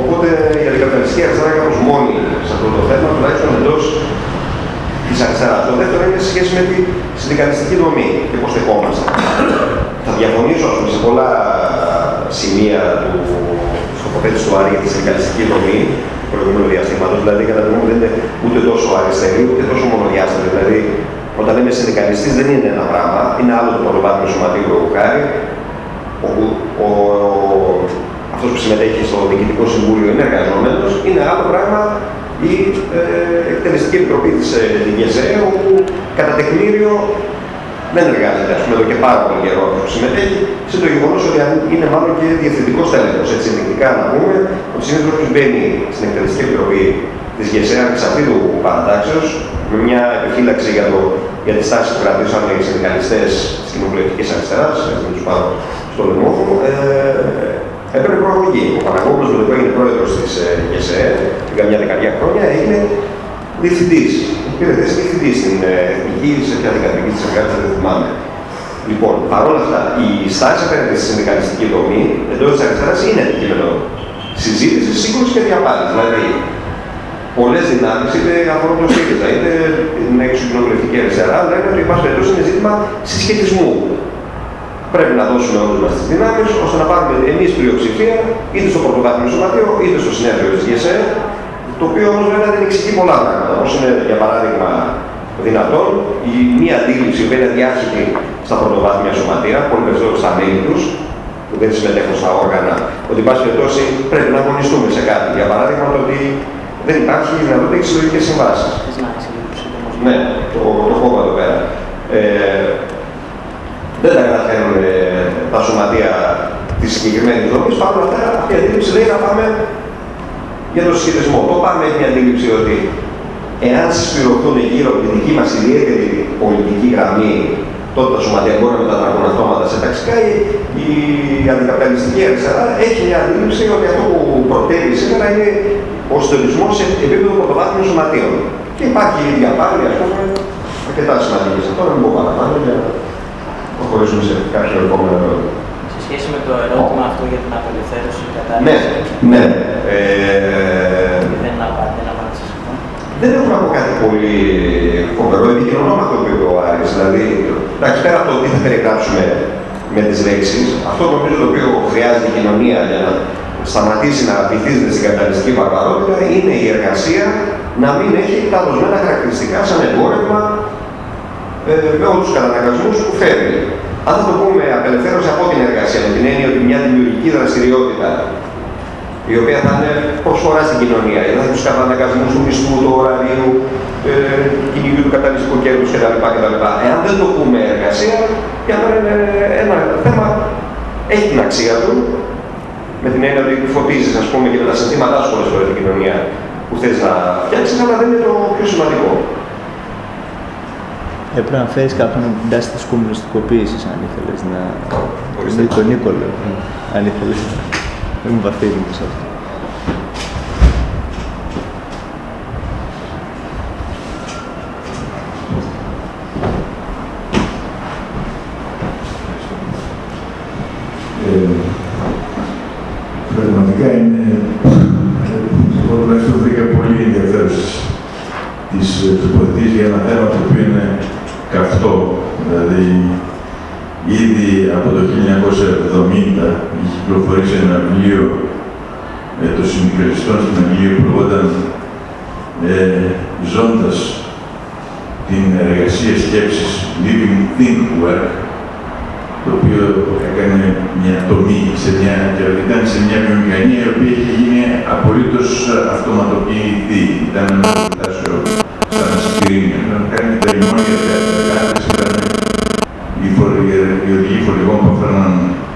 Οπότε η αντικαταλιστική αριστερά είναι κάπως μόνη σε αυτό το θέμα, τουλάχιστον εντός της αριστεράς. Το δεύτερο είναι σε σχέση με τη συνδικαλιστική δομή και πώς δεχόμαστε. Θα διαφωνήσω πούμε, σε πολλά σημεία του τοποθέτηση του Άρη για τη συνδικαλιστική δομή του προηγούμενου διαστήματος. Δηλαδή, κατά τη γνώμη δεν είναι ούτε τόσο αριστερή ούτε τόσο μονοδιάστατη. Δηλαδή, όταν είμαι συνδικαλιστής δεν είναι ένα πράγμα, είναι άλλο το πρωτοβάθμιο σωματείο του Χάρη, όπου ο, αυτός που συμμετέχει στο Διοικητικό Συμβούλιο είναι εργαζόμενος, είναι άλλο πράγμα η ε, Εκτελεστική Επιτροπή της ε, όπου κατά τεκμήριο δεν εργάζεται, α πούμε, εδώ και πάρα πολύ καιρό που συμμετέχει, σε το γεγονός ότι είναι μάλλον και διευθυντικός τέλεχος. Έτσι, ενδεικτικά να πούμε ότι συνήθω όποιο μπαίνει στην Εκτελεστική Επιτροπή της ΓΕΣΕΑ εξ αυτού του παρατάξεω, με μια επιφύλαξη για, το, για τη στάση που κρατήσαν οι συνδικαλιστές τη κοινοβουλευτική αριστερά, έτσι τους πάρω στο λαιμό μου, ε, έπαιρνε προαγωγή. Ο Παναγόπουλος, με το που έγινε πρόεδρος της ε, ΓΕΣΕ, για μια δεκαετία χρόνια, έγινε διευθυντής. Πήρε θέση διευθυντής στην ε, εθνική, σε ποια δικατική τη εργάτη, δεν θυμάμαι. Λοιπόν, παρόλα αυτά, η στάση απέναντι στη συνδικαλιστική δομή εντός της αριστερά είναι αντικείμενο συζήτηση, σύγκρουση και διαπάλη. Δηλαδή, πολλές δυνάμεις, είτε αφορούν το ΣΥΡΙΖΑ, είτε την εξωκοινοβουλευτική αριστερά, λένε ότι, εν πάση περιπτώσει, είναι ζήτημα συσχετισμού. Πρέπει να δώσουμε όλε μας τις δυνάμεις ώστε να πάρουμε εμείς πλειοψηφία είτε στο πρωτοβάθμιο σωματείο είτε στο συνέδριο της ΓΕΣΕ το οποίο όμως βέβαια δεν εξηγεί πολλά πράγματα. Όπως είναι για παράδειγμα δυνατόν η μία αντίληψη που είναι διάχυτη στα πρωτοβάθμια σωματεία, πολύ περισσότερο στα μέλη του, που δεν συμμετέχουν στα όργανα, ότι εν πάση περιπτώσει πρέπει να αγωνιστούμε σε κάτι. Για παράδειγμα, το ότι δεν υπάρχει δυνατότητα για συλλογικέ συμβάσει. Ναι, το, το φόβο εδώ πέρα. Ε, δεν τα καταφέρνουν τα σωματεία της συγκεκριμένης δομής. Παρ' όλα αυτά, αυτή η αντίληψη λέει να πάμε για τον συσχετισμό. Το πάμε έχει μια αντίληψη ότι εάν συσπηρωθούν γύρω από τη δική μας ιδιαίτερη πολιτική γραμμή, τότε τα σωματεία μπορεί να μετατραπούν αυτόματα σε ταξικά. Η, η αντικαπιταλιστική αριστερά έχει μια αντίληψη ότι αυτό που προτείνει σήμερα είναι ο συντονισμό σε επίπεδο πρωτοβάθμιων σωματείων. Και υπάρχει η ίδια πάλι, ας πούμε, αρκετά σημαντική σε αυτό, να μην πω παραπάνω για να προχωρήσουμε σε κάποιο επόμενο ερώτημα. Σε σχέση με το ερώτημα αυτό για την απελευθέρωση κατάσταση. Ναι, ναι. Ε, δεν απάντησε σε αυτό. Δεν έχω να πω κάτι πολύ φοβερό, επικοινωνώ με αυτό που είπε ο Άρης. Δηλαδή, εντάξει, πέρα από το τι θα περιγράψουμε με τις λέξεις, αυτό νομίζω το οποίο χρειάζεται η κοινωνία για να σταματήσει να βυθίζεται στην καπιταλιστική βαρβαρότητα είναι η εργασία να μην έχει τα δοσμένα χαρακτηριστικά σαν εμπόρευμα ε, με όλους τους καταναγκασμούς που φέρνει. Αν θα το πούμε απελευθέρωση από την εργασία, με την έννοια ότι μια δημιουργική δραστηριότητα η οποία θα είναι προσφορά στην κοινωνία, δηλαδή θα έχει τους καταναγκασμούς του μισθού, του ωραρίου, ε, κυνηγιού του καταλυστικού κέρδους κτλ, κτλ. Εάν δεν το πούμε εργασία, για μένα είναι ένα θέμα, έχει την αξία του, με την έννοια ότι φωτίζεις, ας πούμε, και με τα συνθήματά σου πολλέ φορές την κοινωνία που θες να φτιάξεις, αλλά δεν είναι το πιο σημαντικό. Έπρεπε να φέρεις κάποιον να την τάση τη κομμουνιστικοποίηση, αν ήθελες να. Ορίστε. Τον Νίκολο, αν ήθελες. Δεν μου βαθύνει σε αυτό. Ε, πραγματικά είναι, εγώ τουλάχιστον βρήκα πολύ ενδιαφέρουσες τις ε, τοποθετήσεις για ένα θέμα το οποίο είναι καυτό. Δηλαδή, ήδη από το 1970 είχε κυκλοφορήσει ένα βιβλίο ε, των συνδικαλιστών στην Αγγλία που λεγόταν ε, «Ζώντας την εργασία σκέψης, living think work», το οποίο έκανε μια τομή σε μια, και ήταν σε μια βιομηχανία η οποία είχε γίνει απολύτως αυτοματοποιητή. Ήταν ένα πλάσιο σαν σκρίνιο, ήταν κάνει τα λιμόνια εργάτες, ήταν οι, φοροι, οι οδηγοί φορηγών που έφεραν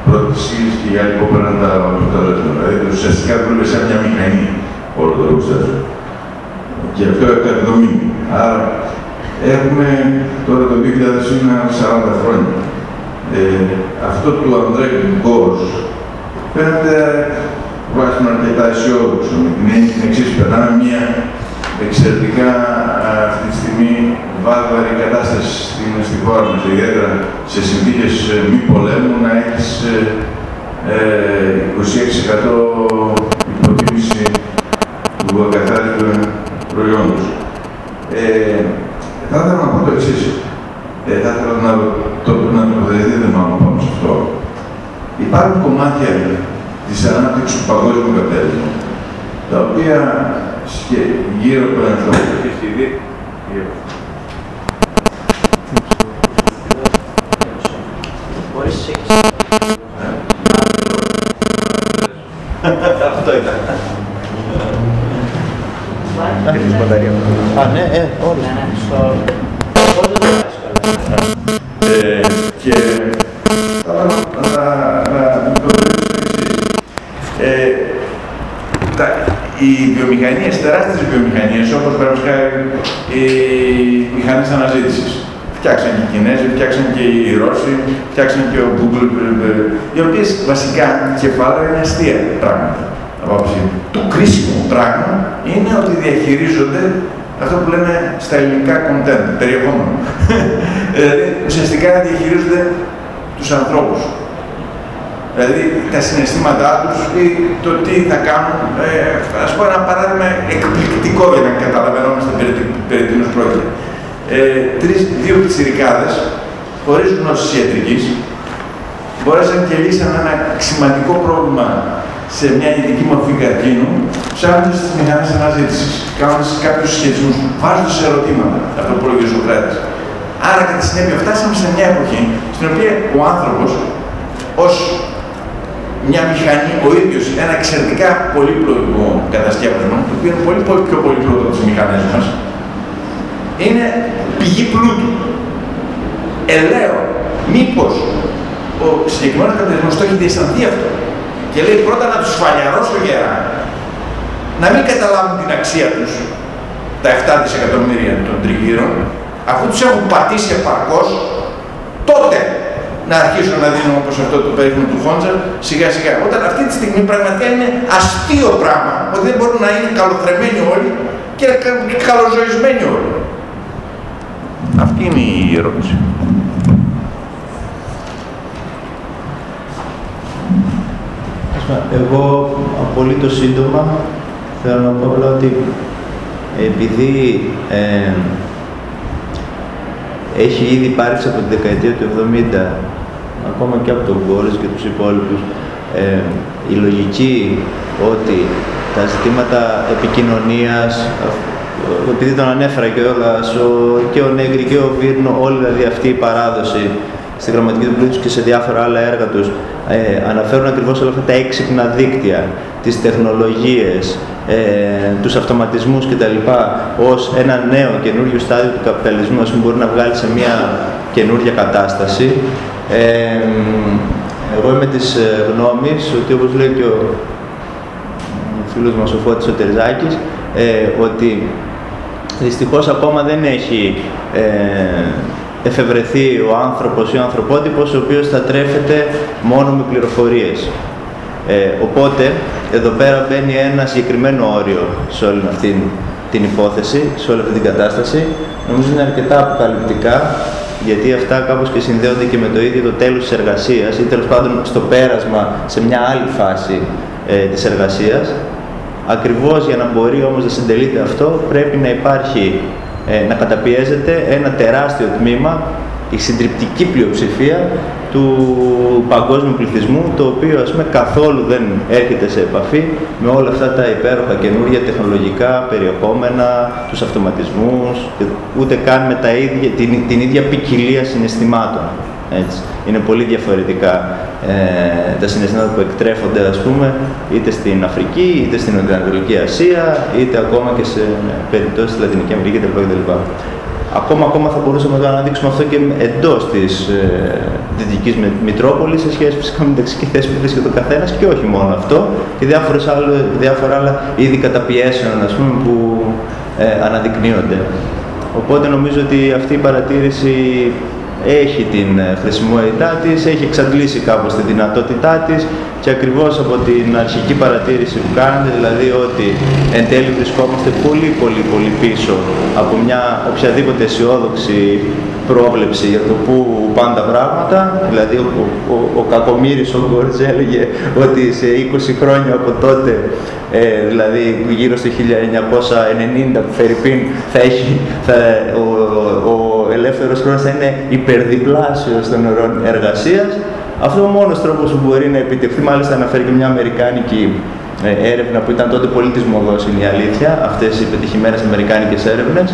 πρώτη ύλη και οι άλλοι που έφεραν τα αποτελέσματα. Δηλαδή ουσιαστικά δούλευε σαν μια μηχανή όλο το εργοστάσιο. Και αυτό από τα 70. Άρα έχουμε τώρα το 2040 χρόνια ε, αυτό του Ανδρέ Γκόρς φαίνεται τουλάχιστον αρκετά αισιόδοξο με την έννοια την εξής. Περνάμε μια εξαιρετικά αυτή τη στιγμή βάρβαρη κατάσταση στην, στη χώρα μας, ιδιαίτερα σε συνθήκες ε, μη πολέμου να έχεις ε, 26% υποτίμηση του ακαθάριστου προϊόντος. Ε, θα ήθελα να πω το εξής. Ε, θα ήθελα να το να τοποθετηθείτε μάλλον πάνω σε αυτό. Υπάρχουν κομμάτια της ανάπτυξης του παγκόσμιου καπιταλισμού, τα οποία γύρω από ένα αυτό και ήδη Αυτό ήταν. Α, ναι, ε, όλοι. Ναι, ναι, στο... Πώς δεν το βάζεις καλά. Ε, και θα να, να, να το ε, τα, οι βιομηχανίες, τεράστιες βιομηχανίες, όπως παραδείγματος οι μηχανές αναζήτησης, φτιάξαν και οι Κινέζοι, φτιάξαν και οι Ρώσοι, φτιάξαν και ο Google, οι οποίες βασικά κεφάλαια είναι αστεία πράγματα. Απόψη. Το κρίσιμο πράγμα είναι ότι διαχειρίζονται αυτό που λέμε στα ελληνικά content, περιεχόμενο. δηλαδή, ουσιαστικά διαχειρίζονται τους ανθρώπους. Δηλαδή, τα συναισθήματά τους ή το τι θα κάνουν. Ε, ας πω ένα παράδειγμα εκπληκτικό για να καταλαβαίνόμαστε περί, περί τίνος πρόκειται. Ε, τρεις, δύο πιτσιρικάδες, χωρίς γνώσεις ιατρικής, μπόρεσαν και λύσαν ένα σημαντικό πρόβλημα σε μια ειδική μορφή καρκίνου, ψάχνοντας τις μηχανές αναζήτησης, κάνοντας κάποιους σχετισμού, βάζοντας ερωτήματα. Αυτό που έλεγε ο Σοκράτης. Άρα, κατά συνέπεια, φτάσαμε σε μια εποχή στην οποία ο άνθρωπος ως μια μηχανή, ο ίδιος ένα εξαιρετικά πολύπλοκο κατασκεύασμα, το οποίο είναι πολύ πιο πολύπλοκο από τις μηχανές μας, είναι πηγή πλούτου. Ελέω, μήπως ο συγκεκριμένος καπιταλισμός το έχει διαισθανθεί αυτό και λέει πρώτα να τους φαλιαρώσω γερά, να μην καταλάβουν την αξία τους τα 7 δισεκατομμύρια των τριγύρων, αφού τους έχουν πατήσει επαρκώς, τότε να αρχίσω να δίνω όπως αυτό το περίφημο του Χόντζα σιγά σιγά. Όταν αυτή τη στιγμή πραγματικά είναι αστείο πράγμα ότι δεν μπορούν να είναι καλοθρεμένοι όλοι και καλοζωισμένοι όλοι. Αυτή είναι η ερώτηση. Εγώ απολύτως σύντομα θέλω να πω απλά ότι επειδή ε, έχει ήδη υπάρξει από τη δεκαετία του 70 ακόμα και από τον Μπόρις και τους υπόλοιπους ε, η λογική ότι τα ζητήματα επικοινωνίας επειδή τον ανέφερα και όλα, και ο Νέγκρη και ο Βίρνο, όλη δηλαδή αυτή η παράδοση στη γραμματική του πλούτους και σε διάφορα άλλα έργα τους ε, αναφέρουν ακριβώς όλα αυτά τα έξυπνα δίκτυα, τις τεχνολογίες, ε, τους αυτοματισμούς κτλ. ως ένα νέο καινούριο στάδιο του καπιταλισμού που μπορεί να βγάλει σε μια καινούργια κατάσταση. Ε, εγώ είμαι της ε, γνώμης ότι όπως λέει και ο φίλος μας ο Φώτης ο Τερζάκης, ε, ότι δυστυχώς ακόμα δεν έχει ε, εφευρεθεί ο άνθρωπος ή ο ανθρωπότυπος ο οποίος θα τρέφεται μόνο με πληροφορίες. Ε, οπότε, εδώ πέρα μπαίνει ένα συγκεκριμένο όριο σε όλη αυτή την υπόθεση, σε όλη αυτή την κατάσταση. Νομίζω είναι αρκετά αποκαλυπτικά, γιατί αυτά κάπως και συνδέονται και με το ίδιο το τέλος της εργασίας ή τέλος πάντων στο πέρασμα σε μια άλλη φάση ε, της εργασίας. Ακριβώς για να μπορεί όμως να συντελείται αυτό, πρέπει να υπάρχει ε, να καταπιέζεται ένα τεράστιο τμήμα, η συντριπτική πλειοψηφία του παγκόσμιου πληθυσμού, το οποίο ας πούμε καθόλου δεν έρχεται σε επαφή με όλα αυτά τα υπέροχα καινούργια τεχνολογικά περιεχόμενα, τους αυτοματισμούς, ούτε καν με τα ίδια, την, την ίδια ποικιλία συναισθημάτων. Έτσι. Είναι πολύ διαφορετικά ε, τα συναισθήματα που εκτρέφονται, ας πούμε, είτε στην Αφρική, είτε στην Νοτιοανατολική Ασία, είτε ακόμα και σε περιπτώσεις στη Λατινική Αμερική κτλ. Ακόμα, ακόμα θα μπορούσαμε να αναδείξουμε αυτό και εντός της ε, Δυτικής Μητρόπολης σε σχέση φυσικά με την ταξική θέση που βρίσκεται ο καθένας και όχι μόνο αυτό, και διάφορες διάφορα άλλα είδη καταπιέσεων ας πούμε, που ε, αναδεικνύονται. Οπότε νομίζω ότι αυτή η παρατήρηση έχει την ε, χρησιμότητά της, έχει εξαντλήσει κάπως τη δυνατότητά της και ακριβώς από την αρχική παρατήρηση που κάνετε, δηλαδή ότι εν τέλει βρισκόμαστε πολύ πολύ πολύ πίσω από μια οποιαδήποτε αισιόδοξη πρόβλεψη για το πού πάνε τα πράγματα, δηλαδή ο, ο, ο Κακομύρης ο Γκόρτζ έλεγε ότι σε 20 χρόνια από τότε, ε, δηλαδή γύρω στο 1990 που Φερρυπίν θα έχει, θα, ο, ο, ο ελεύθερος χρόνος θα είναι υπερδιπλάσιος των ωρών εργασίας, αυτό ο μόνος τρόπος που μπορεί να επιτευχθεί, μάλιστα αναφέρει και μια αμερικάνικη ε, έρευνα που ήταν τότε πολύ της είναι η αλήθεια, αυτές οι πετυχημένες αμερικάνικες έρευνες,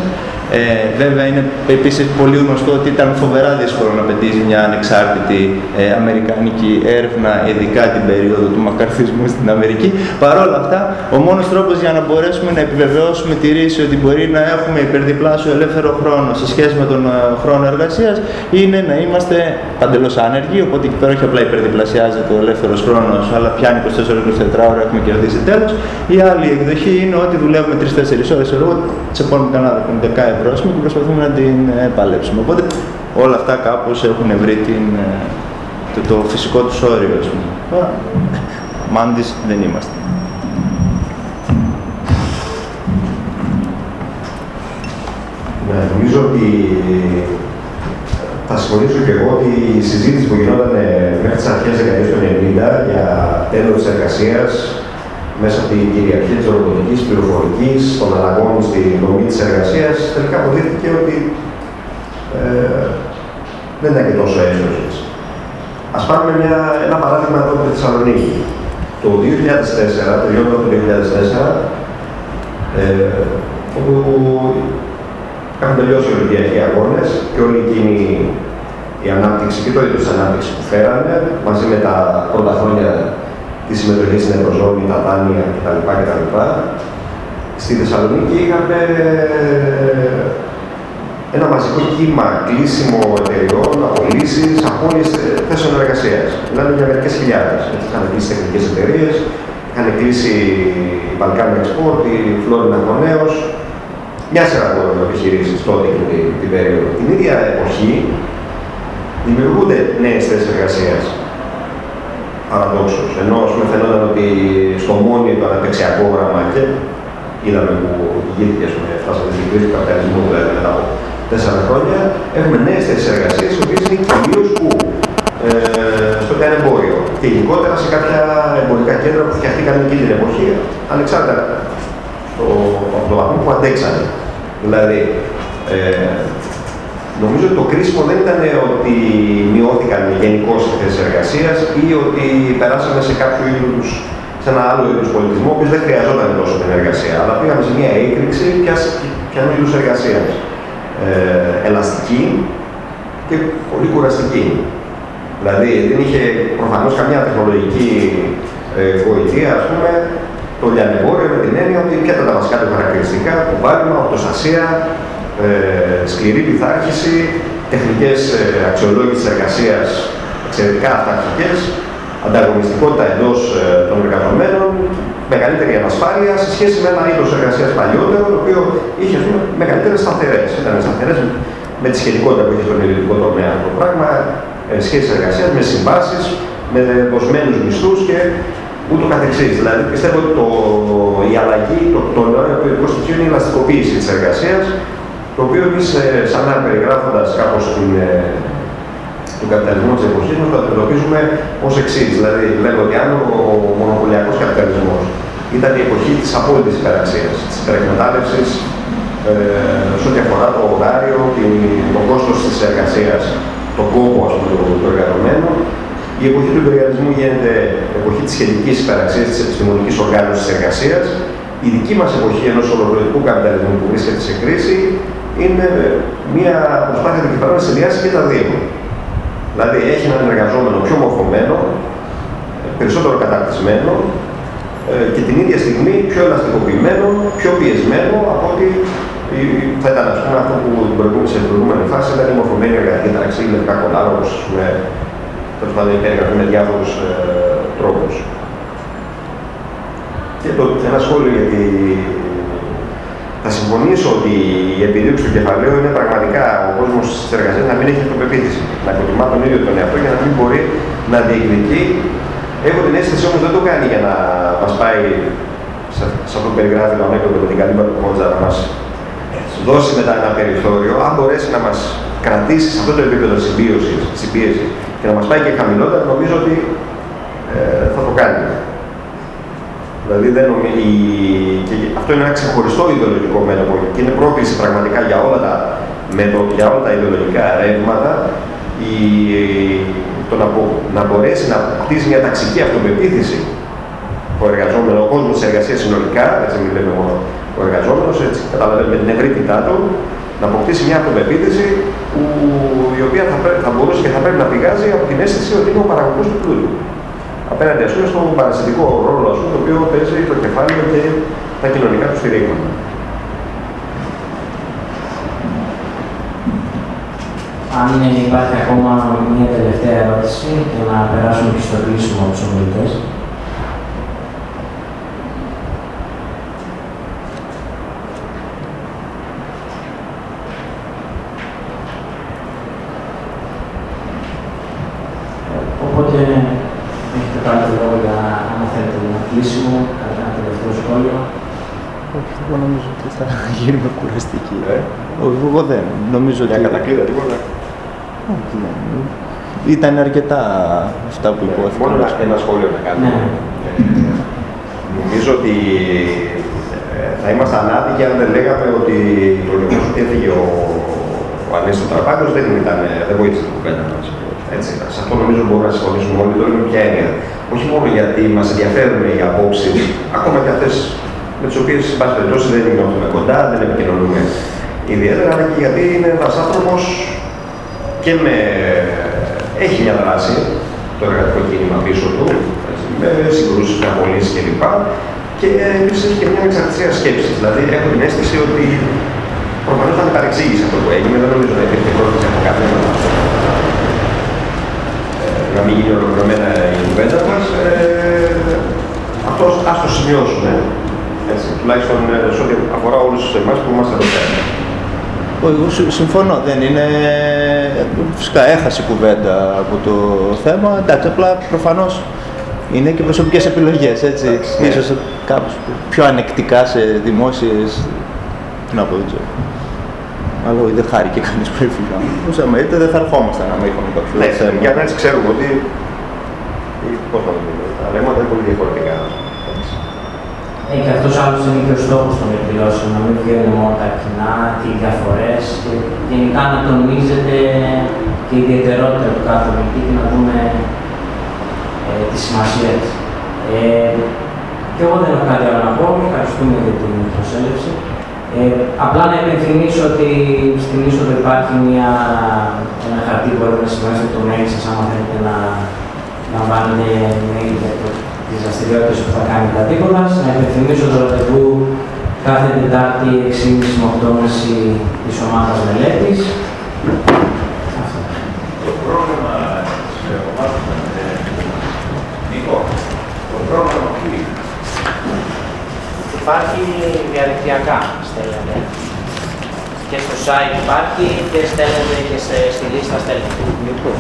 ε, βέβαια είναι επίσης πολύ γνωστό ότι ήταν φοβερά δύσκολο να πετύχει μια ανεξάρτητη ε, αμερικανική έρευνα, ειδικά την περίοδο του μακαρθισμού στην Αμερική. Παρ' όλα αυτά, ο μόνος τρόπος για να μπορέσουμε να επιβεβαιώσουμε τη ρίση ότι μπορεί να έχουμε υπερδιπλάσιο ελεύθερο χρόνο σε σχέση με τον ε, χρόνο εργασίας είναι να είμαστε παντελώς άνεργοι, οπότε εκεί πέρα όχι απλά υπερδιπλασιάζεται ο ελεύθερος χρόνος, αλλά πιάνει 24-24 ώρα, έχουμε κερδίσει τέλος. Η άλλη εκδοχή είναι ότι δουλεύουμε 3-4 ώρες, εγώ τσεπώνουμε κανένα 10 ευρώ και προσπαθούμε να την ε, παλέψουμε. Οπότε όλα αυτά κάπως έχουν βρει την, ε, το, το φυσικό τους όριο. Τώρα, μάντις δεν είμαστε. Ναι, νομίζω ότι θα συμφωνήσω και εγώ ότι η συζήτηση που γινόταν μέχρι τις αρχές δεκαετίας του 90 για τέλος της εργασίας μέσα από την κυριαρχία της ρομποτική πληροφορικής, των αλλαγών στη δομή της εργασίας, τελικά αποδείχθηκε ότι ε, δεν ήταν και τόσο εύστοχε. Α πάρουμε μια, ένα παράδειγμα εδώ από τη Θεσσαλονίκη. το 2004, τελειώνοντα το 2004, ε, όπου είχαν τελειώσει οι Ολυμπιακοί Αγώνες και όλη εκείνη η ανάπτυξη και το είδος της ανάπτυξης που φέρανε, μαζί με τα πρώτα χρόνια τη συμμετοχή στην Ευρωζώνη, τα δάνεια κτλ. κτλ. Στη Θεσσαλονίκη είχαμε ένα μαζικό κύμα κλείσιμο εταιριών, απολύσεις, απόλυε θέσεων εργασίας. Μιλάμε για μερικές χιλιάδες. Είχαν κλείσει τεχνικές εταιρείες, είχαν κλείσει η Balkan Export, η Florida Κονέο, μια σειρά από επιχειρήσεις τότε και την, την περίοδο. Την ίδια εποχή δημιουργούνται νέες θέσεις εργασίας. Παραδόξως. Ενώ πούμε, φαινόταν ότι στο μόνοι το αναπτυξιακό όραμα και είδαμε που ηγήθηκε, φτάσαμε στην κρίση του καπιταλισμού δηλαδή, μετά από τέσσερα χρόνια, έχουμε νέες θέσεις εργασίας, οι οποίες είναι κυρίως που ε, στο εμπόριο και γενικότερα σε κάποια εμπορικά κέντρα που φτιαχτήκαν εκείνη την εποχή, ανεξάρτητα από το βαθμό που αντέξανε. Δηλαδή, ε, νομίζω ότι το κρίσιμο δεν ήταν ότι μειώθηκαν γενικώς οι θέσεις εργασίας ή ότι περάσαμε σε κάποιο είδους σε ένα άλλο είδους πολιτισμό, ο οποίος δεν χρειαζόταν τόσο την εργασία. Αλλά πήγαμε σε μια έκρηξη πιανού είδου εργασίας. Ε, ελαστική και πολύ κουραστική. Δηλαδή δεν είχε προφανώς καμιά τεχνολογική ε, γοητεία, ας πούμε, το λιανεμπόριο με την έννοια ότι ποια ήταν τα βασικά του χαρακτηριστικά, το βάλιμα, οτοσασία, ε, σκληρή πειθάρχηση, τεχνικές ε, αξιολόγηση εργασίας εξαιρετικά αυταρχικές, ανταγωνιστικότητα εντός ε, των εργαζομένων, μεγαλύτερη ανασφάλεια σε σχέση με ένα είδος εργασίας παλιότερο, το οποίο είχε μεγαλύτερες σταθερές. Ήταν σταθερές με τη σχετικότητα που είχε στον ελληνικό τομέα αυτό το πράγμα, ε, σχέσεις εργασίας με συμβάσεις, με δοσμένου μισθούς και ούτω καθεξής. Δηλαδή πιστεύω ότι το, η αλλαγή, το, το νέο στοιχείο είναι η ελαστικοποίηση της εργασίας, το οποίο εμείς, ε, σαν να περιγράφοντας κάπως την, ε, τον καπιταλισμό της εποχής μας, το αντιμετωπίζουμε ως εξής. Δηλαδή, λέμε ότι αν ο μονοπωλιακός καπιταλισμός ήταν η εποχή της απόλυτης υπεραξίας, της υπερεκμετάλλευσης ε, σε ό,τι αφορά το ωράριο, το κόστος της εργασίας, τον κόπο ας πούμε, του, του εργαζομένου, η εποχή του υπεριαλισμού γίνεται εποχή της σχετικής υπεραξίας της επιστημονικής οργάνωσης της εργασίας. Η δική μας εποχή ενός ολοκληρωτικού καπιταλισμού που βρίσκεται σε κρίση είναι μια προσπάθεια του κεφαλαίου να συνδυάσει και τα δύο. Δηλαδή έχει έναν εργαζόμενο πιο μορφωμένο, περισσότερο κατακτισμένο ε, και την ίδια στιγμή πιο ελαστικοποιημένο, πιο πιεσμένο από ότι θα ήταν ας πούμε, αυτό που την προηγούμενη, σε προηγούμενη φάση ήταν η μορφωμένη εργατική τάξη, λευκά κολλάρα, όπως πούμε, τέλος πάντων υπέργραφε με διάφορους ε, τρόπους. Και το, ένα σχόλιο για τη θα συμφωνήσω ότι η επιδίωξη του κεφαλαίου είναι πραγματικά ο κόσμος της εργασίας να μην έχει αυτοπεποίθηση. Να υποτιμά τον ίδιο τον εαυτό για να μην μπορεί να διεκδικεί. Έχω την αίσθηση όμως δεν το κάνει για να μας πάει σε, αυτό που περιγράφει το ανέκδοτο με την καλή του Κόντζα να μας δώσει μετά ένα περιθώριο. Αν μπορέσει να μας κρατήσει σε αυτό το επίπεδο συμπίεσης και να μας πάει και χαμηλότερα, νομίζω ότι ε, θα το κάνει. Δηλαδή δεν νομίζει, και αυτό είναι ένα ξεχωριστό ιδεολογικό μέτωπο και είναι πρόκληση πραγματικά για όλα τα, για όλα τα ιδεολογικά ρεύματα η, το να, να μπορέσει να αποκτήσει μια ταξική αυτοπεποίθηση ο εργαζόμενος, ο κόσμος της εργασίας συνολικά, έτσι μην λέμε μόνο ο εργαζόμενος, έτσι καταλαβαίνουμε την ευρύτητά του, να αποκτήσει μια αυτοπεποίθηση που, η οποία θα, θα μπορούσε και θα πρέπει να πηγάζει από την αίσθηση ότι είναι ο παραγωγός του πλούτου απέναντι ας πούμε, στον παρασιτικό ρόλο ας πούμε, το οποίο παίζει το κεφάλαιο και τα κοινωνικά του στηρίγματα. Αν υπάρχει ακόμα μια τελευταία ερώτηση για να περάσουμε και στο κλείσιμο από τους ομιλητές. Οπότε έχετε πάλι το λόγο για αν θέλετε ένα κλείσιμο, ένα τελευταίο σχόλιο. Όχι, εγώ νομίζω ότι θα γίνουμε κουραστικοί. Ε; Όχι, εγώ δεν. Νομίζω ότι... Για κατακλείδα, τίποτα. Όχι, δεν. Ήταν αρκετά αυτά που υπόθηκαν. Μόνο ένα σχόλιο να κάνω. Ναι. Ε, νομίζω ότι ε, θα ήμασταν άδικοι αν δεν λέγαμε ότι το γεγονός ότι έφυγε ο, ο Ανέστη Τραπάκος δεν, ήταν, δεν βοήθησε την κουβέντα μας. Έτσι. Σε αυτό νομίζω μπορούμε να συμφωνήσουμε όλοι. Το λέμε ποια έννοια. Όχι μόνο γιατί μας ενδιαφέρουν οι απόψεις, ακόμα και αυτές με τις οποίες, εν πάση περιπτώσει, δεν νιώθουμε κοντά, δεν επικοινωνούμε ιδιαίτερα, αλλά και γιατί είναι ένας άνθρωπος και με... έχει μια δράση το εργατικό κίνημα πίσω του, έτσι, με συγκρούσεις, με απολύσει κλπ. Και επίσης έχει και μια ανεξαρτησία σκέψης. Δηλαδή, έχω την αίσθηση ότι προφανώς ήταν παρεξήγηση αυτό που έγινε, δεν νομίζω να υπήρχε πρόθεση από κανένα να μην γίνει ολοκληρωμένα η κουβέντα μας. Ε, αυτός ας το σημειώσουμε. Έτσι, τουλάχιστον ε, σε ό,τι αφορά όλους εμάς που είμαστε εδώ πέρα. Εγώ συμφωνώ, δεν είναι. Φυσικά έχασε η κουβέντα από το θέμα. Εντάξει, απλά προφανώς είναι και προσωπικές επιλογές. Έτσι. Ναι. Ίσως κάπως πιο ανεκτικά σε δημόσιες. Τι να πω, δεν ξέρω. Αλλά δεν χάρηκε κανείς που έφυγε. Μπορούσαμε, είτε δεν θα ερχόμασταν αν είχαμε κάποιο Ναι, θέμα. για να έτσι ξέρουμε ότι. Πώς να το πούμε, τα λέματα είναι πολύ διαφορετικά. Έτσι. Ε, και αυτός άλλος είναι και ο στόχος των εκδηλώσεων, να μην βγαίνουν μόνο τα κοινά, οι διαφορές και γενικά να τονίζεται και η ιδιαιτερότητα του κάθε ομιλητή και να δούμε ε, τη σημασία της. Ε, και εγώ δεν έχω κάτι άλλο να πω, ευχαριστούμε για την προσέλευση. Ε, απλά να υπενθυμίσω ότι στην είσοδο υπάρχει μια, ένα χαρτί που μπορείτε να σημειώσετε το mail σας άμα θέλετε να λαμβάνετε mail για το, τις δραστηριότητες που θα κάνει τα τίποτα. Να υπενθυμίσω το ραντεβού κάθε Τετάρτη 6.30 με 8.30 της ομάδας μελέτης. Αυτό. Το πρόγραμμα της ομάδας είναι Νίκο, το πρόγραμμα που είναι; Υπάρχει διαδικτυακά, στέλνετε. Και στο site υπάρχει και στέλνετε και σε, στη λίστα στέλνετε. Λοιπόν,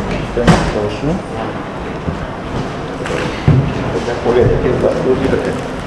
αυτό είναι αυτό σου. Ναι. Πολύ ωραία.